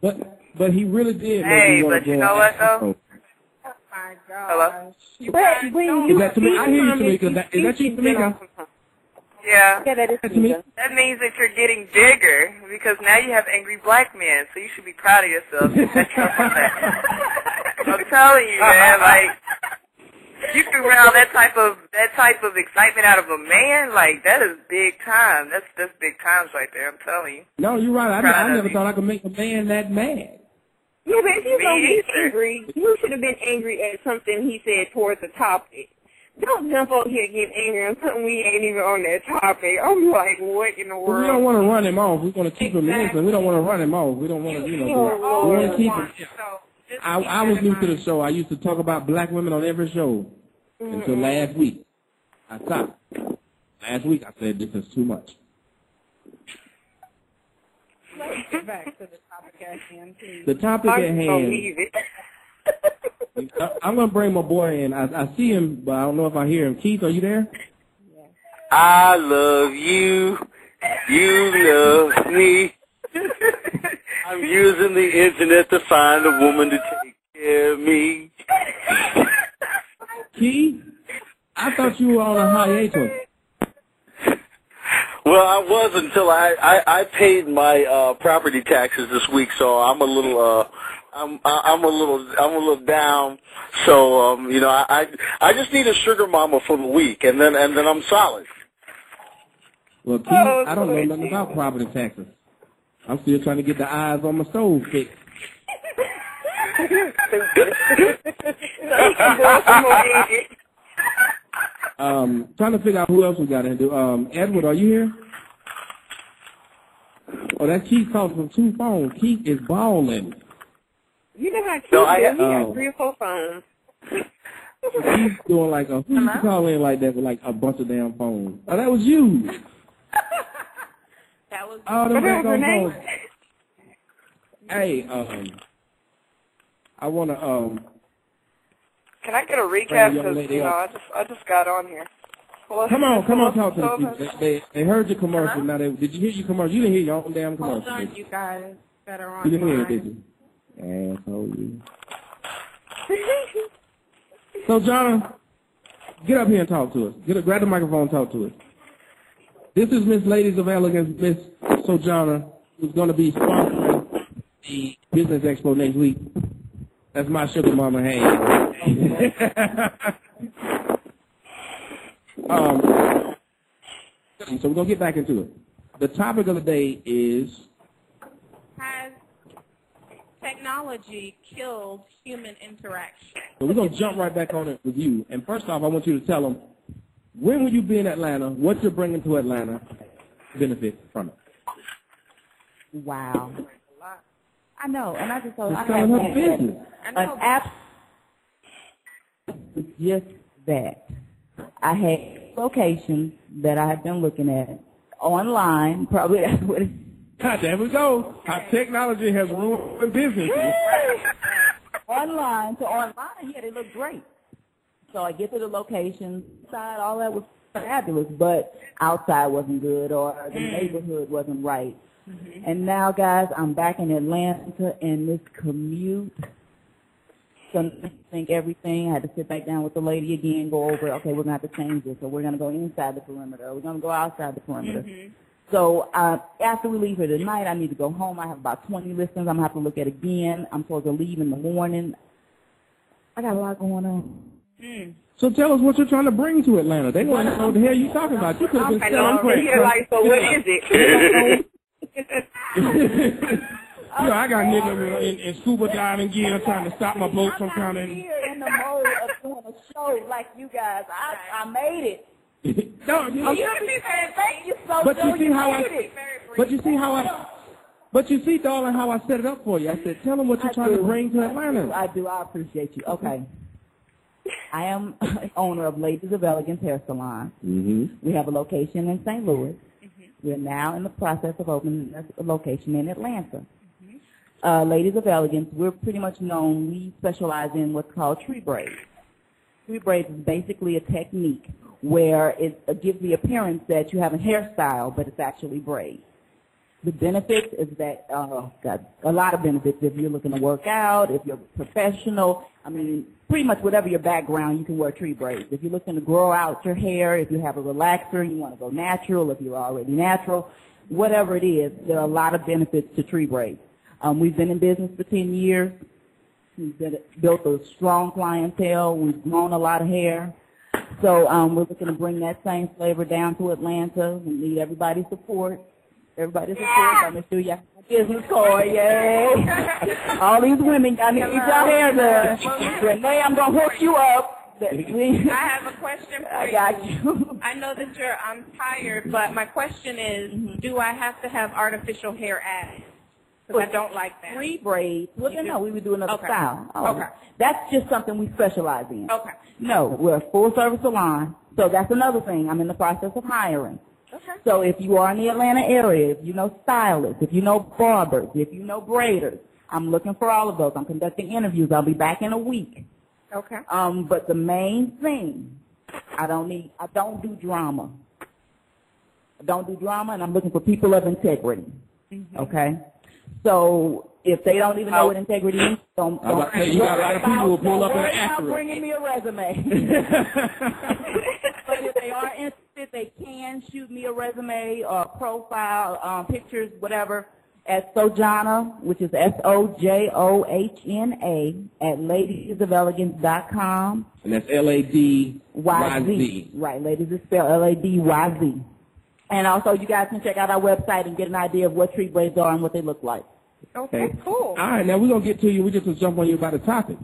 But but he really did. make Hey, me but you know on what, that though? show. Hello? But when Is that Tamika? I hear you, Tamika. Is that, is that you, Tamika? Yeah. Yeah, that is Tamika. That means that you're getting bigger because now you have angry black men, so you should be proud of yourself. [LAUGHS] I'm telling you, man, like you can round that type of that type of excitement out of a man, like that is big time. That's that's big times right there. I'm telling you. No, you're right. I, Proud I never you. thought I could make a man that mad. Yeah, but if you're Me gonna be angry, you should have been angry at something he said towards the topic. Don't jump over here and get angry on something we ain't even on that topic. I'm like, what in the world? we don't want to run him off. We want to keep him in. We don't want to run him off. We don't want to, you know, we want to keep him. I, I was new to the show. I used to talk about black women on every show until last week. I stopped. Last week I said this is too much. Let's get back to the topic at hand, please. The topic I'm at gonna hand. I, I'm gonna bring my boy in. I, I see him, but I don't know if I hear him. Keith, are you there? I love you. You love me. I'm using the internet to find a woman to take care of me. Keith, I thought you were on a hiatus. Well, I was until I I, I paid my uh property taxes this week, so I'm a little uh I'm I- I'm a little I'm a little down. So um you know I I, I just need a sugar mama for the week, and then and then I'm solid. Well, Keith, Oh, I don't know nothing about property taxes. I'm still trying to get the eyes on my stove fixed. [LAUGHS] [LAUGHS] Um, trying to figure out who else we got in. Do um, Edward, are you here? Oh, that Keith calling from two phones. Keith is balling. You know how Keith No, I- he is. He oh. got three or four phones. He's doing like a who used to call in like that with like a bunch of damn phones. Oh, that was you. [LAUGHS] That was Oh, them But that was back on phones. Hey, um, I wanna um. Can I get a recap? the Because you uh, know. I just I just got on here. Hello? Come on, come on, talk to the people. They, they, they heard your commercial. Now they did you hear your commercial? You didn't hear your own damn Hold commercial. on, did you guys that are You didn't hear it, did you? Asshole, you. [LAUGHS] So, Jonna, get up here and talk to us. Get a, grab the microphone and talk to us. This is Miss Ladies of Elegance, Miss Sojourner, who's going to be sponsoring the Business Expo next week. That's my sugar mama hey. [LAUGHS] um, so we're going to get back into it. The topic of the day is Has technology killed human interaction? So we're gonna jump right back on it with you. And first off, I want you to tell them when will you be in Atlanta? What you're bringing to Atlanta? Benefit from it. Wow. I know, and I just told I Just tell them have her business. an app just that. I had locations that I had been looking at online. Probably that's what it God, there we go. How technology has ruined business. [LAUGHS] online to online, yeah, they look great. So I get to the location, inside all that was fabulous, but outside wasn't good or the Mm. neighborhood wasn't right. And now, guys, I'm back in Atlanta, and this commute, gonna think everything. I had to sit back down with the lady again, go over. Okay, we're gonna have to change this, or we're gonna go inside the perimeter, or we're gonna go outside the perimeter. So uh, after we leave here tonight, I need to go home. I have about 20 listings. I'm gonna have to look at again. I'm supposed to leave in the morning. I got a lot going on. Mm. So tell us what you're trying to bring to Atlanta. They want to know what the hell you talking about. You could have been I know, selling I'm crack. here like, so what is it? [LAUGHS] [LAUGHS] [LAUGHS] You know, I got niggas in, in scuba diving gear trying to stop my boat from coming. Here in the mode of doing a show like you guys, I, I made it. [LAUGHS] no, you, Oh, you be saying thank you so But you see how I, but you see how I, but you see, darling, how I set it up for you. I said, tell them what you're I trying to bring to I Atlanta. do. I do. I appreciate you. Okay. I am [LAUGHS] owner of Ladies of Elegance Hair Salon. Mm-hmm. We have a location in St. Louis. Mm-hmm. We're now in the process of opening a location in Atlanta. Uh, Ladies of Elegance, we're pretty much known, we specialize in what's called tree braids. Tree braids is basically a technique where it gives the appearance that you have a hairstyle, but it's actually braids. The benefits is that, uh, got a lot of benefits if you're looking to work out, if you're professional. I mean, pretty much whatever your background, you can wear tree braids. If you're looking to grow out your hair, if you have a relaxer, you want to go natural, if you're already natural, whatever it is, there are a lot of benefits to tree braids. Um, we've been in business for 10 years. We've built a strong clientele. We've grown a lot of hair. So um, we're looking to bring that same flavor down to Atlanta. We need everybody's support. Everybody's support. I'm going to show you my business card. Yay. All these women got to need your hair done. Renee, I'm going to hook you up. I have a question for I got you. I know that you're I'm tired, but my question is, Mm-hmm. do I have to have artificial hair added? I don't like that. Three braids. Well, then, no, we would do another Okay. style. Oh, Okay. That's just something we specialize in. Okay. No, we're a full service salon. So that's another thing. I'm in the process of hiring. Okay. So if you are in the Atlanta area, if you know stylists, if you know barbers, if you know braiders, I'm looking for all of those. I'm conducting interviews. I'll be back in a week. Okay. Um, but the main thing, I don't need, I don't do drama. I don't do drama, and I'm looking for people of integrity. Mm-hmm. Okay? So if they don't even know what integrity is, don't. Was about you got a lot of people who pull up in an Acura. bringing me a resume. [LAUGHS] but if they are interested, they can shoot me a resume or a profile, um, pictures, whatever, at Sojohna, which is S-O-J-O-H-N-A, at ladyzofelegance.com. And that's L-A-D-Y-Z. Y-Z. Right, ladies is spelled L-A-D-Y-Z. And also, you guys can check out our website and get an idea of what tree braids are and what they look like. Okay, cool. All right, now we're going to get to you. We're just going to jump on you about the topic.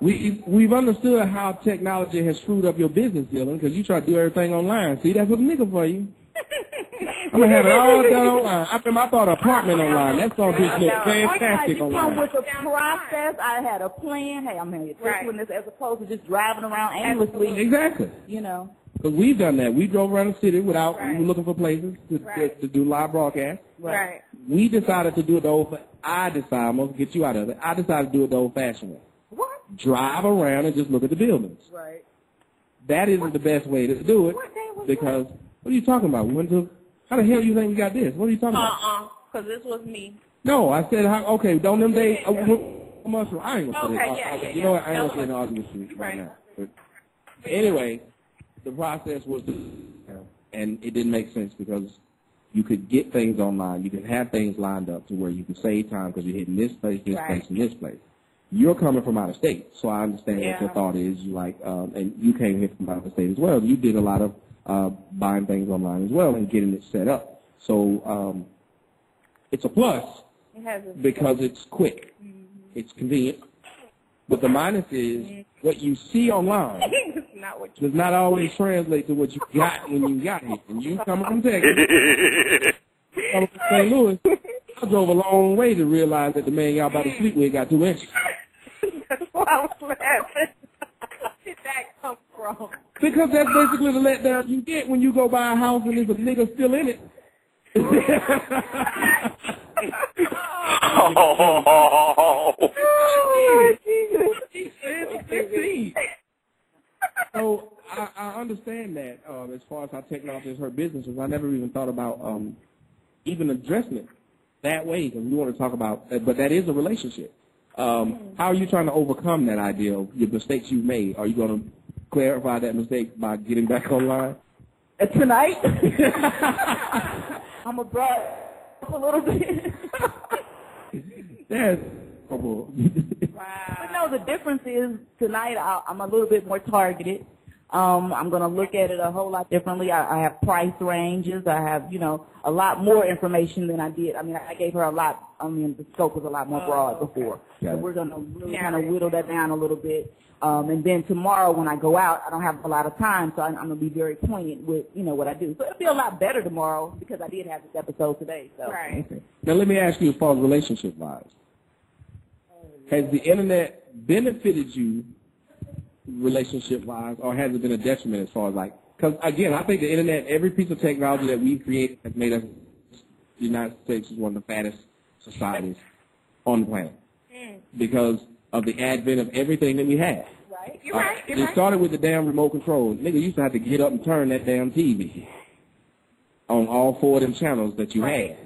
We we've understood how technology has screwed up your business, Dylan, because you try to do everything online. See, that's what a nigga for you. [LAUGHS] I'm gonna have it all done online. I remember I bought an apartment online. That's gonna be fantastic you come online. with a process. I had a plan. Hey, I'm going to get this Right. one, this, as opposed to just driving around aimlessly. Exactly. You know. Because we've done that. We drove around the city without we were looking for places to, to, Right. to do live broadcast. Right. We decided to do it the old. I decided. I'm gonna get you out of it. I decided to do it the old-fashioned way. What? Drive around and just look at the buildings. Right. That isn't the best way to do it because what are you talking about? We went to. How the hell do you think we got this? What are you talking about? Uh-uh, because this was me. No, I said how, okay. Don't them days. Uh, wh- muscle. I ain't gonna say Okay, that. yeah, Okay, yeah, You know what? I ain't gonna say no argument with you right now. But anyway, the process was, and it didn't make sense because you could get things online. You can have things lined up to where you can save time because you're hitting this place, this Right. place, and this place. You're coming from out of state, so I understand what your thought is. You like, um, and you came here from out of state as well. You did a lot of uh, buying things online as well and getting it set up. So um, it's a plus It because it's quick, it's convenient. But the minus is what you see online [LAUGHS] not what you does not always translate to what you got when you got here. And you coming from [LAUGHS] Texas, coming from St. Louis, I drove a long way to realize that the man y'all about to sleep with got two inches. That's why I was laughing. [LAUGHS] Where did that come from? Because that's basically the letdown you get when you go buy a house and there's a nigga still in it. [LAUGHS] Oh, So I, I understand that um, as far as how technology has hurt businesses. I never even thought about um, even addressing it that way. Because we want to talk about, uh, but that is a relationship. Um, how are you trying to overcome that idea of the mistakes you've made? Are you going to clarify that mistake by getting back online? Uh, tonight, [LAUGHS] I'm a brush a little bit. [LAUGHS] That's horrible. But no, the difference is tonight I, I'm a little bit more targeted. Um, I'm going to look at it a whole lot differently. I, I have price ranges. I have, you know, a lot more information than I did. I mean, I gave her a lot. I mean, the scope was a lot more broad before. Got So it. we're going to really kind of whittle that down a little bit. Um, and then tomorrow when I go out, I don't have a lot of time, so I'm, I'm going to be very pointed with, you know, what I do. So it'll be a lot better tomorrow because I did have this episode today. So. Right. Now let me ask you as far as relationship wise. Has the internet benefited you relationship wise or has it been a detriment as far as like because again I think the internet every piece of technology that we've created has made us the United States is one of the fattest societies on the planet because of the advent of everything that we have. Right. You're Uh, right. You're it right. started with the damn remote control. Nigga used to have to get up and turn that damn TV on all four of them channels that you had.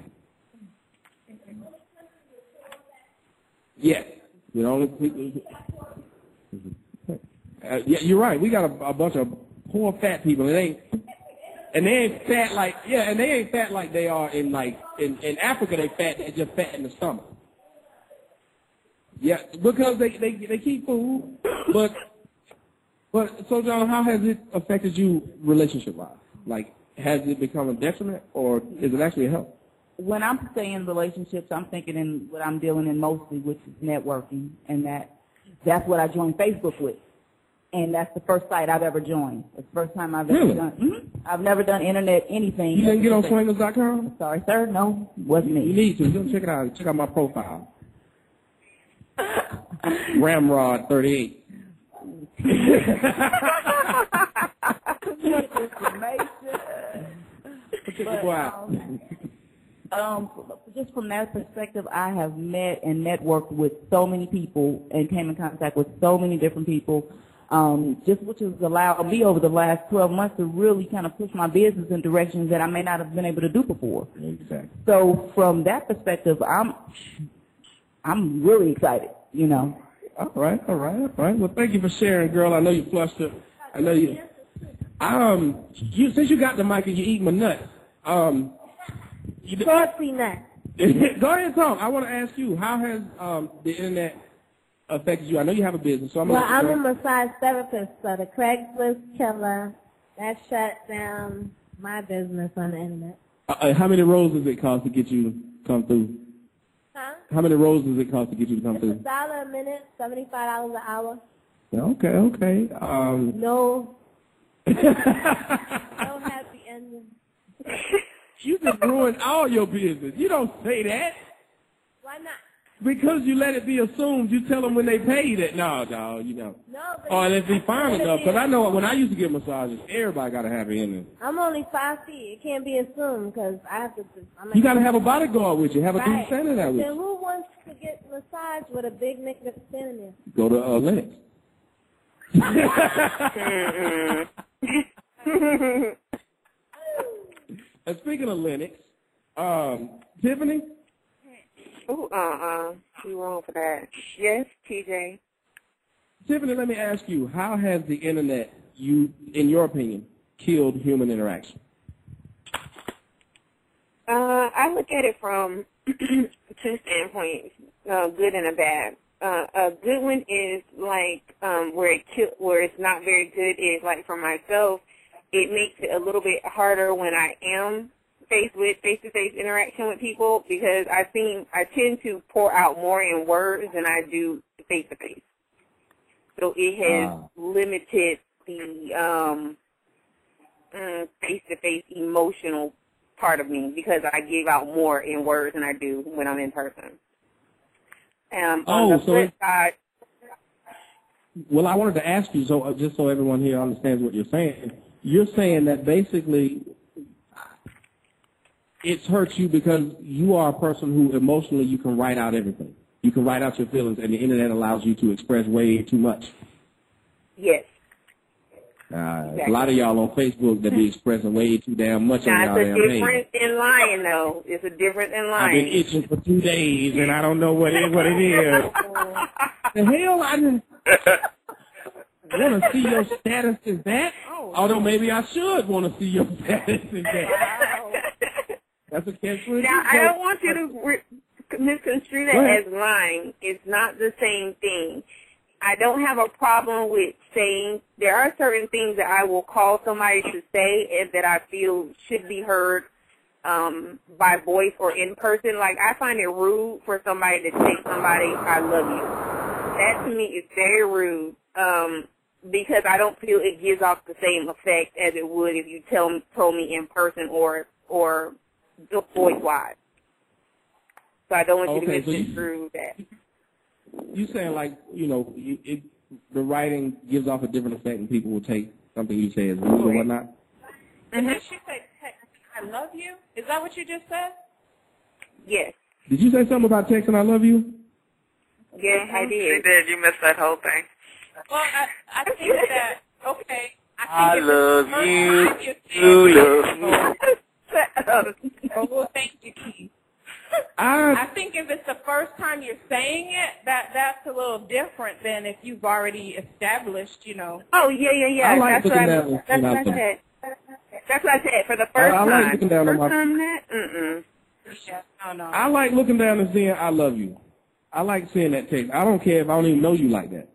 Yes. You know, uh, yeah, you're right. We got a, a bunch of poor fat people. It ain't, and they ain't fat like yeah, and they ain't fat like they are in like in in Africa. They fat. They just fat in the stomach. Yeah, because they they they keep food, but but so John, how has it affected you relationship wise? Like, has it become a detriment or is it actually a help? When I'm saying relationships, I'm thinking in what I'm dealing in mostly, which is networking, and that that's what I joined Facebook with, and that's the first site I've ever joined. It's the first time I've Really? ever done. mhm. I've never done internet anything. You didn't get on swingers.com? Sorry, sir. No, wasn't me. You need to. Go check it out. Check out my profile. [LAUGHS] Ramrod 38. [LAUGHS] Check your boy out. Um, just from that perspective, I have met and networked with so many people and came in contact with so many different people. Um, just which has allowed me over the last 12 months to really kind of push my business in directions that I may not have been able to do before. Exactly. So from that perspective, I'm I'm really excited. You know. All right, all right, all right. Well, thank you for sharing, girl. I know you're flustered. I know you. Um, you since you got the mic and you eat my nut. Um, you, Salty nut. go ahead, Tom. I want to ask you, how has um the internet affected you? I know you have a business, so I'm Well. I'm a massage therapist, so the Craigslist killer, that shut down my business on the internet. Uh, uh, how many rolls does it cost to get you to come through? Huh? How many rolls does it cost to get you to come It's a through? dollar a minute, seventy-five dollars an hour. Okay, okay. Um, No. [LAUGHS] no happy ending. [LAUGHS] you just ruined all your business. You don't say that. Why not? Because you let it be assumed, you tell them when they pay you that. No, dog, you know. No, but Or unless they fine enough. Because I know when I used to get massages, everybody got a happy ending. I'm only five feet. It can't be assumed because I have to. I'm You got to have a bodyguard with you. Have a dude right. standing there with Then you. who wants to get massaged with a big nigga standing there? Go to uh, Lenox. [LAUGHS] [LAUGHS] [LAUGHS] and speaking of Lenox, um, Tiffany, Ooh, uh-uh. You wrong for that. Yes, TJ. Tiffany, let me ask you, how has the internet, you, in your opinion, killed human interaction? Uh, I look at it from [CLEARS THROAT] two standpoints, uh, good and a bad. Uh, a good one is like um, where it kill, where it's not very good is like for myself, it makes it a little bit harder when I am faced with face-to-face interaction with people because I think I tend to pour out more in words than I do face-to-face. So it has Ah. limited the um, mm, face-to-face emotional part of me because I give out more in words than I do when I'm in person. Um, Oh, on the so flip side, Well, I wanted to ask you, so uh, just so everyone here understands what you're saying, you're saying that basically it's hurt you because you are a person who emotionally you can write out everything. You can write out your feelings, and the internet allows you to express way too much. yes. Uh, A lot of y'all on Facebook that be [LAUGHS] expressing way too damn much on Now, y'all it's a difference in lying, though. It's a difference in lying. I've been itching for two days, and I don't know what it, what it is. [LAUGHS] the hell, I didn't [LAUGHS] want to [LAUGHS] see your status as that. Although maybe I should want to see your [LAUGHS] status as that. That's a catch for Now, I don't want you to re- misconstrue that as lying. It's not the same thing. I don't have a problem with saying there are certain things that I will call somebody to say and that I feel should be heard um, by voice or in person. Like I find it rude for somebody to say somebody I love you. That to me is very rude um, because I don't feel it gives off the same effect as it would if you tell told me in person or or voice wise. So I don't want you Okay, to so you- misconstrue that. You saying like you know you, it, the writing gives off a different effect, and people will take something you say as rude or whatnot. And then she said, "Hey, I love you. Is that what you just said? Yes. Did you say something about texting "I love you"? Yes, I did. She did. You missed that whole thing. Well, I, I think that, okay. I think love you. the first time You you love me. Oh, well, thank you, Keith. I I think if it's the first time you're saying it, that that's a little different than if you've already established, you know. Oh yeah, yeah, yeah. I like that's what I, looking down that's and what I said. That's what I said for the first I like time. looking down on first my- time that? Mm-mm. Yeah, no, no. I like looking down and seeing "I love you." I like seeing that text. I don't care if I don't even know you like that.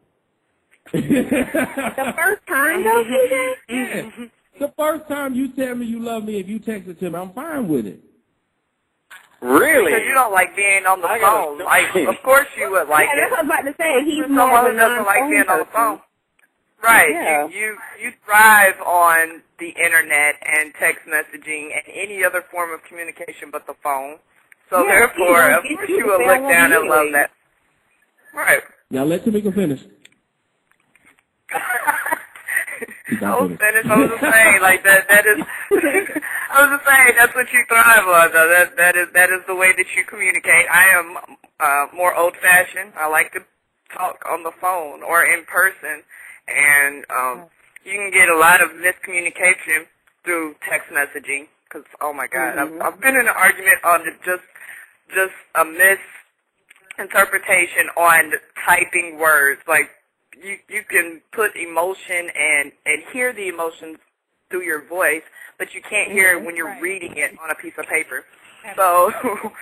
The first time though, [LAUGHS] TJ? Yeah. The first time you tell me you love me, if you text it to me, I'm fine with it. Really? Because you don't like being on the phone. [LAUGHS] Like, of course you would like yeah, that's it. what I was about to say. He's Someone more of who a doesn't like non-phone being on the phone. Right. Yeah. You, you you thrive on the internet and text messaging and any other form of communication but the phone. So Yeah, therefore, of course you you to will I look love down and love that. Right. Now let Tamika finish. I was finished. I was just saying, like that. That is. [LAUGHS] I was just saying that's what you thrive on. Though. That that is that is the way that you communicate. I am uh, more old-fashioned. I like to talk on the phone or in person, and um, you can get a lot of miscommunication through text messaging. Because oh my God, I've, I've been in an argument on the just just a misinterpretation on typing words. Like you you can put emotion and and hear the emotions through your voice, but you can't hear it when you're reading it on a piece of paper. So [LAUGHS]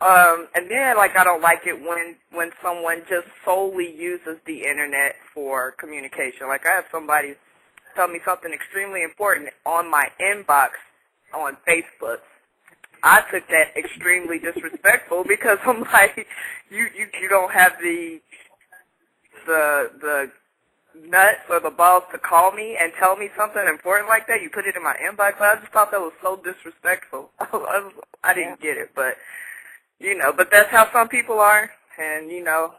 um and then like I don't like it when when someone just solely uses the internet for communication. Like I have somebody tell me something extremely important on my inbox on Facebook. I took that extremely disrespectful [LAUGHS] because I'm like, you you you don't have the the the nuts or the balls to call me and tell me something important like that. You put it in my inbox. I just thought that was so disrespectful. [LAUGHS] I, was, I didn't get it, but you know, but that's how some people are, and you know,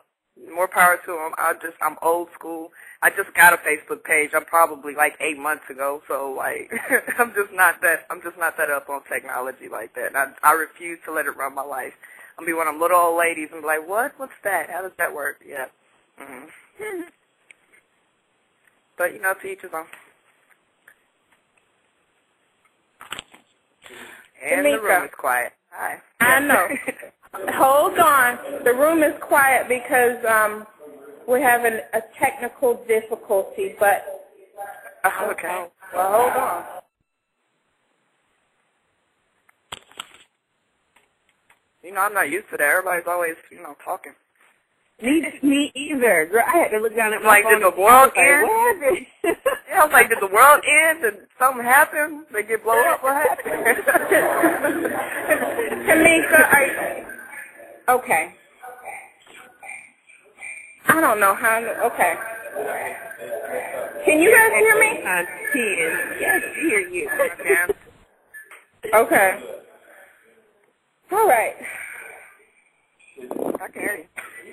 more power to them. I just I'm old school. I just got a Facebook page. I'm probably like eight months ago, so like [LAUGHS] I'm just not that I'm just not that up on technology like that. And I I refuse to let it run my life. I'll be one of them little old ladies and be like, what? What's that? How does that work? Yeah. Mm-hmm. [LAUGHS] but you know, to each his own. And the room Tamika. is quiet. Hi. I know. [LAUGHS] Hold on. The room is quiet because um, we're having a technical difficulty, but okay. Well, hold on. You know, I'm not used to that. Everybody's always, you know, talking. Me, me either. Girl, I had to look down at my Like, phone. did the world was like, end? happened? [LAUGHS] Yeah, I was like, did the world end? Did something happen? They get blown up? What happened? [LAUGHS] Tamika, I, okay. I don't know how. Okay. Can you guys hear me? I can. Yes, I hear you. Okay. All right. I can hear you.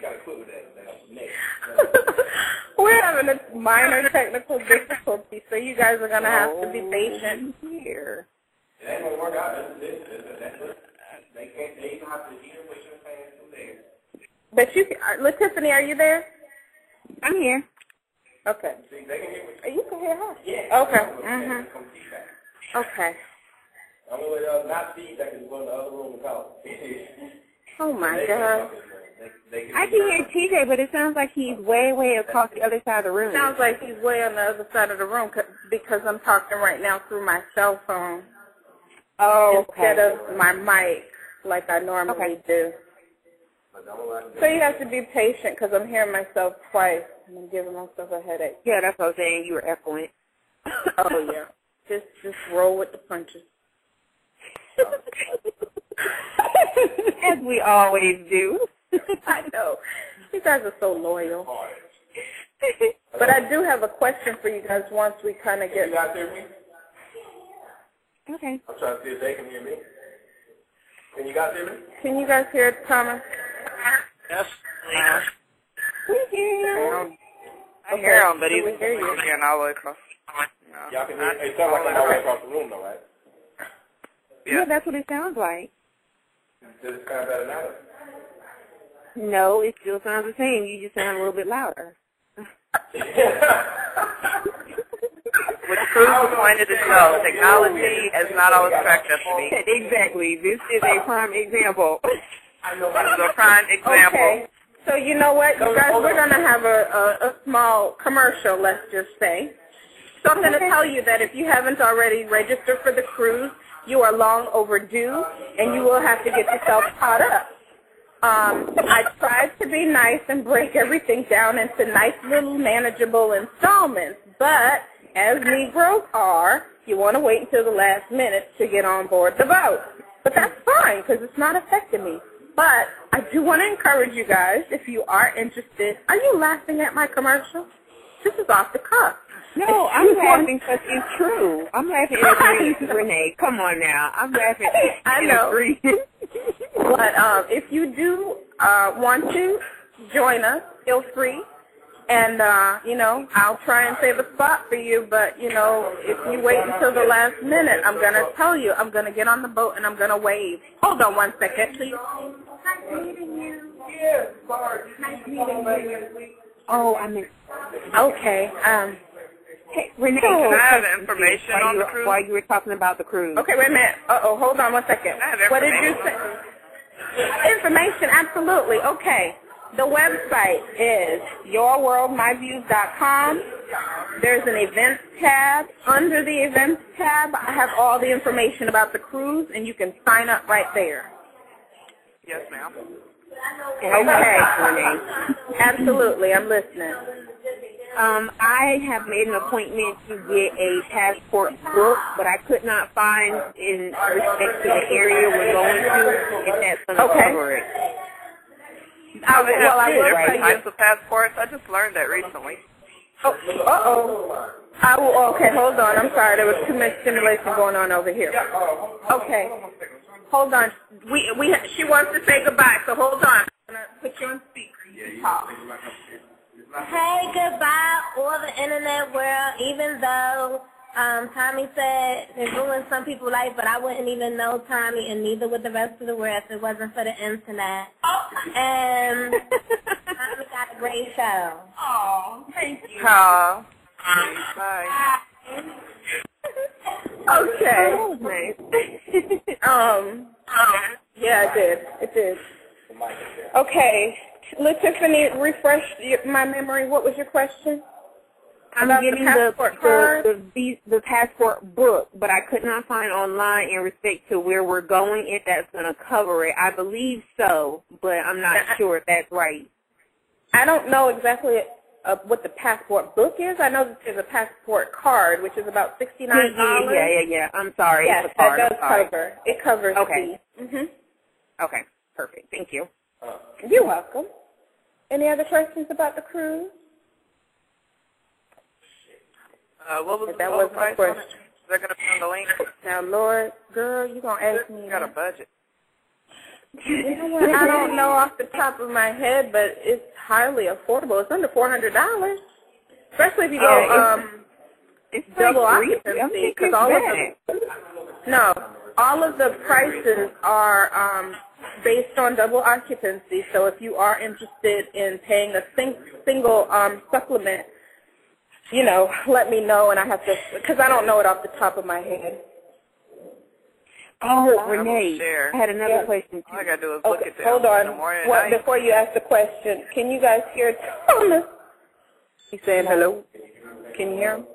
[LAUGHS] We're having a minor technical difficulty, so you guys are gonna have to be patient here. But you, uh, La Tiffany, are you there? I'm here. Okay. Uh, You can hear her. Yeah. Okay. Mhm. Okay. The only way I'm not feedback is going to the other room and calling. [LAUGHS] Oh my God. I can hear TJ, but it sounds like he's way, way across the other side of the room. Sounds like he's way on the other side of the room because I'm talking right now through my cell phone oh, instead of my mic like I normally do. So you have to be patient because I'm hearing myself twice and I'm giving myself a headache. Yeah, that's what I was saying. You were echoing. [LAUGHS] Oh yeah. Just just roll with the punches. [LAUGHS] As we always do. [LAUGHS] I know. You guys are so loyal. [LAUGHS] But I do have a question for you guys once we kind of get. Okay. I'm trying to see if they can hear me. Can you guys hear me? Can you guys hear Thomas? Yes. We hear you. I hear him, but so he's we hear you. again all the way across. No. Y'all can hear It sounds like I'm all the way across the room, though, right? Yeah. that's what it sounds like. Does it sound better now? No, it still sounds the same. You just sound a little bit louder. [LAUGHS] Which proves the point of the show. Technology has not always tracked us to me. [LAUGHS] exactly. This is a prime example. This is a prime example. Okay. So you know what, you guys, we're going to have a, a, a small commercial, let's just say. So I'm going to tell you that if you haven't already registered for the cruise, you are long overdue, and you will have to get yourself caught up. Um, I tried to be nice and break everything down into nice little manageable installments, but as Negroes are, you want to wait until the last minute to get on board the boat. But that's fine because it's not affecting me. But I do want to encourage you guys, if you are interested, are you laughing at my commercial? This is off the cuff. No, I'm laughing because it's true. I'm laughing at [LAUGHS] Renee. Come on now. I'm laughing I know. [LAUGHS] agreement. But um, if you do uh, want to join us, feel free. And, uh, you know, I'll try and save a spot for you. But, you know, if you wait until the last minute, I'm going to tell you, I'm going to get on the boat and I'm going to wave. Hold on one second, please. Nice meeting you. Yes. Nice meeting you. Oh, I mean, okay. Um, Hey, Renee, So- can I have ask you information while on you, the cruise. While you were talking about the cruise. Okay, wait a minute. Uh-oh, hold on one second. I have What did you say? Information, absolutely. Okay. The website is yourworldmyviews.com. There's an events tab. Under the events tab, I have all the information about the cruise, and you can sign up right there. Yes, ma'am. Okay. Absolutely, I'm listening. Um, I have made an appointment to get a passport book, but I could not find in respect to the area we're going to if that's going to Okay. cover it. I, They have well, I two will different tell types of passports. I just learned that recently. Oh, uh-oh. I will, okay, hold on. I'm sorry. There was too much stimulation going on over here. Okay. Hold on. We, we, she wants to say goodbye, so hold on. I'm going to put you on speaker. You can talk. Hey, goodbye, all the internet world, even though um, Tommy said it ruined some people's life, but I wouldn't even know Tommy, and neither would the rest of the world if it wasn't for the internet. And [LAUGHS] Tommy got a great show. Oh, thank you. Aw. Bye. [LAUGHS] Okay. um, yeah, it did. It did. Okay. Let Tiffany refresh my memory. What was your question? I'm About getting the passport the, the, the the passport book, but I could not find online in respect to where we're going if that's going to cover it. I believe so, but I'm not sure if that's right. I don't know exactly uh, what the passport book is. I know that there's a passport card, which is about sixty Yeah, nine yeah, dollars. yeah, yeah, yeah. I'm sorry. Yes, it's a card. that does cover. It covers Okay. the. Mhm. Okay, perfect. Thank you. You're welcome. Any other questions about the cruise? Uh, what was That was the my question. it? Is that going to be on the link? Now, Lord, girl, you gonna ask me? You got a budget. You know what? I don't know off the top of my head, but it's highly affordable. It's under four hundred dollars, especially if you go Yeah, it's- um It's double like occupancy because it's all of the no, all of the prices are um based on double occupancy. So if you are interested in paying a sing- single um supplement, you know, let me know, and I have to because I don't know it off the top of my head. Oh, I Renee. I had another Yeah. question. All I got to do is look Okay, at them hold in on. the morning What, before you ask the question, can you guys hear Thomas? He's saying hello. Can you hear him?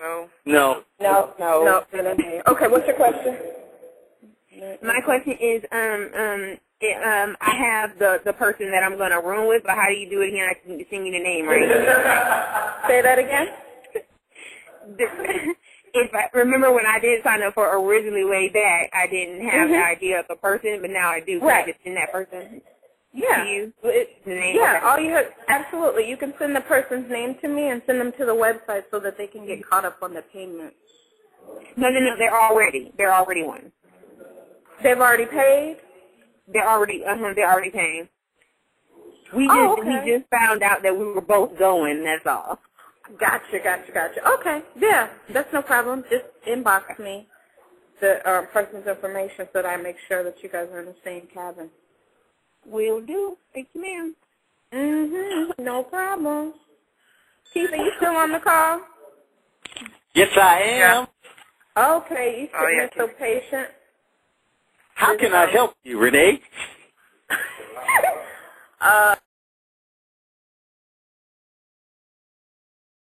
No. No. No, No. no, no, no, no. Okay, what's your question? My question is, um, um, it, um, I have the the person that I'm going to room with, but how do you do it here? I can send you the name, right? [LAUGHS] Say that again. [LAUGHS] If I remember when I did sign up for originally way back, I didn't have the Mhm. idea of the person, but now I do. Can Right. I just send that person Yeah. to you? The name? yeah, all you have, absolutely. You can send the person's name to me and send them to the website so that they can get caught up on the payment. No, no, no. They're already. They're already one. They've already paid? They're already. uh-huh, they're already paying. We just Oh, okay. we just found out that we were both going. That's all. Gotcha, gotcha, gotcha. Okay, yeah, that's no problem. Just inbox me the uh, person's information so that I make sure that you guys are in the same cabin. Will do. Thank you, ma'am. Mm-hmm. No problem. Keith, are you still on the [LAUGHS] call? Yes, I am. Okay, you Oh, sitting yeah, so patient. How can I help you, Renee? [LAUGHS] Uh,